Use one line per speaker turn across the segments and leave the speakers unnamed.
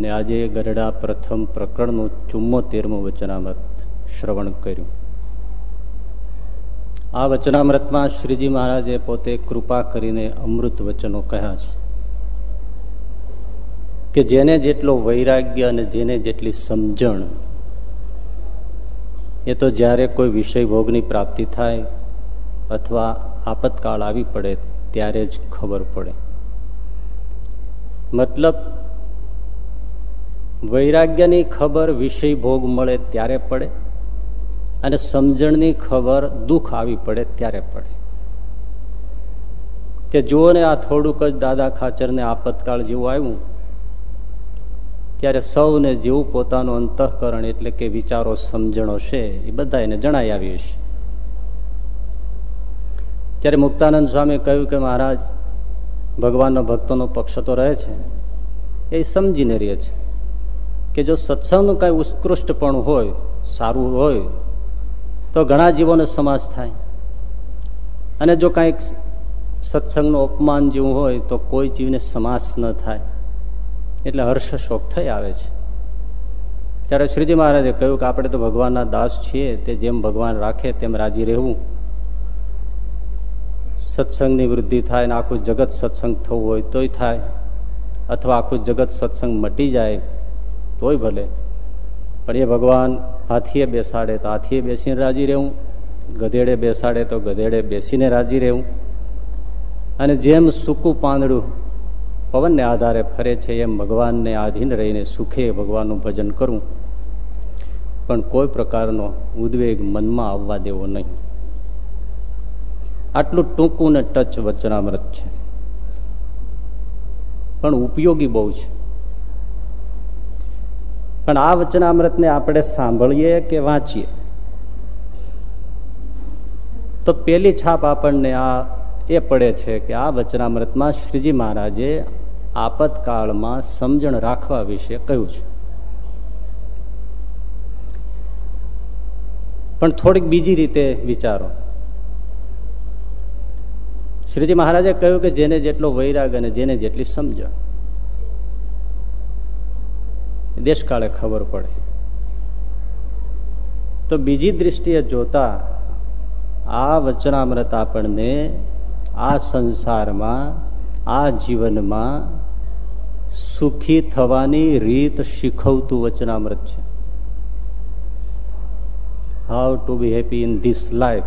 ને આજે ગરડા પ્રથમ પ્રકરણનું ચુમ્મોતેરમું વચનામૃત શ્રવણ કર્યું. આ વચનામૃતમાં શ્રીજી મહારાજે પોતે કૃપા કરીને અમૃત વચનો કહ્યા છે કે જેને જેટલો વૈરાગ્ય અને જેને જેટલી સમજણ, એ તો જ્યારે કોઈ વિષય ભોગની પ્રાપ્તિ થાય અથવા આપતકાળ આવી પડે ત્યારે જ ખબર પડે. મતલબ વૈરાગ્યની ખબર વિષય ભોગ મળે ત્યારે પડે અને સમજણની ખબર દુઃખ આવી પડે ત્યારે પડે. કે જુઓ ને આ થોડુંક જ દાદા ખાચરને આપતકાળ જેવું આવ્યું, ત્યારે સૌને જેવું પોતાનું અંતઃકરણ એટલે કે વિચારો સમજણો છે એ બધા એને જણાઈ આવી છે ત્યારે મુક્તાનંદ સ્વામી કહ્યું કે મહારાજ, ભગવાનનો ભક્તોનો પક્ષ તો રહે છે, એ સમજીને રહે છે. કે જો સત્સંગનું કાંઈ ઉત્કૃષ્ટપણું હોય, સારું હોય, તો ઘણા જીવોને સમાજ થાય. અને જો કાંઈક સત્સંગનું અપમાન જેવું હોય, તો કોઈ જીવને સમાસ ન થાય. એટલે હર્ષ શોક થઈ આવે છે. ત્યારે શ્રીજી મહારાજે કહ્યું કે આપણે તો ભગવાનના દાસ છીએ, તે જેમ ભગવાન રાખે, તેમ રાજી રહેવું. સત્સંગની વૃદ્ધિ થાય ને આખું જગત સત્સંગ થવું હોય તોય થાય. અથવા આખું જગત સત્સંગ મટી જાય. તોય ભલે. પણ એ ભગવાન હાથીએ બેસાડે તો હાથીએ બેસીને રાજી રહેવું. ગધેડે બેસાડે તો ગધેડે બેસીને રાજી રહેવું. અને જેમ સૂકું પાંદડું પવનને આધારે ફરે છે, એમ ભગવાનને આધીન રહીને સુખે ભગવાનનું ભજન કરવું. પણ કોઈ પ્રકારનો ઉદ્વેગ મનમાં આવવા દેવો નહીં. આટલું ટૂંકું ને ટચ વચનામૃત છે. પણ ઉપયોગી બહુ છે. પણ આ વચનામૃતને આપણે સાંભળીએ કે વાંચીએ? તો પેલી છાપ આપણને આ, એ પડે છે કે આ વચનામૃતમાં શ્રીજી મહારાજે આપતકાળમાં સમજણ રાખવા વિશે કહ્યું છે. પણ થોડીક બીજી રીતે વિચારો. શ્રીજી મહારાજે કહ્યું કે જેને જેટલો વૈરાગ અને જેને જેટલી સમજણ દેશકાળે ખબર પડે. તો બીજી દ્રષ્ટિએ જોતા આ વચનામૃત આપણને આ સંસારમાં, આ જીવનમાં સુખી થવાની રીત શીખવતું વચનામૃત છે. How to be happy in this life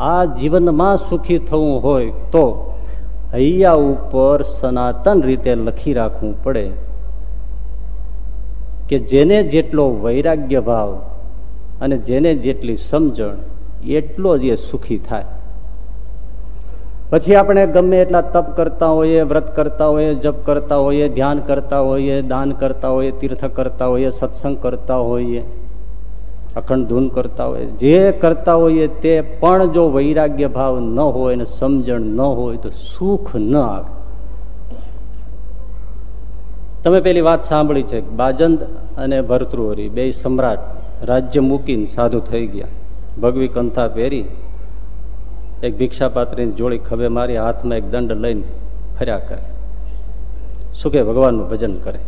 આ જીવનમાં સુખી થવું હોય તો હૈયા ઉપર સનાતન રીતે લખી રાખવું પડે. કે જેને જેટલો વૈરાગ્ય ભાવ અને જેને જેટલી સમજણ, એટલો જ એ સુખી થાય. પછી આપણે ગમે એટલા તપ કરતા હોઈએ, વ્રત કરતા હોઈએ, જપ કરતા હોઈએ, ધ્યાન કરતા હોઈએ, દાન કરતા હોઈએ, તીર્થ કરતા હોઈએ, સત્સંગ કરતા હોઈએ, અખંડ ધૂન કરતા હોઈએ, જે કરતા હોઈએ તે પણ જો વૈરાગ્ય ભાવ ન હોય ને સમજણ ન હોય તો સુખ ન આવે. તમે પેલી વાત સાંભળી છે, બાજંદ અને ભરતૃહરી, બે સમ્રાટ, રાજ્ય મૂકીને સાધુ થઈ ગયા. ભગવી કંથા પહેરી, એક ભિક્ષાપાત્રીની જોડી ખભે મારી હાથમાં એક દંડ લઈને ફર્યા કરે. શું કે ભગવાનનું ભજન કરે?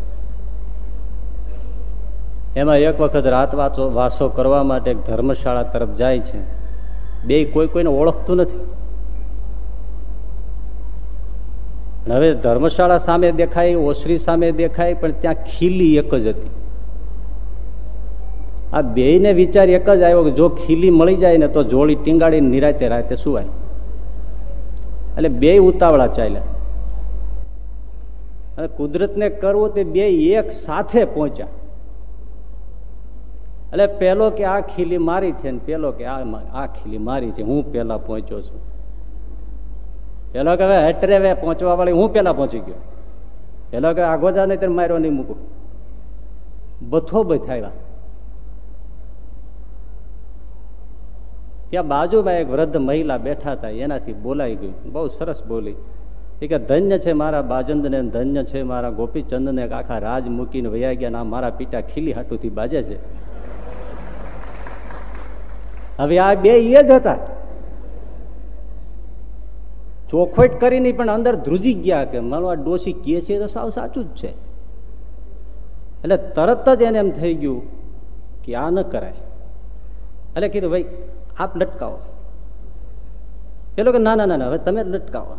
એમાં એક વખત રાત વાંચો વાસો કરવા માટે એક ધર્મશાળા તરફ જાય છે. બે કોઈ કોઈને ઓળખતું નથી. હવે ધર્મશાળા સામે દેખાય, ઓસરી સામે દેખાય, પણ ત્યાં ખીલી એક જ હતી. આ બે ને વિચાર એક જ આવ્યો કે જો ખીલી મળી જાય ને તો જોડી ટીંગાડી નિરાતે રાતે સુવાય. એટલે બે ઉતાવળા ચાલ્યા. અને કુદરતને કરવું તે બે એક સાથે પહોંચ્યા. એટલે પેલો કે આ ખીલી મારી છે ને પેલો કે આ ખીલી મારી છે, હું પેલા પહોંચ્યો છું. પેલો કે હવે હટરે વે પહોંચવા વાળી હું પેલા પહોંચી ગયો? પેલો કે આગોજા નહીં માર્યો નહીં મૂકું. બથો બથાવ્યા ત્યાં બાજુમાં એક વૃદ્ધ મહિલા બેઠા હતા, એનાથી બોલાઈ ગયું બહુ સરસ બોલી. એ કે, ધન્ય છે મારા બાજંદ ને ધન્ય છે મારા ગોપીચંદ ને આખા રાજ મૂકીને વૈયા ગયા ના મારા પીટા ખીલી હાટુથી બાજે છે. હવે આ બે એ જ હતા. ચોખવટ કરી નહીં, પણ અંદર ધ્રુજી ગયા કે મારો આ ડોસી કે છે તો સાવ સાચું જ છે. એટલે તરત જ એને એમ થઈ ગયું કે આ ન કરાય. એટલે કીધું, ભાઈ, આપ લટકાવો. પેલો કે ના ના ના હવે તમે લટકાવો.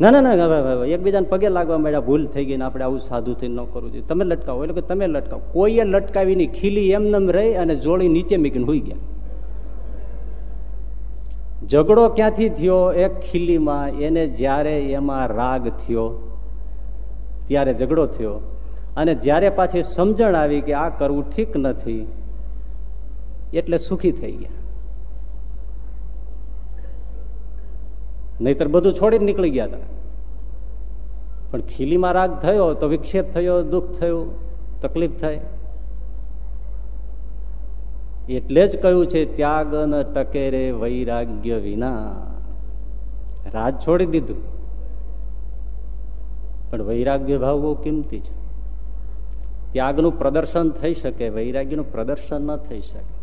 ના ના ના, હવે હવે એકબીજાને પગે લાગવા માંડ્યા, ભૂલ થઈ ગઈ ને આપણે આવું સાધુ થઈને ન કરવું જોઈએ. તમે લટકાવો. એટલે કે તમે લટકાવો. કોઈએ લટકાવી નહીં, ખીલી એમનેમ રહી અને જોડી નીચે મૂકીને હોઈ ગયા. ઝઘડો ક્યાંથી થયો? એક ખીલીમાં, એને જ્યારે એમાં રાગ થયો, ત્યારે ઝઘડો થયો. અને જ્યારે પાછી સમજણ આવી કે આ કરવું ઠીક નથી, એટલે સુખી થઈ ગયા. નહીતર બધું છોડીને નીકળી ગયા હતા. પણ ખીલીમાં રાગ થયો, તો વિક્ષેપ થયો, દુઃખ થયું, તકલીફ થાય એટલે જ કહ્યું છે, ત્યાગ ન ટકે વૈરાગ્ય વિના. રાજ છોડી દીધું. પણ વૈરાગ્ય ભાવ બહુ કિંમતી છે. ત્યાગનું પ્રદર્શન થઈ શકે, વૈરાગ્યનું પ્રદર્શન ન થઈ શકે.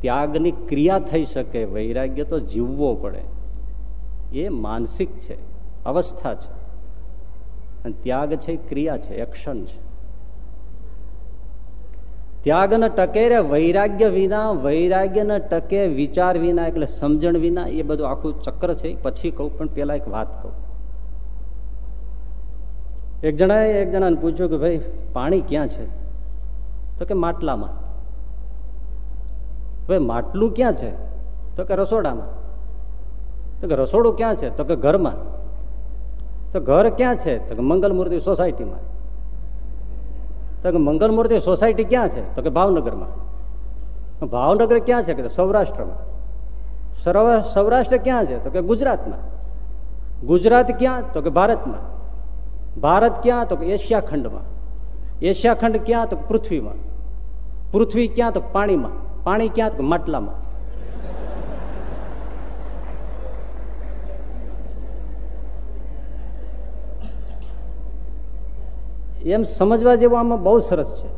ત્યાગની ક્રિયા થઈ શકે, વૈરાગ્ય તો જીવવો પડે. એ માનસિક છે, અવસ્થા છે. અને ત્યાગ છે, ક્રિયા છે, એક્શન છે. ત્યાગ ન ટકે રે વૈરાગ્ય વિના વૈરાગ્ય ન ટકે વિચાર વિના, એટલે સમજણ વિના, એ બધું આખું ચક્ર છે. પછી કહું, પણ પેલા એક વાત કહું. એક જણાએ એક જણાને પૂછ્યું કે, ભાઈ, પાણી ક્યાં છે? તો કે, માટલામાં. ભાઈ માટલું ક્યાં છે? તો કે, રસોડામાં. તો કે, રસોડું ક્યાં છે? તો કે, ઘરમાં. તો ઘર ક્યાં છે? તો કે, મંગલમૂર્તિ સોસાયટીમાં. તો કે મંગલમૂર્તિ સોસાયટી ક્યાં છે? તો કે ભાવનગરમાં. ભાવનગર ક્યાં છે? કે સૌરાષ્ટ્રમાં. સૌરાષ્ટ્ર ક્યાં છે? તો કે ગુજરાતમાં. ગુજરાત ક્યાં? તો કે ભારતમાં. ભારત ક્યાં? તો કે એશિયા ખંડમાં. એશિયા ખંડ ક્યાં? તો પૃથ્વીમાં. પૃથ્વી ક્યાં? તો પાણીમાં. પાણી ક્યાં? તો માટલામાં. એમ સમજવા જેવું આમાં બહુ સરસ છે.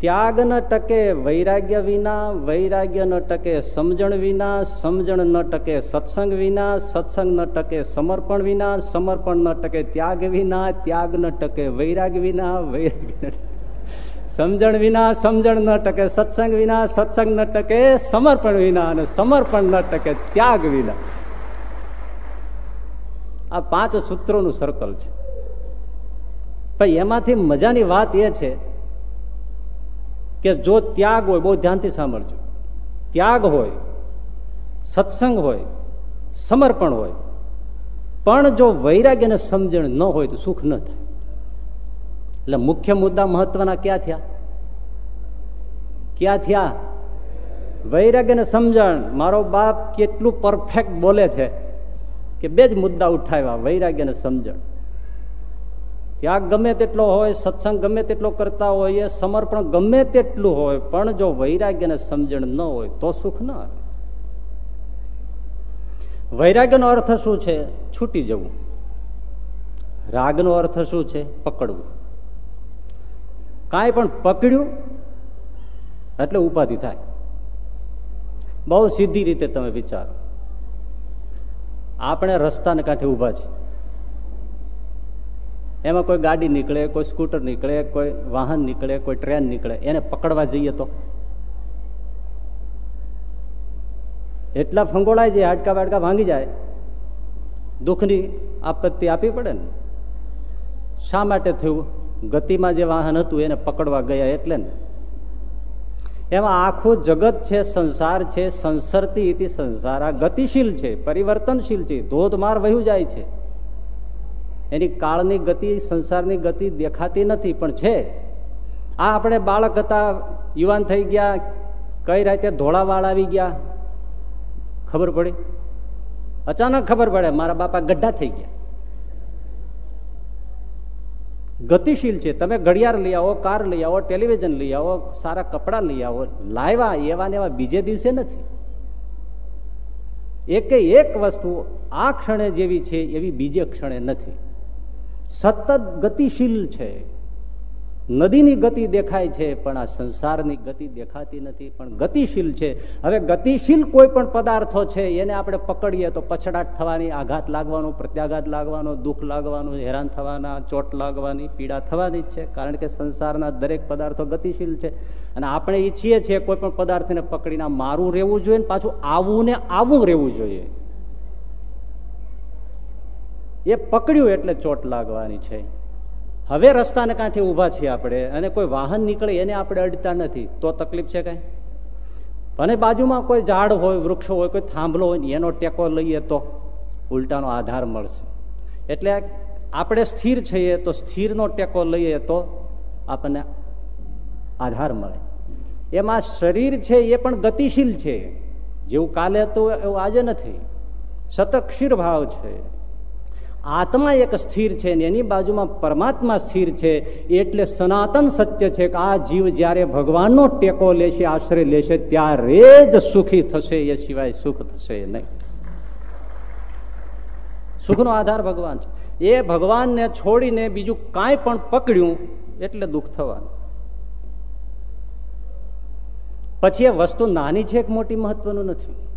ત્યાગ ન ટકે વૈરાગ્ય વિના, વૈરાગ્ય ન ટકે સમજણ વિના, સમજણ ન ટકે સત્સંગ વિના, સત્સંગ ન ટકે સમર્પણ વિના, સમર્પણ ન ટકે ત્યાગ વિના, ત્યાગ ન ટકે વૈરાગ વિના વૈરાગ્ય સમજણ વિના, સમજણ ન ટકે સત્સંગ વિના, સત્સંગ ન ટકે સમર્પણ વિના અને સમર્પણ ન ટકે ત્યાગ વિના. આ પાંચ સૂત્રોનું સર્કલ છે. પણ એમાંથી મજાની વાત એ છે કે જો ત્યાગ હોય, બહુ ધ્યાનથી સાંભળજો. ત્યાગ હોય, સત્સંગ હોય, સમર્પણ હોય, પણ જો વૈરાગ્ય અને સમજણ ન હોય તો સુખ ન થાય. એટલે મુખ્ય મુદ્દા મહત્વના ક્યાં થયા? ક્યાં થયા? વૈરાગ્યને સમજણ. મારો બાપ કેટલું પરફેક્ટ બોલે છે કે બે જ મુદ્દા ઉઠાવ્યા, વૈરાગ્ય અને સમજણ. ત્યાગ ગમે તેટલો હોય, સત્સંગ ગમે તેટલો કરતા હોય, એ સમર્પણ ગમે તેટલું હોય, પણ જો વૈરાગ્યને સમજણ ન હોય, તો સુખ ન આવે. વૈરાગ્યનો અર્થ શું છે? છૂટી જવું. રાગનો અર્થ શું છે? પકડવું. કાંઈ પણ પકડ્યું, એટલે ઉપાધિ થાય. બહુ સીધી રીતે તમે વિચારો. આપણે રસ્તાને કાંઠે ઊભા છીએ. એમાં કોઈ ગાડી નીકળે, કોઈ સ્કૂટર નીકળે, કોઈ વાહન નીકળે, કોઈ ટ્રેન નીકળે, એને પકડવા જઈએ તો. એટલા ફંગોળાય જાય હાડકા બાડકા ભાંગી જાય, દુઃખની આપત્તિ આપવી પડે ને. શા માટે થયું? ગતિમાં જે વાહન હતું એને પકડવા ગયા એટલે ને. એમાં આખું જગત છે, સંસાર છે, સંસરતી સંસાર. આ ગતિશીલ છે, પરિવર્તનશીલ છે, ધોધમાર વહ્યું જાય છે. એની કાળની ગતિ, સંસારની ગતિ દેખાતી નથી, પણ છે. આ આપણે બાળક હતા, યુવાન થઈ ગયા, કઈ રીતે ધોળાવાળ આવી ગયા? ખબર પડી? અચાનક ખબર પડે, મારા બાપા ગઢા થઈ ગયા. ગતિશીલ છે. તમે ઘડિયાળ લઈ આવો, કાર લઈ આવો, ટેલિવિઝન લઈ આવો, સારા કપડા લઈ આવો, લાવ્યા એવા ને એવા બીજે દિવસે નથી. એક એક વસ્તુ આ ક્ષણે જેવી છે, એવી બીજે ક્ષણે નથી. સતત ગતિશીલ છે. નદીની ગતિ દેખાય છે, પણ આ સંસારની ગતિ દેખાતી નથી, પણ ગતિશીલ છે. હવે ગતિશીલ કોઈ પણ પદાર્થો છે, એને આપણે પકડીએ તો પછડાટ થવાની, આઘાત લાગવાનો, પ્રત્યાઘાત લાગવાનો, દુઃખ લાગવાનું, હેરાન થવાના, ચોટ લાગવાની, પીડા થવાની જ છે. કારણ કે સંસારના દરેક પદાર્થો ગતિશીલ છે. અને આપણે ઈચ્છીએ છીએ કોઈ પણ પદાર્થને પકડીને મારું રહેવું જોઈએ પાછું આવું ને આવું રહેવું જોઈએ. એ પકડ્યું એટલે ચોટ લાગવાની છે. હવે રસ્તાને કાંઠે ઊભા છીએ આપણે અને કોઈ વાહન નીકળે એને આપણે અડતા નથી. તો તકલીફ છે કઈ? અને બાજુમાં કોઈ ઝાડ હોય, વૃક્ષો હોય, કોઈ થાંભલો હોય એનો ટેકો લઈએ તો ઉલટાનો આધાર મળશે. એટલે આપણે સ્થિર છીએ તો સ્થિરનો ટેકો લઈએ તો આપણને આધાર મળે. એમાં શરીર છે એ પણ ગતિશીલ છે. જેવું કાલે હતું એવું આજે નથી. સતત ક્ષીર ભાવ છે. આત્મા એક સ્થિર છે ને એની બાજુમાં પરમાત્મા સ્થિર છે, એટલે સનાતન સત્ય છે કે આ જીવ જ્યારે ભગવાનનો ટેકો લેશે, આશ્રય લેશે, ત્યારે જ સુખી થશે, એ સિવાય સુખ થશે નહીં. સુખનો આધાર ભગવાન છે. એ ભગવાનને છોડીને બીજું કાંઈ પણ પકડ્યું, એટલે દુઃખ થવાનું. પછી એ વસ્તુ નાની છે કે મોટી મહત્વનું નથી?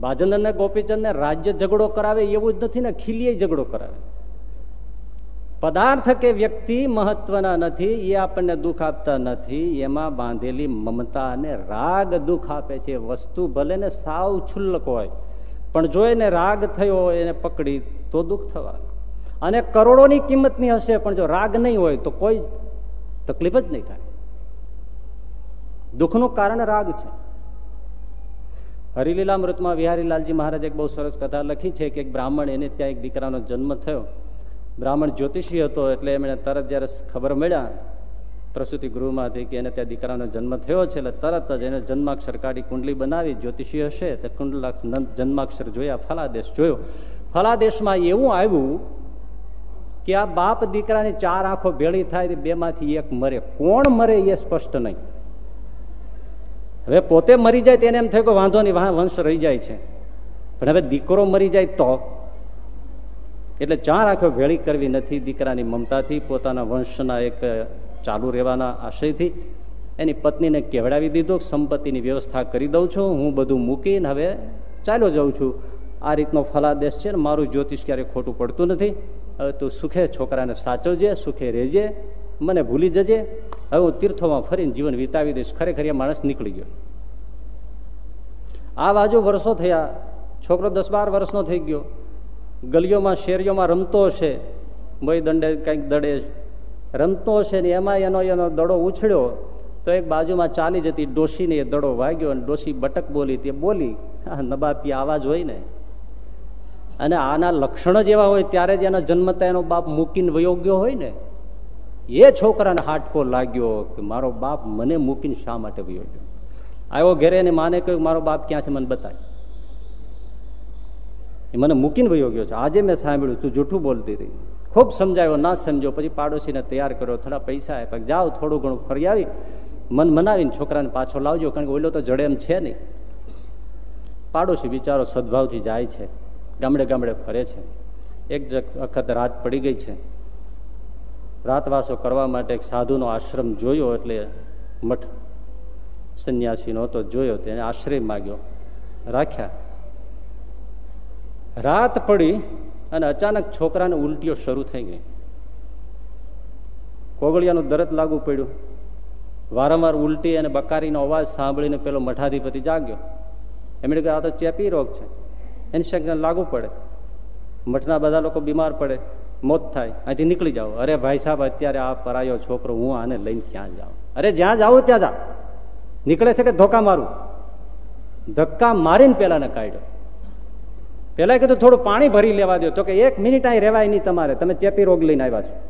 બાજંદર ને ગોપીચંદ ને રાજ્ય ઝઘડો કરાવે એવું જ નથી ને, ખીલીએ ઝઘડો કરાવે. પદાર્થ કે વ્યક્તિ મહત્વના નથી, એ આપણને દુઃખ આપતા નથી, એમાં બાંધેલી મમતા અને રાગ દુઃખ આપે છે. વસ્તુ ભલે ને સાવ છુલ્લક હોય, પણ જો એને રાગ થયો હોય, એને પકડી, તો દુઃખ થવા. અને કરોડોની કિંમતની હશે, પણ જો રાગ નહીં હોય, તો કોઈ તકલીફ જ નહીં થાય. દુઃખનું કારણ રાગ છે. હરિલીલામૃતમાં વિહારીલાલજી મહારાજ એક બહુ સરસ કથા લખી છે કે એક બ્રાહ્મણ એને ત્યાં એક દીકરાનો જન્મ થયો. બ્રાહ્મણ જ્યોતિષી હતો એટલે એમણે તરત જયારે ખબર મળ્યા પ્રસૂતિ ગૃહમાંથી કે એને ત્યાં દીકરાનો જન્મ થયો છે એટલે તરત જ એને જન્માક્ષર કાઢી કુંડલી બનાવી, જ્યોતિષી હશે તો કુંડલાક્ષ જન્માક્ષર જોયા, ફલાદેશ જોયો. ફલાદેશમાં એવું આવ્યું કે આ બાપ દીકરાની ચાર આંખો ભેળી થાય બે માંથી એક મરે. કોણ મરે એ સ્પષ્ટ નહીં. હવે પોતે મરી જાય તેને એમ થયું કે વાંધો નહીં વંશ રહી જાય છે. પણ હવે દીકરો મરી જાય તો? એટલે ચાર આંખો ભેળી કરવી નથી દીકરાની મમતાથી, પોતાના વંશના એક ચાલુ રહેવાના આશયથી. એની પત્નીને કહેવડાવી દીધો સંપત્તિની વ્યવસ્થા કરી દઉં છું, હું બધું મૂકીને હવે ચાલ્યો જાઉં છું. આ રીતનો ફલાદેશ છે ને, મારું જ્યોતિષ ક્યારેય ખોટું પડતું નથી. હવે તું સુખે છોકરાને સાચવજે, સુખે રહેજે. મને ભૂલી જજે. હવે હું તીર્થોમાં ફરીને જીવન વિતાવી દઈશ. ખરેખર એ માણસ નીકળી ગયો. આ બાજુ વર્ષો થયા. છોકરો દસ બાર વર્ષનો થઈ ગયો. ગલીઓમાં, શેરીઓમાં રમતો હશે. મય દંડે કંઈક દડે રમતો હશે ને એમાં એનો એનો દડો ઉછળ્યો. તો એક બાજુમાં ચાલી જતી ડોશીને એ દડો વાગ્યો અને ડોશી બટક બોલી તે બોલી નબાપી આવાજ હોય ને. અને આના લક્ષણ જ એવા હોય. ત્યારે જ એનો જન્મતા એનો બાપ મૂકીને વયો હોય ને. એ છોકરાને હાટકો લાગ્યો કે મારો બાપ મને મૂકીને શા માટે ગયો? આવ્યો ઘેરે એને માને કહ્યું, મારો બાપ ક્યાં છે? મને બતાય. એ મને મૂકીને વયો ગયો છે. આજે મેં સાંભળ્યું, તું જૂઠું બોલતી હતી ખૂબ સમજાયો, ના સમજો પછી પાડોશીને તૈયાર કર્યો, થોડા પૈસા આપ્યા જાઓ, થોડું ઘણું ફરી આવી, મન મનાવીને છોકરાને પાછો લાવજો, કારણ કે ઓલો તો જડે એમ છે નહીં. પાડોશી બિચારો સદભાવથી જાય છે. ગામડે ગામડે ફરે છે. એક વખત રાત પડી ગઈ છે. રાતવાસો કરવા માટે એક સાધુનો આશ્રમ જોયો એટલે મઠ સંન્યાસીનો હતો, જોયો તેને આશ્રય માગ્યો. રાખ્યા. રાત પડી અને અચાનક છોકરાને ઉલટીઓ શરૂ થઈ ગઈ. કોગળિયાનું દરદ લાગુ પડ્યું. વારંવાર ઉલટી અને બકારીનો અવાજ સાંભળીને પેલો મઠાધિપતિ જાગ્યો. એમણે કહ્યું આ તો ચેપી રોગ છે. ઇન્સ્ટ્રક્શન લાગુ પડે. મઠના બધા લોકો બીમાર પડે. મોત થાય. અહીંથી નીકળી જાઓ. અરે ભાઈ સાહેબ, અત્યારે આ પરાયો છોકરો, હું આને લઈને ક્યાં જાઉં? અરે જ્યાં જાઉં ત્યાં જા. નીકળે છે કે ધોકા મારું? ધક્કા મારીને પેલાને કાઢ્યો. પેલા કીધું, થોડું પાણી ભરી લેવા દો તો કે, એક મિનિટ અહીં રેવાય નહીં તમારે. તમે ચેપી રોગ લઈને આવ્યા છો.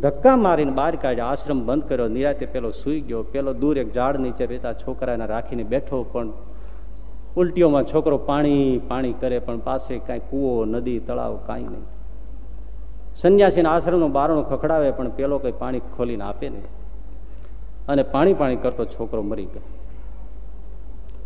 ધક્કા મારીને બહાર કાઢ્યા. આશ્રમ બંધ કર્યો. નિરાતે પેલો સુઈ ગયો. પેલો દૂર એક ઝાડ નીચે બેતા છોકરાને રાખીને બેઠો, પણ ઉલટીઓમાં છોકરો પાણી પાણી કરે, પણ પાસે કાંઈ કૂવો, નદી, તળાવ કાંઈ નહીં. સંન્યાસીના આશ્રમનું બારણું ખખડાવે પણ પેલો કઈ પાણી ખોલીને આપે નહીં. અને પાણી પાણી કરતો છોકરો મરી ગયો.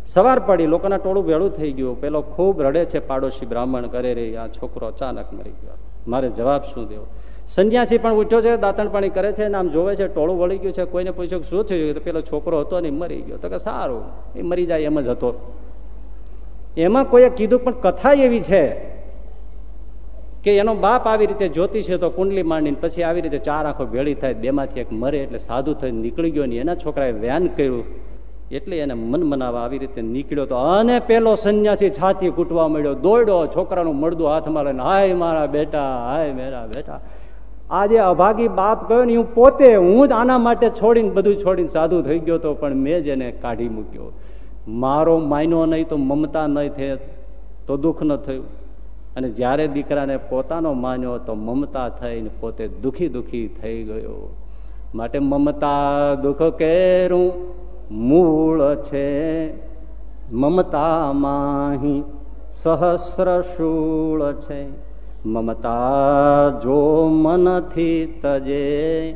સવાર પડી લોકોના ટોળું ભેળું થઈ ગયું. પેલો ખૂબ રડે છે, પાડોશી બ્રાહ્મણ કરે રે, આ છોકરો અચાનક મરી ગયો. મારે જવાબ શું દેવો? સંન્યાસી પણ ઉઠ્યો છે, દાંતણ પાણી કરે છે આમ જોવે છે, ટોળું વળી ગયું છે, કોઈને પૂછ્યું શું થયું? તો પેલો છોકરો હતો ને મરી ગયો. તો કે સારું, એ મરી જાય એમ જ હતો. એમાં કોઈએ કીધું પણ કથા એવી છે કે એનો બાપ આવી રીતે જોતી છે તો કુંડલી માંડીને પછી આવી રીતે ચાર આંખો ભેળી થાય, બેમાંથી એક મરે એટલે સાધુ થઈ નીકળી ગયો ને એના છોકરાએ વ્યાન કર્યું. એટલે એને મન મનાવા આવી રીતે નીકળ્યો તો અને પેલો સંન્યાસી છાતી કૂટવા મળ્યો દોડ્યો, છોકરાનું મળદું હાથમાં લઈને, હાય મારા બેટા, હાય મેરા બેટા. આજે અભાગી બાપ ગયો ને, હું પોતે, હું જ આના માટે છોડીને, બધું છોડીને સાધુ થઈ ગયો તો, પણ મેં જ એને કાઢી મૂક્યો. મારો માયનો નહીં તો મમતા નહીં થયે તો દુઃખ ન થયું. અને જ્યારે દીકરાને પોતાનો માન્યો તો મમતા થઈને પોતે દુખી દુખી થઈ ગયો. માટે મમતા દુઃખ કેરું? મૂળ છે. મમતા માહી સહસ્ર શૂળ છે. મમતા જો મનથી તજે,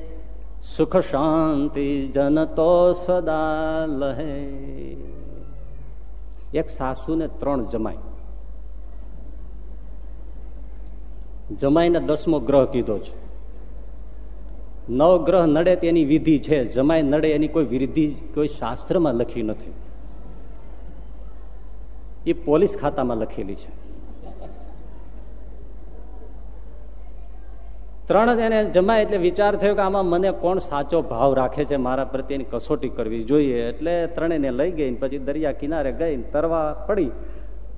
સુખ શાંતિ જન તો સદા લહે. એક સાસુ ને ત્રણ જમાઈ. જમાઈને દસમો ગ્રહ કીધો છે. નવ ગ્રહ નડે તેની વિધિ છે. જમાઈ નડે એની કોઈ વિધિ, કોઈ શાસ્ત્રમાં લખી નથી. એ પોલીસ ખાતામાં લખેલી છે. ત્રણ એને જમાય એટલે વિચાર થયો કે આમાં મને કોણ સાચો ભાવ રાખે છે? મારા પ્રત્યેની કસોટી કરવી જોઈએ. એટલે ત્રણેયને લઈ ગઈ પછી દરિયા કિનારે ગઈ તરવા પડી.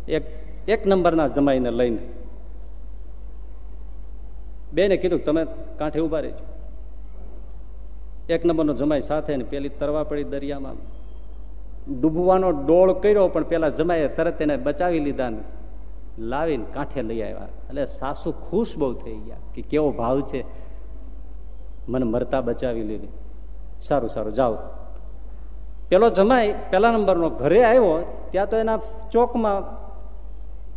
એક એક નંબરના જમાઈને લઈને બેને કીધું તમે કાંઠે ઊભા રહેજો. એક નંબરનો જમાઈ સાથે ને પેલી તરવા પડી દરિયામાં. ડૂબવાનો ડોળ કર્યો, પણ પેલા જમાઈએ તરત એને બચાવી લીધા ને લાવીને કાંઠે લઈ આવ્યા. એટલે સાસુ ખુશ બહુ થઈ ગયા કે કેવો ભાવ છે. મને મરતા બચાવી લીધી. સારું સારું, જાઓ. પેલો જમાઈ પેલા નંબરનો ઘરે આવ્યો, ત્યાં તો એના ચોકમાં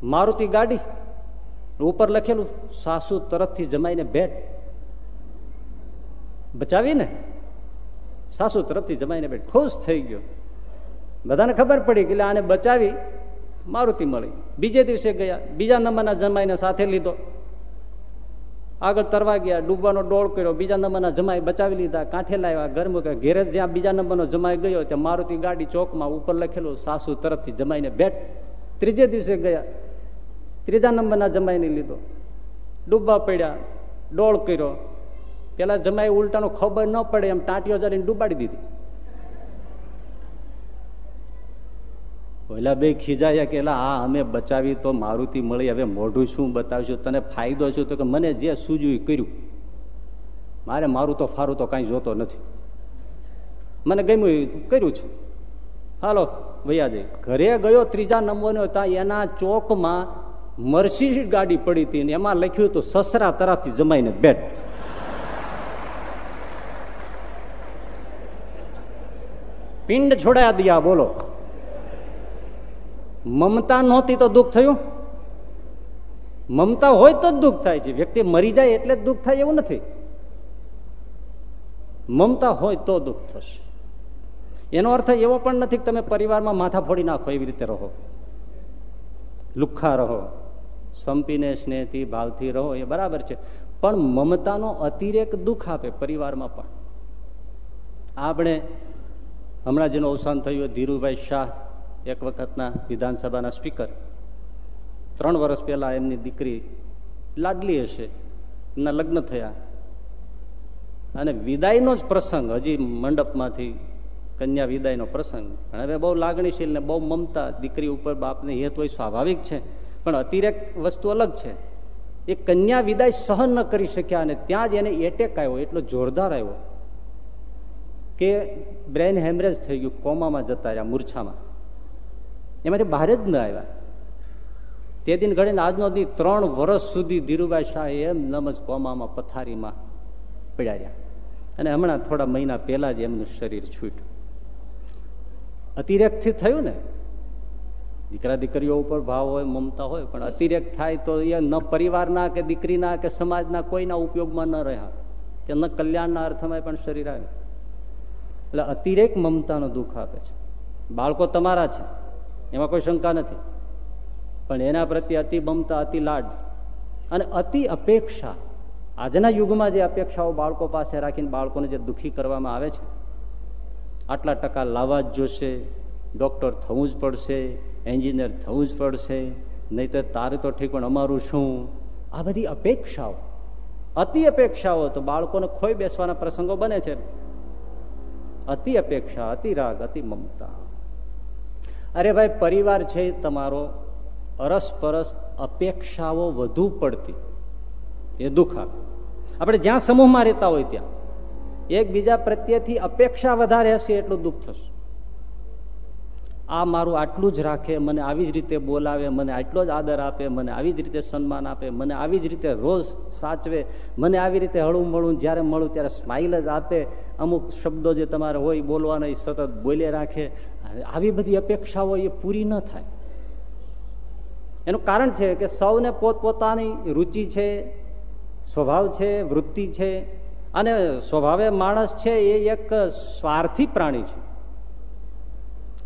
મારુતિ ગાડી ઉપર લખેલું, સાસુ તરફથી જમાઈને ભેટ. બચાવી ને સાસુ તરફથી જમાઈને ભેટ. ખુશ થઈ ગયો. બધાને ખબર પડી કે આને બચાવી મારુતિ મળી. બીજે દિવસે ગયા, બીજા નંબરના જમાઈને સાથે લીધો. આગળ તરવા ગયા, ડૂબવાનો ડોળ કર્યો, બીજા નંબરના જમાઈ બચાવી લીધા, કાંઠે લાવ્યા, ઘર મૂક્યા. ઘેરે જ્યાં બીજા નંબરનો જમાઈ ગયો, ત્યાં મારુતિ ગાડી ચોકમાં ઉપર લખેલું, સાસુ તરફથી જમાઈને ભેટ. ત્રીજે દિવસે ગયા ત્રીજા નંબરના જમાઈને લીધો. ડૂબવા પડ્યા, ડોળ કર્યો. પેલા જમાઈ ઉલટાનો ખબર ન પડે એમ ટાંટીઓ જરીને ડૂબાડી દીધી. ઓલા બે ખીજાયા કે આ અમે બચાવી તો મારુતિ મળી, હવે મોઢું શું બતાવશું? તને ફાયદો શું? તો કે, મને જે સૂજ્યું કર્યું. મારે મારું તો ફારું તો કાંઈ જોતો નથી. મને ગમ્યું કર્યું છે. હાલો ભૈયાજી ઘરે ગયો ત્રીજા નંબરનો હતા એના ચોકમાં મર્સી ગાડી પડી હતી ને એમાં લખ્યું હતું, સસરા તરફથી જમાઈને બેટ પિંડ છોડાયા દિયા, બોલો. મમતા નહોતી તો દુઃખ થયું? મમતા હોય તો જ દુઃખ થાય છે. વ્યક્તિ મરી જાય એટલે જ દુઃખ થાય એવું નથી. મમતા હોય તો દુઃખ થશે. એનો અર્થ એવો પણ નથી કે તમે પરિવારમાં માથા ફોડી નાખો એવી રીતે રહો. લુખ્ખા રહો. સંપીને, સ્નેહથી, ભાવથી રહો, એ બરાબર છે. પણ મમતાનો અતિરેક દુઃખ આપે પરિવારમાં પણ. આપણે હમણાં જેનું અવસાન થયું ધીરુભાઈ શાહ, એક વખતના વિધાનસભાના સ્પીકર. ત્રણ વર્ષ પહેલા એમની દીકરી લાડલી હશે, એમના લગ્ન થયા. અને વિદાયનો જ પ્રસંગ, હજી મંડપમાંથી કન્યા વિદાયનો પ્રસંગ. હવે બહુ લાગણીશીલ ને બહુ મમતા, દીકરી ઉપર બાપને હેત હોય સ્વાભાવિક છે. પણ અતિરેક વસ્તુ અલગ છે. એ કન્યા વિદાય સહન ન કરી શક્યા અને ત્યાં જ એને એટેક આવ્યો, એટલો જોરદાર આવ્યો કે બ્રેન હેમરેજ થઈ ગયું, કોમામાં જતા રહ્યા, મૂર્છામાં. એમાંથી બહાર જ ન આવ્યા. તે દિન ઘડીને આજનો દી ત્રણ વર્ષ સુધી ધીરુભાઈ શાહ એમ નમજ કોમામાં, પથારીમાં પડ્યા રહ્યા. અને હમણાં થોડા મહિના પહેલા જ એમનું શરીર છૂટ્યું. અતિરેકથી થયું ને દીકરા દીકરીઓ ઉપર ભાવ હોય, મમતા હોય, પણ અતિરેક થાય તો એ ન પરિવારના કે દીકરીના કે સમાજના કોઈના ઉપયોગમાં ન રહ્યા. કે ન કલ્યાણના અર્થમાં પણ શરીર આવે. એટલે અતિરેક મમતાનો દુઃખ આપે છે. બાળકો તમારા છે. એમાં કોઈ શંકા નથી. પણ એના પ્રત્યે અતિ મમતા, અતિ લાડ અને અતિ અપેક્ષા. આજના યુગમાં જે અપેક્ષાઓ બાળકો પાસે રાખીને બાળકોને જે દુઃખી કરવામાં આવે છે, આટલા ટકા લાવવા જ જોશે, ડૉક્ટર થવું જ પડશે એન્જિનિયર થવું જ પડશે નહીં તો તારે તો ઠીક, પણ અમારું શું? આ બધી અપેક્ષાઓ. અતિ અપેક્ષાઓ તો બાળકોને ખોઈ બેસવાના પ્રસંગો બને છે. અતિ અપેક્ષા, અતિ રાગ, અતિ મમતા. અરે ભાઈ, પરિવાર છે તમારો, અરસપરસ અપેક્ષાઓ વધુ પડતી. એ દુઃખ આપે આપણે જ્યાં સમૂહમાં રહેતા હોય ત્યાં. એકબીજા પ્રત્યેથી અપેક્ષા વધારે હશે એટલું દુઃખ થશે. આ મારું આટલું જ રાખે, મને આવી જ રીતે બોલાવે, મને આટલો જ આદર આપે, મને આવી જ રીતે સન્માન આપે, મને આવી જ રીતે રોજ સાચવે, મને આવી રીતે હળું મળું, જ્યારે મળું ત્યારે સ્માઇલ જ આપે. અમુક શબ્દો જે તમારે હોય બોલવાના, એ સતત બોલે રાખે. આવી બધી અપેક્ષાઓ એ પૂરી ન થાય. એનું કારણ છે કે સૌને પોતપોતાની રુચિ છે, સ્વભાવ છે, વૃત્તિ છે. અને સ્વભાવે માણસ છે એ એક સ્વાર્થી પ્રાણી છે.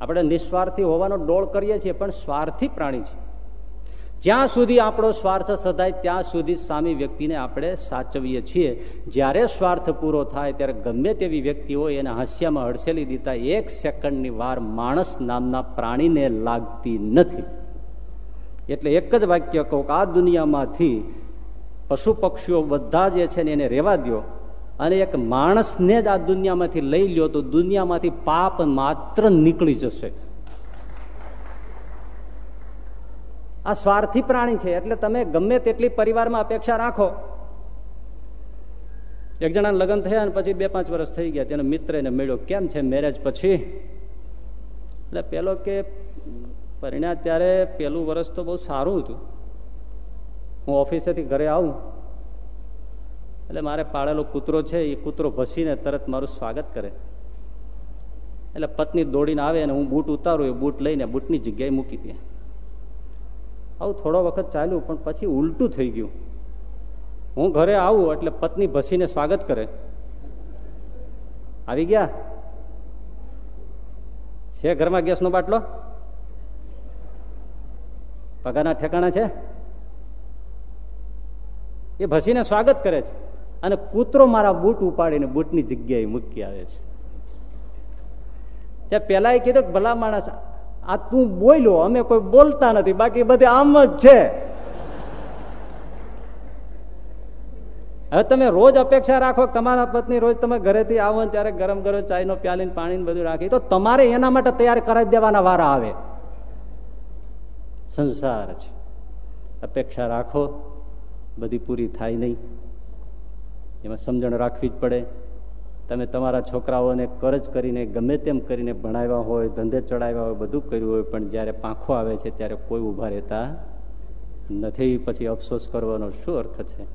આપણે નિસ્વાર્થી હોવાનો ડોળ કરીએ છીએ, પણ સ્વાર્થી પ્રાણી છે જ્યાં સુધી આપણો સ્વાર્થ સદાય ત્યાં સુધી સામી વ્યક્તિને આપણે સાચવીએ છીએ. જ્યારે સ્વાર્થ પૂરો થાય, ત્યારે ગમે તેવી વ્યક્તિ હોય એને હાસ્યામાં હડસેલી દીધા, એક સેકન્ડની વાર માણસ નામના પ્રાણીને લાગતી નથી. એટલે એક જ વાક્ય કહું કે આ દુનિયામાંથી પશુ પક્ષીઓ બધા જે છે ને એને રહેવા દો અને એક માણસને જ આ દુનિયામાંથી લઈ લ્યો તો દુનિયામાંથી પાપ માત્ર નીકળી જશે. આ સ્વાર્થી પ્રાણી છે, એટલે તમે ગમે તેટલી પરિવારમાં અપેક્ષા રાખો. એક જણા લગ્ન થયા અને પછી બે પાંચ વર્ષ થઈ ગયા, તેનો મિત્ર એને મળ્યો, કેમ છે મેરેજ પછી? એટલે પેલો કે, પરિણામ ત્યારે પેલું વર્ષ તો બહુ સારું હતું. હું ઓફિસેથી ઘરે આવું. એટલે મારે પાળેલો કૂતરો છે, એ કૂતરો ભસીને તરત મારું સ્વાગત કરે. એટલે પત્ની દોડીને આવે અને હું બૂટ ઉતારું, એ બૂટ લઈને બૂટની જગ્યાએ મૂકી દે. આવું થોડો વખત ચાલ્યું, પણ પછી ઉલટું થઈ ગયું. હું ઘરે આવું, એટલે પત્ની ભસીને સ્વાગત કરે. આવી ગયા? છે ઘરમાં ગેસનો બાટલો? પગારના ઠેકાણા છે? એ ભસીને સ્વાગત કરે છે. અને કૂતરો મારા બૂટ ઉપાડીને બૂટની જગ્યાએ મૂકી આવે છે. ત્યાં પેલા એ કીધું ભલા માણસ, આ તું બોલ્યો, અમે કોઈ બોલતા નથી, બાકી બધે આમ જ છે. હવે તમે રોજ અપેક્ષા રાખો તમારા પત્ની રોજ તમે ઘરેથી આવો ત્યારે ગરમ ગરમ ચાયનો પ્યાલીને પાણી બધું રાખી, તો તમારે એના માટે તૈયાર કરાવી દેવાના વારા આવે. સંસાર છે. અપેક્ષા રાખો, બધી પૂરી થાય નહીં. એમાં સમજણ રાખવી જ પડે. તમે તમારા છોકરાઓને કરજ કરીને, ગમે તેમ કરીને ભણાવ્યા હોય, ધંધે ચડાવ્યા હોય, બધું કર્યું હોય, પણ જ્યારે પાંખો આવે છે ત્યારે કોઈ ઊભા રહેતા નથી. પછી અફસોસ કરવાનો શું અર્થ છે?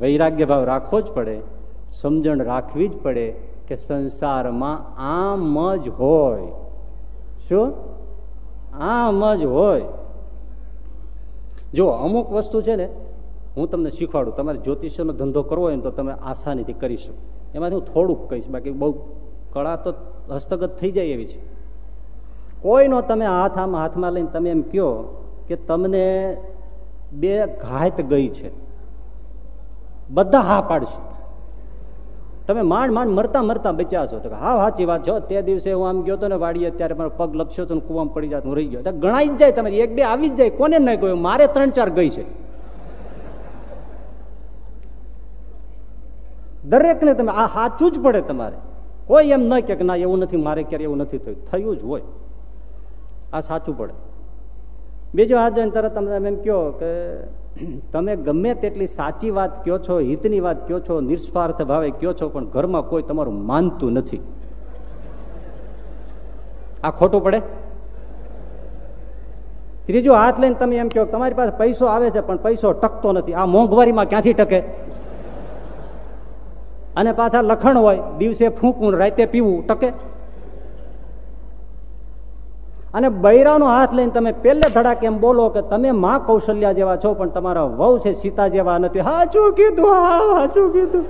વૈરાગ્ય ભાવ રાખવો જ પડે. સમજણ રાખવી જ પડે કે સંસારમાં આમ જ હોય. શું? આમ જ હોય. જો અમુક વસ્તુ છે ને હું તમને શીખવાડું, તમારે જ્યોતિષ્યનો ધંધો કરવો હોય ને તો તમે આસાનીથી કરી શકો. એમાંથી હું થોડુંક કહીશ, બાકી બહુ કળા તો હસ્તગત થઈ જાય એવી છે. કોઈનો તમે હાથ આમ હાથમાં લઈને તમે એમ કહો કે તમને બે ઘાત ગઈ છે. બધા હા પાડશે. તમે માંડ માંડ મરતા મરતા બચ્યા છો. તો હા, સાચી વાત છે તે દિવસે હું આમ ગયો હતો ને વાડીએ ત્યારે મારો પગ લપસ્યો તો કુવામાં પડી જાત, હું રહી ગયો. ગણાઈ જ જાય તમારી, એક બે આવી જ જાય, કોને નહીં ગયો? મારે ત્રણ ચાર ગઈ છે. દરેકને તમે આ સાચું જ પડે તમારે. કોઈ એમ ન કે ના, એવું નથી, મારે ક્યારે એવું નથી થયું. થયું જ હોય. આ સાચું પડે. બીજો હાથ જોઈને તરત તમે એમ કહો કે તમે ગમે તેટલી સાચી વાત કયો છો, હિતની વાત કયો છો નિસ્વાર્થ ભાવે કયો છો, પણ ઘરમાં કોઈ તમારું માનતું નથી. આ ખોટું પડે? ત્રીજો હાથ લઈને તમે એમ કહો તમારી પાસે પૈસો આવે છે, પણ પૈસો ટકતો નથી. આ મોંઘવારીમાં ક્યાંથી ટકે? અને પાછા લખણ હોય, દિવસે ફૂંકવું રાતે પીવું, ટકે? અને બૈરાનો હાથ લઈને તમે પેલે ધડાક એમ બોલો કે તમે માં કૌશલ્યા જેવા છો, પણ તમારા વહુ છે સીતા જેવા નથી. હાચું કીધું? હા હાચું કીધું?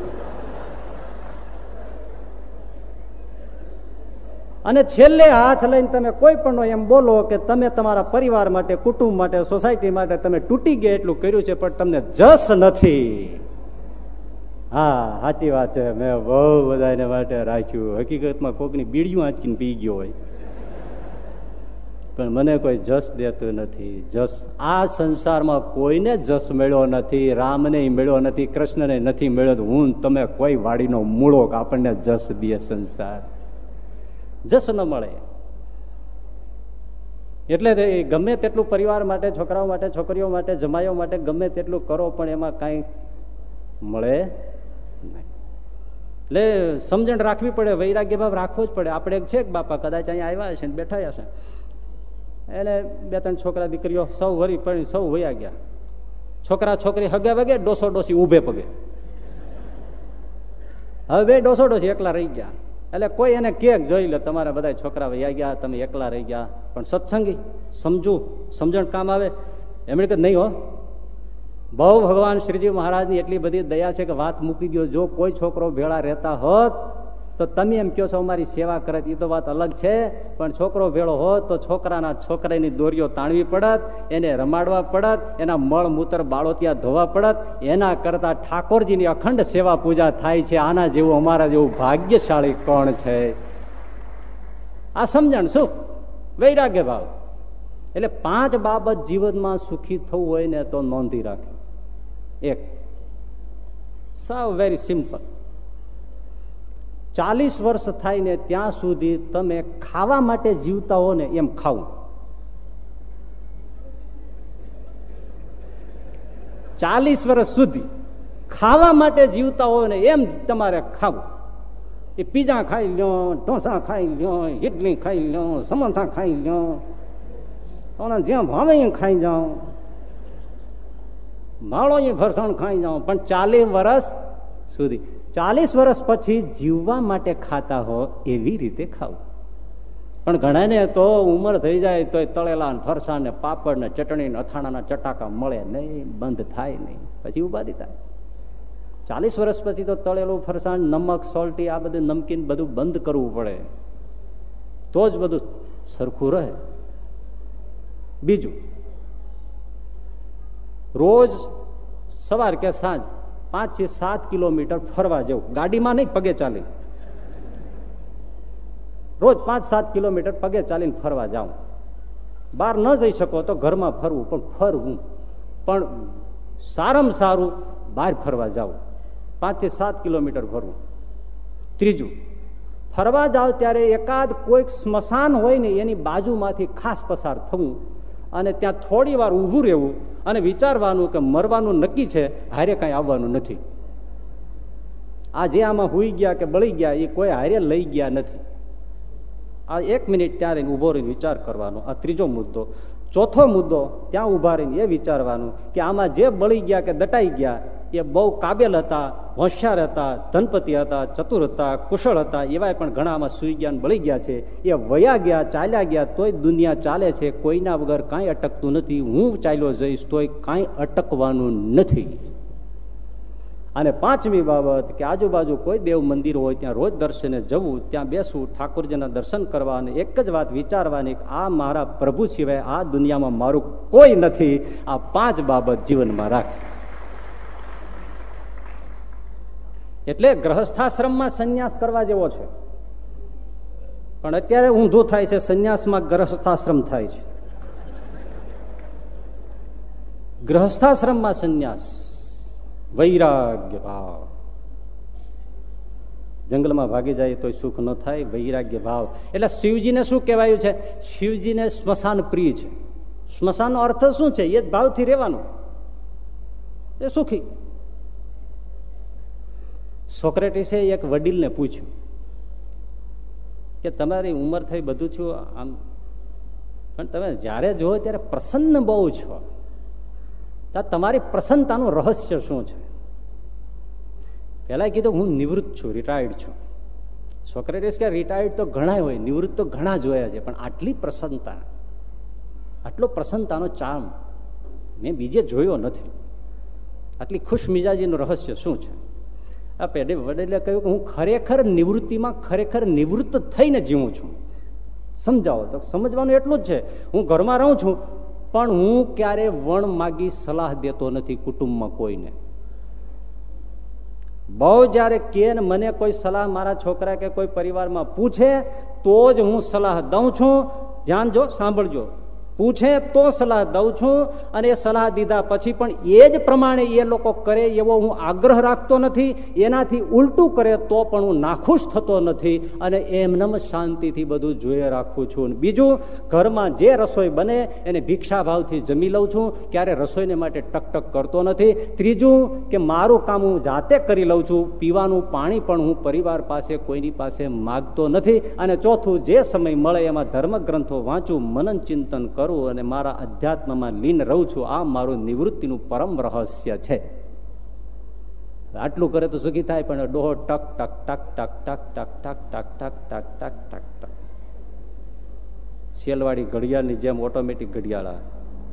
અને છેલ્લે હાથ લઈને તમે કોઈ પણ એમ બોલો કે તમે તમારા પરિવાર માટે, કુટુંબ માટે, સોસાયટી માટે તમે તૂટી ગયા એટલું કર્યું છે, પણ તમને જસ નથી. હા, સાચી વાત છે. મેં બહુ બધાને માટે રાખ્યું. હકીકતમાં કોકની બીડીયું આંચકીને પી ગયો હોય. પણ મને કોઈ જસ દેતું નથી. જસ આ સંસારમાં કોઈને જસ મળ્યો નથી, રામને મળ્યો નથી, કૃષ્ણને નથી મળ્યો. હું તમે કોઈ વાડીનો મૂળો આપણને જસ દે સંસાર. જસ ન મળે. એટલે ગમે તેટલું પરિવાર માટે, છોકરાઓ માટે, છોકરીઓ માટે, જમાઈઓ માટે ગમે તેટલું કરો, પણ એમાં કાંઈ મળે એટલે સમજણ રાખવી પડે વૈરાગ્ય ભાવ રાખવો જ પડે. આપણે છે કે બાપા, કદાચ અહીંયા આવ્યા હશે ને બેઠા હશે. એટલે બે ત્રણ છોકરા દીકરીઓ સૌ વરી પડી, સૌ વયા ગયા. છોકરા છોકરી હગે વગે, ડોસો ડોસી ઉભે પગે. હવે બે ડોસો ડોસી એકલા રહી ગયા. એટલે કોઈ એને કેક જોઈ લે, તમારા બધા છોકરા વયા ગયા, તમે એકલા રહી ગયા. પણ સત્સંગી, સમજુ, સમજણ કામ આવે. એમણે કે નહીં હો બહુ ભગવાન શ્રીજી મહારાજની એટલી બધી દયા છે કે વાત મૂકી દો જો કોઈ છોકરો ભેળા રહેતા હોત, તો તમે એમ કહો છો અમારી સેવા કરે એ તો વાત અલગ છે. પણ છોકરો ભેળો હોત, તો છોકરાના છોકરાની દોરીઓ તાણવી પડત, એને રમાડવા પડત, એના મળ મૂત્ર બાળો ત્યાં ધોવા પડત. એના કરતા ઠાકોરજીની અખંડ સેવા પૂજા થાય છે. આના જેવું અમારા જેવું ભાગ્યશાળી કોણ છે? આ સમજણ શું? વૈરાગ્ય ભાવ. એટલે પાંચ બાબત જીવનમાં સુખી થવું હોય ને તો નોંધી રાખે. એક. સાવ વેરી સિમ્પલ ચાલીસ વર્ષ થાય ને ત્યાં સુધી તમે ખાવા માટે જીવતા હો ને એમ ખાવું. ચાલીસ વર્ષ સુધી ખાવા માટે જીવતા હોય ને એમ તમારે ખાવું. એ પીઝા ખાઈ લો ઢોસા ખાઈ લો ઇડલી ખાઈ લો સમોસા ખાઈ લ્યો. જ્યાં ભાવે ખાઈ જાઓ. માળો ફરસાણ ખાઈ જાઓ. પણ ચાલીસ વર્ષ સુધી. ચાલીસ વર્ષ પછી જીવવા માટે ખાતા હો એવી રીતે ખાવું પણ ઘણાને તો ઉંમર થઈ જાય તો તળેલા ફરસાણ ને પાપડ ને ચટણી ને અથાણાના ચટાકા મળે નહીં, બંધ થાય નહીં. પછી ઉપાધિ થાય. ચાલીસ વર્ષ પછી તો તળેલું ફરસાણ, નમક, સોલ્ટી, આ બધું નમકીન બધું બંધ કરવું પડે. તો જ બધું સરખું રહે. બીજું રોજ સવાર કે સાંજ પાંચથી સાત કિલોમીટર ફરવા જવું. ગાડીમાં નહીં, પગે ચાલી રોજ પાંચ સાત કિલોમીટર પગે ચાલીને ફરવા જાઉં. બહાર ન જઈ શકો તો ઘરમાં ફરવું, પણ ફરવું પણ સારામાં સારું બહાર ફરવા જાઉં. પાંચથી સાત કિલોમીટર ફરવું ત્રીજું, ફરવા જાવ ત્યારે એકાદ કોઈક સ્મશાન હોય ને એની બાજુમાંથી ખાસ પસાર થવું. અને ત્યાં થોડી વાર ઊભું રહેવું અને વિચારવાનું કે મરવાનું નક્કી છે, હારે કાંઈ આવવાનું નથી. આ જે આમાં હુઈ ગયા કે બળી ગયા, એ કોઈ હારે લઈ ગયા નથી. આ એક મિનિટ ત્યાં રહીને ઊભો રહીને વિચાર કરવાનો. આ ત્રીજો મુદ્દો. ચોથો મુદ્દો, ત્યાં ઊભા રહીને એ વિચારવાનું કે આમાં જે બળી ગયા કે દટાઈ ગયા એ બહુ કાબેલ હતા, હોશિયાર હતા, ધનપતિ હતા, ચતુર હતા, કુશળ હતા, એવાય પણ ઘણા આમાં સુઈ ગયા બળી ગયા છે. એ વયા ગયા, ચાલ્યા ગયા, તોય દુનિયા ચાલે છે. કોઈના વગર કાંઈ અટકતું નથી. હું ચાલ્યો જઈશ, તોય કાંઈ અટકવાનું નથી. અને પાંચમી બાબત કે આજુબાજુ કોઈ દેવ મંદિર હોય, ત્યાં રોજ દર્શને જવું, ત્યાં બેસવું, ઠાકોરજીના દર્શન કરવા અને એક જ વાત વિચારવાની આ મારા પ્રભુ સિવાય આ દુનિયામાં મારું કોઈ નથી. આ પાંચ બાબત જીવનમાં રાખ. એટલે ગ્રહસ્થાશ્રમમાં સંન્યાસ કરવા જેવો છે. પણ અત્યારે ઊંધું થાય છે, સંન્યાસમાં ગ્રહસ્થાશ્રમ થાય છે. ગ્રહસ્થાશ્રમમાં સંન્યાસ. વૈરાગ્ય ભાવ. જંગલમાં ભાગી જાય તો સુખ ન થાય, વૈરાગ્ય ભાવ. એટલે શિવજીને શું કહેવાયું છે? શિવજીને સ્મશાન પ્રિય છે. સ્મશાનનો અર્થ શું છે? એ ભાવથી રહેવાનું. એ સુખી. સોક્રેટિસે એક વડીલને પૂછ્યું કે તમારી ઉંમર થઈ બધું છું આમ, પણ તમે જ્યારે જુઓ ત્યારે પ્રસન્ન બહુ છો. ત્યાં તમારી પ્રસન્નતાનું રહસ્ય શું છે? પેલા કીધું, હું નિવૃત્ત છું રિટાયર્ડ છું. સોક્રેટિસ કે રિટાયર્ડ તો ઘણા હોય, નિવૃત્ત તો ઘણા જોયા છે, પણ આટલી પ્રસન્નતા, આટલો પ્રસન્નતાનો ચામ મેં બીજે જોયો નથી. આટલી ખુશ મિજાજીનું રહસ્ય શું છે? પેઢી વડીલે કહ્યું કે હું ખરેખર નિવૃત્તિમાં ખરેખર નિવૃત્ત થઈને જીવું છું. સમજાવો તો સમજવાનું એટલું જ છે. હું ઘરમાં રહું છું, પણ હું ક્યારે વણ માગી સલાહ દેતો નથી કુટુંબમાં કોઈને. બહુ જયારે કે મને કોઈ સલાહ મારા છોકરા કે કોઈ પરિવારમાં પૂછે, તો જ હું સલાહ દઉં છું. ધ્યાન જો, સાંભળજો. પૂછે તો સલાહ દઉં છું અને એ સલાહ દીધા પછી પણ એ જ પ્રમાણે એ લોકો કરે એવો હું આગ્રહ રાખતો નથી. એનાથી ઉલટું કરે તો પણ હું નાખુશ થતો નથી અને એમનેમ શાંતિથી બધું જોઈએ રાખું છું. બીજું, ઘરમાં જે રસોઈ બને એને ભિક્ષાભાવથી જમી લઉં છું. ક્યારે રસોઈને માટે ટકટક કરતો નથી. ત્રીજું કે મારું કામ હું જાતે કરી લઉં છું. પીવાનું પાણી પણ હું પરિવાર પાસે કોઈની પાસે માગતો નથી. અને ચોથું, જે સમય મળે એમાં ધર્મગ્રંથો વાંચું, મનન ચિંતન કરું કરું અને મારા અધ્યાત્મમાં લીન રહું છું આ મારું નિવૃત્તિનું પરમ રહસ્ય છે આટલું કરે તો સુખી થાય પણ ડોહો ટક ટક ટક ટક ટક ટક ટક ટક ટક ટક ટક ટક સેલવાડી ઘડિયાળની જેમ ઓટોમેટિક ઘડિયાળ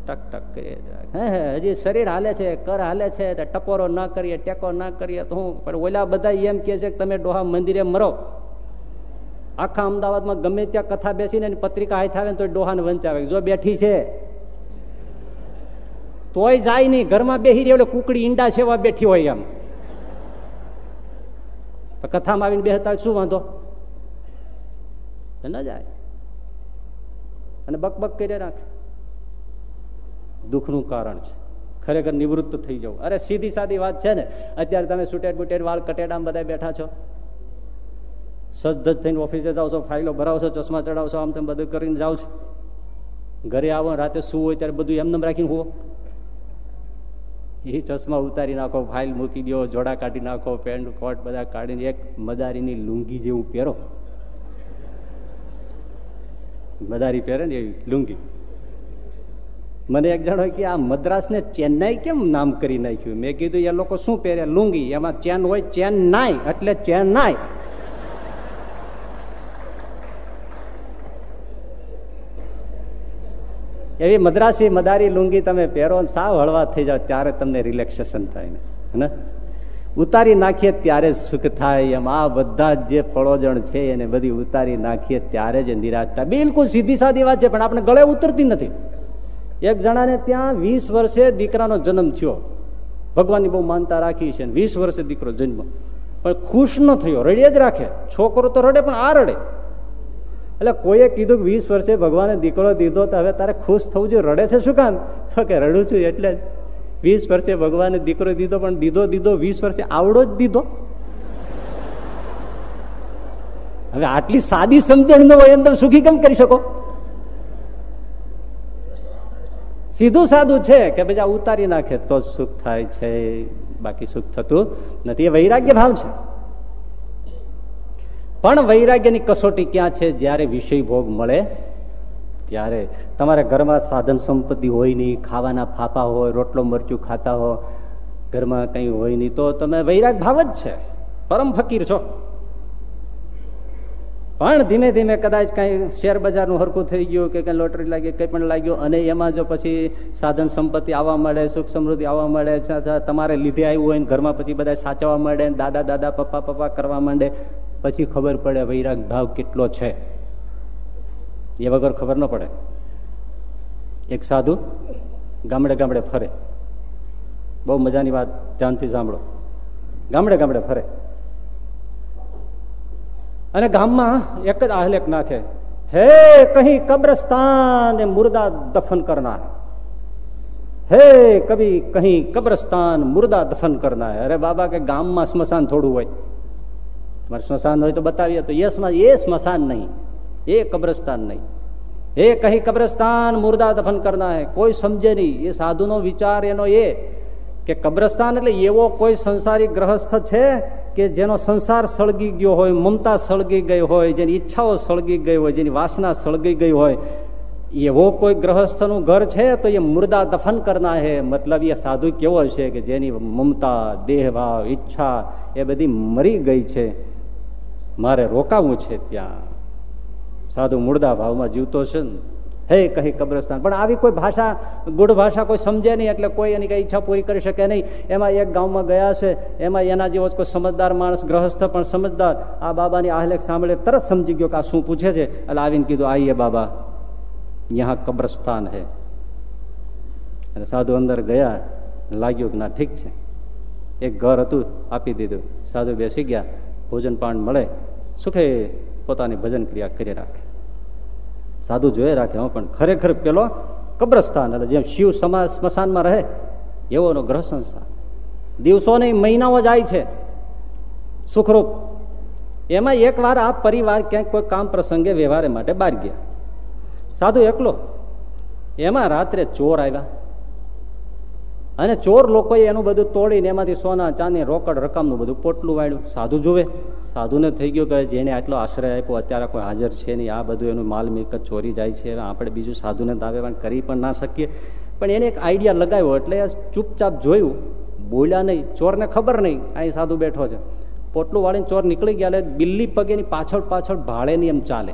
ટક ટક કરીએ હે હજી શરીર હાલે છે કર હાલે છે ટપોરો ના કરીએ ટેકો ના કરીએ તો હું પણ ઓલા બધા એમ કે છે કે તમે ડોહા મંદિરે મરો આખા અમદાવાદમાં ગમે ત્યાં કથા બેસીને પત્રિકા હાથ આવે ને તો ડોહાને વંચાવે. જો બેઠી છે, તોય જાય નહીં. ઘરમાં બેસી રહી એટલે કુકડી ઈંડા સેવા બેઠી હોય એમ. કથામાં આવીને બેસતા શું વાંધો? ન જાય. અને બકબક કરી રાખે. દુઃખનું કારણ છે. ખરેખર નિવૃત્ત થઈ જવું. અરે સીધી સાદી વાત છે ને. અત્યારે તમે સુટેડ બુટેડ વાળ કટેડામાં બધા બેઠા છો. સજ્જ થઈને ઓફિસે જાઓ છો, ફાઇલો ભરાવશો ચશ્મા ચડાવશો આમ તેમ બધું કરીને જાઓ છો. ઘરે આવો, રાતે શું હોય ત્યારે બધું એમને રાખીને હોવો. એ ચશ્મા ઉતારી નાખો, ફાઇલ મૂકી દો જોડા કાઢી નાખો, પેન્ટ, કોટ બધા કાઢીને એક મદારીની લુંગી જેવું પહેરો. મદારી પહેરે ને એવી લુંગી. મને એક જણો કે, આ મદ્રાસને ચેન્નાઈ કેમ નામ કરી નાખ્યું? મેં કીધું એ લોકો શું પહેરે? લુંગી. એમાં ચેન હોય, ચેન નાય, એટલે ચેન્નાઈ એવી મદ્રાસી મદારી લુંગી તમે પહેરો સાવ હળવા થઈ જાઓ, ત્યારે તમને રિલેક્સેશન થાય ને. ઉતારી નાખીએ ત્યારે જ સુખ થાય. એમ આ બધા જે પળોજણ છે, એને બધી ઉતારી નાખીએ ત્યારે જ નિરાશતા. બિલકુલ સીધી સાદી વાત છે, પણ આપણે ગળે ઉતરતી નથી. એક જણાને ત્યાં વીસ વર્ષે દીકરાનો જન્મ થયો. ભગવાનની બહુ માનતા રાખી છે વીસ વર્ષે દીકરો જન્મ પણ ખુશ ન થયો, રડે જ રાખે. છોકરો તો રડે, પણ આ રડે. એટલે કોઈએ કીધું કે વીસ વર્ષે ભગવાને દીકરો દીધો તો હવે તારે ખુશ થવું જોઈએ. રડે છે શું કામ? તો કે રડું છું એટલે જ. વીસ વર્ષે ભગવાને દીકરો દીધો પણ દીધો દીધો, વીસ વર્ષે આવડો જ દીધો. હવે આટલી સાદી સમજણ ન હોય એમ તમે સુખી કેમ કરી શકો? સીધું સાદું છે કે ભાઈ આ ઉતારી નાખે તો સુખ થાય છે. બાકી સુખ થતું નથી. એ વૈરાગ્ય ભાવ છે. પણ વૈરાગ્યની કસોટી ક્યાં છે? જ્યારે વિષય ભોગ મળે, ત્યારે તમારે ઘરમાં સાધન સંપત્તિ હોય નહીં, ખાવાના ફાફા હોય, રોટલો, મરચું ખાતા હો, ઘરમાં કંઈ હોય નહીં, તો તમે વૈરાગ ભાવ જ છે. પરમ ફકીર છો. પણ ધીમે ધીમે કદાચ કંઈ શેર બજારનું હરકું થઈ ગયું કે કંઈ લોટરી લાગી, કંઈ પણ લાગ્યું, અને એમાં જો પછી સાધન સંપત્તિ આવવા મળે, સુખ સમૃદ્ધિ આવવા મળે તમારે લીધે આવ્યું હોય ઘરમાં પછી બધા સાચવવા મળે દાદા દાદા, પપ્પા પપ્પા કરવા માંડે પછી ખબર પડે વૈરાગ ભાવ કેટલો છે? એ વગર ખબર ન પડે. એક સાધુ ગામડે ગામડે ફરે. બહુ મજાની વાત ધ્યાનથી સાંભળો. ગામડે ગામડે ફરે. અને ગામમાં એક જ આહલેક નાખે. હે કહી કબ્રસ્તાન મુર્દા દફન કરનાર. હે કભી કહી કબ્રસ્તાન મુર્દા દફન કરનાર. અરે બાબા કે ગામમાં સ્મશાન થોડું હોય. તમારે સ્મશાન હોય તો બતાવીએ તો એ સ્મશાન નહીં. એ કબ્રસ્તાન નહીં. એ કહી કબ્રસ્તાન મુર્દા દફન કરના હે. કોઈ સમજે નહીં. એ સાધુનો વિચાર એનો એ કે કબ્રસ્તાન એટલે એવો કોઈ સંસારી ગ્રહસ્થ છે કે જેનો સંસાર સળગી ગયો હોય, મમતા સળગી ગઈ હોય, જેની ઈચ્છાઓ સળગી ગઈ હોય, જેની વાસના સળગી ગઈ હોય. એવો કોઈ ગ્રહસ્થનું ઘર છે તો એ મુર્દા દફન કરના હે. મતલબ એ સાધુ કેવો છે કે જેની મમતા, દેહભાવ, ઈચ્છા એ બધી મરી ગઈ છે. મારે રોકાવું છે ત્યાં. સાધુ મૂળદા ભાવમાં જીવતો છે ને. હે, કહી કબ્રસ્તાન, પણ આવી કોઈ ભાષા, ગુઢ ભાષા કોઈ સમજે નહીં, એટલે કોઈ એની કઈ ઈચ્છા પૂરી કરી શકે નહીં. એમાં એક ગામમાં ગયા છે, એમાં એના જેવો કોઈ સમજદાર માણસ, ગ્રહસ્થ પણ સમજદાર. આ બાબાની આહલેખ સાંભળે તરત સમજી ગયો કે આ શું પૂછે છે. એટલે આવીને કીધું, આઈએ બાબા, યહાં કબ્રસ્તાન હે. અને સાધુ અંદર ગયા, લાગ્યું કે ના, ઠીક છે. એક ઘર હતું, આપી દીધું. સાધુ બેસી ગયા. ભોજન પાન મળે, સુખે પોતાની ભજન ક્રિયા કરી રાખે. સાધુ જોઈ રાખે, હું, પણ ખરેખર પેલો કબ્રસ્તાન, એટલે જેમ શિવ સમાજ સ્મશાનમાં રહે એવોનો ગ્રહ સંસ્થાન દિવસો નહીં મહિનાઓ જાય છે, સુખરૂપ. એમાં એક વાર આ પરિવાર ક્યાંક કોઈ કામ પ્રસંગે વ્યવહાર માટે બહાર ગયા. સાધુ એકલો, એમાં રાત્રે ચોર આવ્યા. અને ચોર લોકોએ એનું બધું તોડીને એમાંથી સોના, ચાંદી, રોકડ, રકમનું બધું પોટલું વાળ્યું. સાધુ જુએ સાધુને થઈ ગયું કે જેને આટલો આશ્રય આપ્યો, અત્યારે કોઈ હાજર છે નહીં. આ બધું એનું માલ મિલકત ચોરી જાય છે. આપણે બીજું સાધુને દાવે કરી પણ ના શકીએ. પણ એને એક આઈડિયા લગાવ્યો એટલે ચૂપચાપ જોયું. બોલ્યા નહીં. ચોરને ખબર નહીં. અહીં સાધુ બેઠો છે. પોટલું વાળીને ચોર નીકળી ગયા એટલે બિલ્લી પગેની પાછળ પાછળ ભાડેની એમ ચાલે.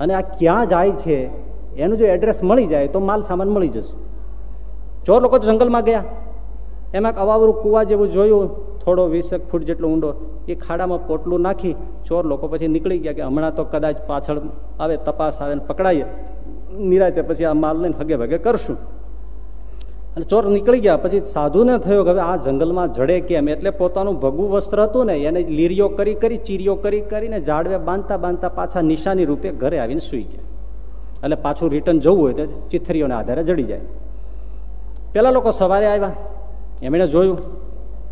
અને આ ક્યાં જાય છે? એનું જો એડ્રેસ મળી જાય તો માલ સામાન મળી જશે. ચોર લોકો તો જંગલમાં ગયા. એમાં અવાવરું કુવા જેવું જોયું, થોડો વીસ એક ફૂટ જેટલો ઊંડો. એ ખાડામાં પોટલું નાખી ચોર લોકો પછી નીકળી ગયા કે હમણાં તો કદાચ પાછળ આવે, તપાસ આવે ને પકડાઈએ. નિરાતે પછી આ માલ લઈને હગે ભગે કરશું. અને ચોર નીકળી ગયા. પછી સાધુને થયો કે હવે આ જંગલમાં જડે કેમ? એટલે પોતાનું ભગવું વસ્ત્ર હતું ને, એને લીરીઓ કરી કરી, ચીરીઓ કરી કરીને ઝાડવે બાંધતા બાંધતા પાછા નિશાની રૂપે ઘરે આવીને સુઈ ગયા. એટલે પાછું રિટર્ન જવું હોય તો ચિથરીઓના આધારે જડી જાય. પેલા લોકો સવારે આવ્યા, એમણે જોયું,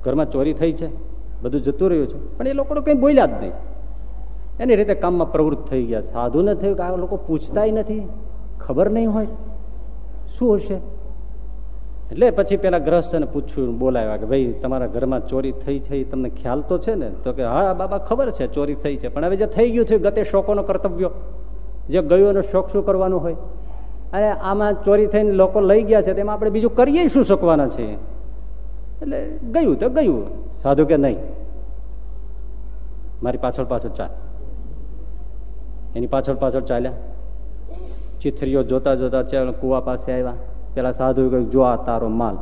ઘરમાં ચોરી થઈ છે, બધું જતું રહ્યું છે, પણ એ લોકો કંઈ બોલ્યા જ નહીં. એની રીતે કામમાં પ્રવૃત્ત થઈ ગયા. સાધુને થયું કે આ લોકો પૂછતાય નથી, ખબર નહીં હોય. શું હશે? એટલે પછી પેલા ગ્રહસ્થને પૂછ્યું, બોલાવ્યા કે ભાઈ, તમારા ઘરમાં ચોરી થઈ થઈ તમને ખ્યાલ તો છે ને? તો કે, હા, બાબા, ખબર છે, ચોરી થઈ છે, પણ હવે જે થઈ ગયું છે, ગતે શોકોનો કર્તવ્યો. જે ગયો એનો શોખ શું કરવાનું હોય? અને આમાં ચોરી થઈને લોકો લઈ ગયા છે, તેમાં આપણે બીજું કરીએ શું શકવાના છીએ એટલે ગયું તો ગયું. સાધુ કે નહીં? મારી પાછળ પાછળ ચાલ. એની પાછળ પાછળ ચાલ્યા. ચિથરીઓ જોતા જોતા કુવા પાસે આવ્યા. પેલા સાધુ કહ્યું, જો આ તારો માલ.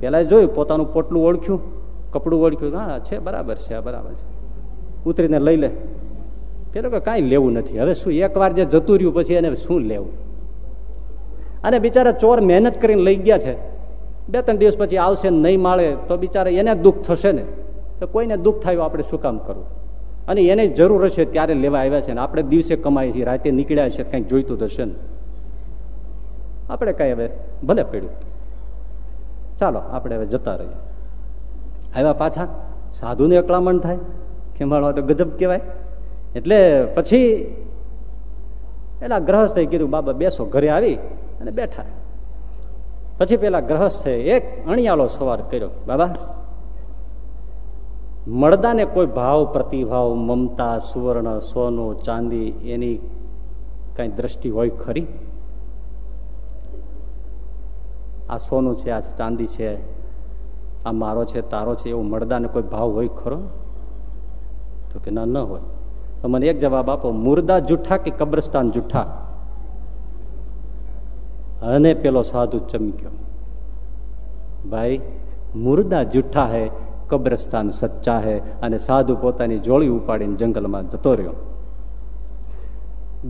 પેલા જોયું, પોતાનું પોટલું ઓળખ્યું, કપડું ઓળખ્યું. હા, છે, બરાબર છે બરાબર છે. ઉતરીને લઈ લે. પેલો કે કાંઈ લેવું નથી. હવે શું એકવાર જે જતું રહ્યું, પછી એને શું લેવું? અને બિચારા ચોર મહેનત કરીને લઈ ગયા છે. બે ત્રણ દિવસ પછી આવશે નહીં માળે, તો બિચારા એને દુઃખ થશે ને? તો કોઈને દુઃખ થાય આપણે શું કામ કરવું? અને એને જરૂર હશે ત્યારે લેવા આવ્યા છે ને? આપણે દિવસે કમાઈ છીએ, રાતે નીકળ્યા છે કંઈક જોઈતું થશે ને? આપણે કઈ હવે ભલે પડ્યું. ચાલો, આપણે હવે જતા રહીએ. આવ્યા પાછા? સાધુને અકળામણ થાય? ખેંભાળવા તો ગજબ કહેવાય. એટલે પછી, એલા ગ્રહસ્થે કીધું, બાબા, બેસો, ઘરે આવી. અને બેઠા. પછી પેલા ગ્રહસ્થે એક અણિયાળો સવાર કર્યો, બાબા, મળદાને કોઈ ભાવ, પ્રતિભાવ, મમતા, સુવર્ણ, સોનું, ચાંદી એની કઈ દ્રષ્ટિ હોય ખરી? આ સોનું છે, આ ચાંદી છે, આ મારો છે, તારો છે, એવું મળદાને કોઈ ભાવ હોય ખરો? તો કે, ના, ન હોય. તો મને એક જવાબ આપો, મુર્દા જૂઠા કે કબ્રસ્તાન જૂઠા અને પેલો સાધુ ચમક્યો ભાઈ, મુર્દા જુઠ્ઠા હે, કબ્રસ્તાન સચ્ચા હે અને સાધુ પોતાની જોડી ઉપાડીને જંગલમાં જતો રહ્યો.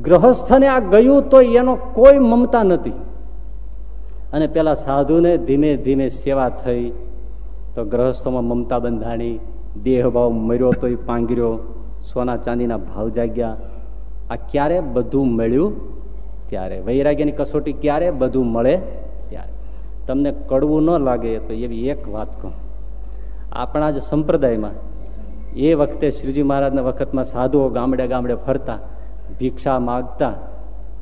ગ્રહસ્થને આ ગયું તો એનો કોઈ મમતા નથી. અને પેલા સાધુને ધીમે ધીમે સેવા થઈ. તો ગ્રહસ્થોમાં મમતા બંધાણી, દેહભાવ મર્યો તો પાંગર્યો. સોના ચાંદીના ભાવ જાગ્યા. આ ક્યારે બધું મળ્યું? ત્યારે વૈરાગ્યની કસોટી ક્યારે બધું મળે ત્યારે. તમને કડવું ન લાગે તો એવી એક વાત કહું. આપણા જ સંપ્રદાયમાં એ વખતે શ્રીજી મહારાજના વખતમાં સાધુઓ ગામડે ગામડે ફરતા, ભિક્ષા માગતા,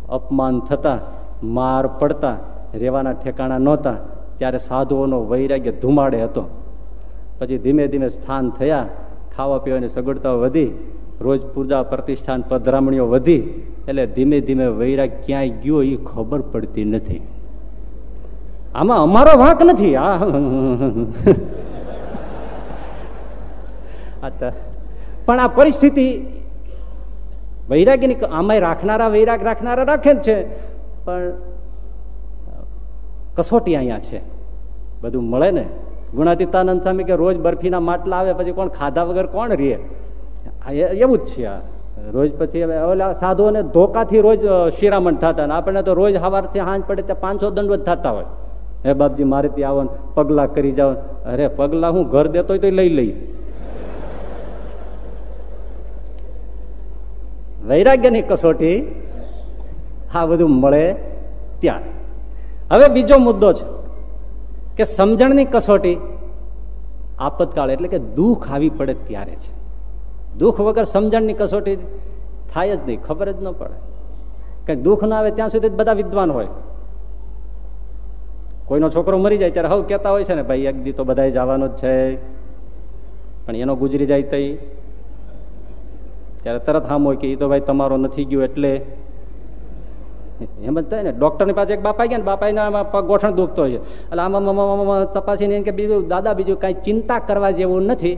અપમાન થતા, માર પડતા, રહેવાના ઠેકાણા નહોતા, ત્યારે સાધુઓનો વૈરાગ્ય ધુમાડે હતો. પછી ધીમે ધીમે સ્થાન થયા ખાવા પીવાની સગવડતાઓ વધી, રોજ પૂજા પ્રતિષ્ઠાન પધરામણીઓ વધી એટલે ધીમે ધીમે વૈરાગ ક્યાંય ગયો એ ખબર પડતી નથી. આમાં અમારો વાંક નથી. આ પણ આ પરિસ્થિતિ વૈરાગ્યની આમાં રાખનારા વૈરાગ રાખનારા રાખે જ છે. પણ કસોટી અહીંયા છે. બધું મળે ને. ગુણાતીતાનંદ સ્વામી કે રોજ બરફીના માટલા આવે, પછી કોણ ખાધા વગર કોણ રે એવું જ છે આ. રોજ પછી હવે ઓલા સાધુઓને ધોકાથી રોજ શિરામણ થતા ને આપણને તો રોજ સવારથી હાંજ પડે ત્યાં પાંચસો દંડવત થતા હોય. હે બાપજી, મારે ત્યાં આવો પગલા કરી જાઓ. અરે, પગલા હું ઘર દેતો હોય તો લઈ લઈ. વૈરાગ્યની કસોટી, આ બધું મળે ત્યાં. હવે બીજો મુદ્દો છે કે સમજણની કસોટી આપતકાળ એટલે કે દુઃખ આવી પડે ત્યારે છે. દુઃખ વગર સમજણની કસોટી થાય જ નહીં, ખબર જ ન પડે. કઈ દુઃખ ના આવે ત્યાં સુધી બધા વિદ્વાન હોય. કોઈનો છોકરો મરી જાય ત્યારે હવ કહેતા હોય છે ને, ભાઈ, એક દી તો બધા જવાનો જ છે. પણ એનો ગુજરી જાય તઈ. ત્યારે તરત હામ હોય કે એ તો ભાઈ તમારો નથી ગયો એટલે એમ જ થાય ને. ડોક્ટરની પાસે એક બાપા ગયા ને, બાપા પગ ગોઠણ દુખતો હોય છે. એટલે આમાં તપાસીને એમ કે બીજું દાદા બીજું કાંઈ ચિંતા કરવા જેવું નથી.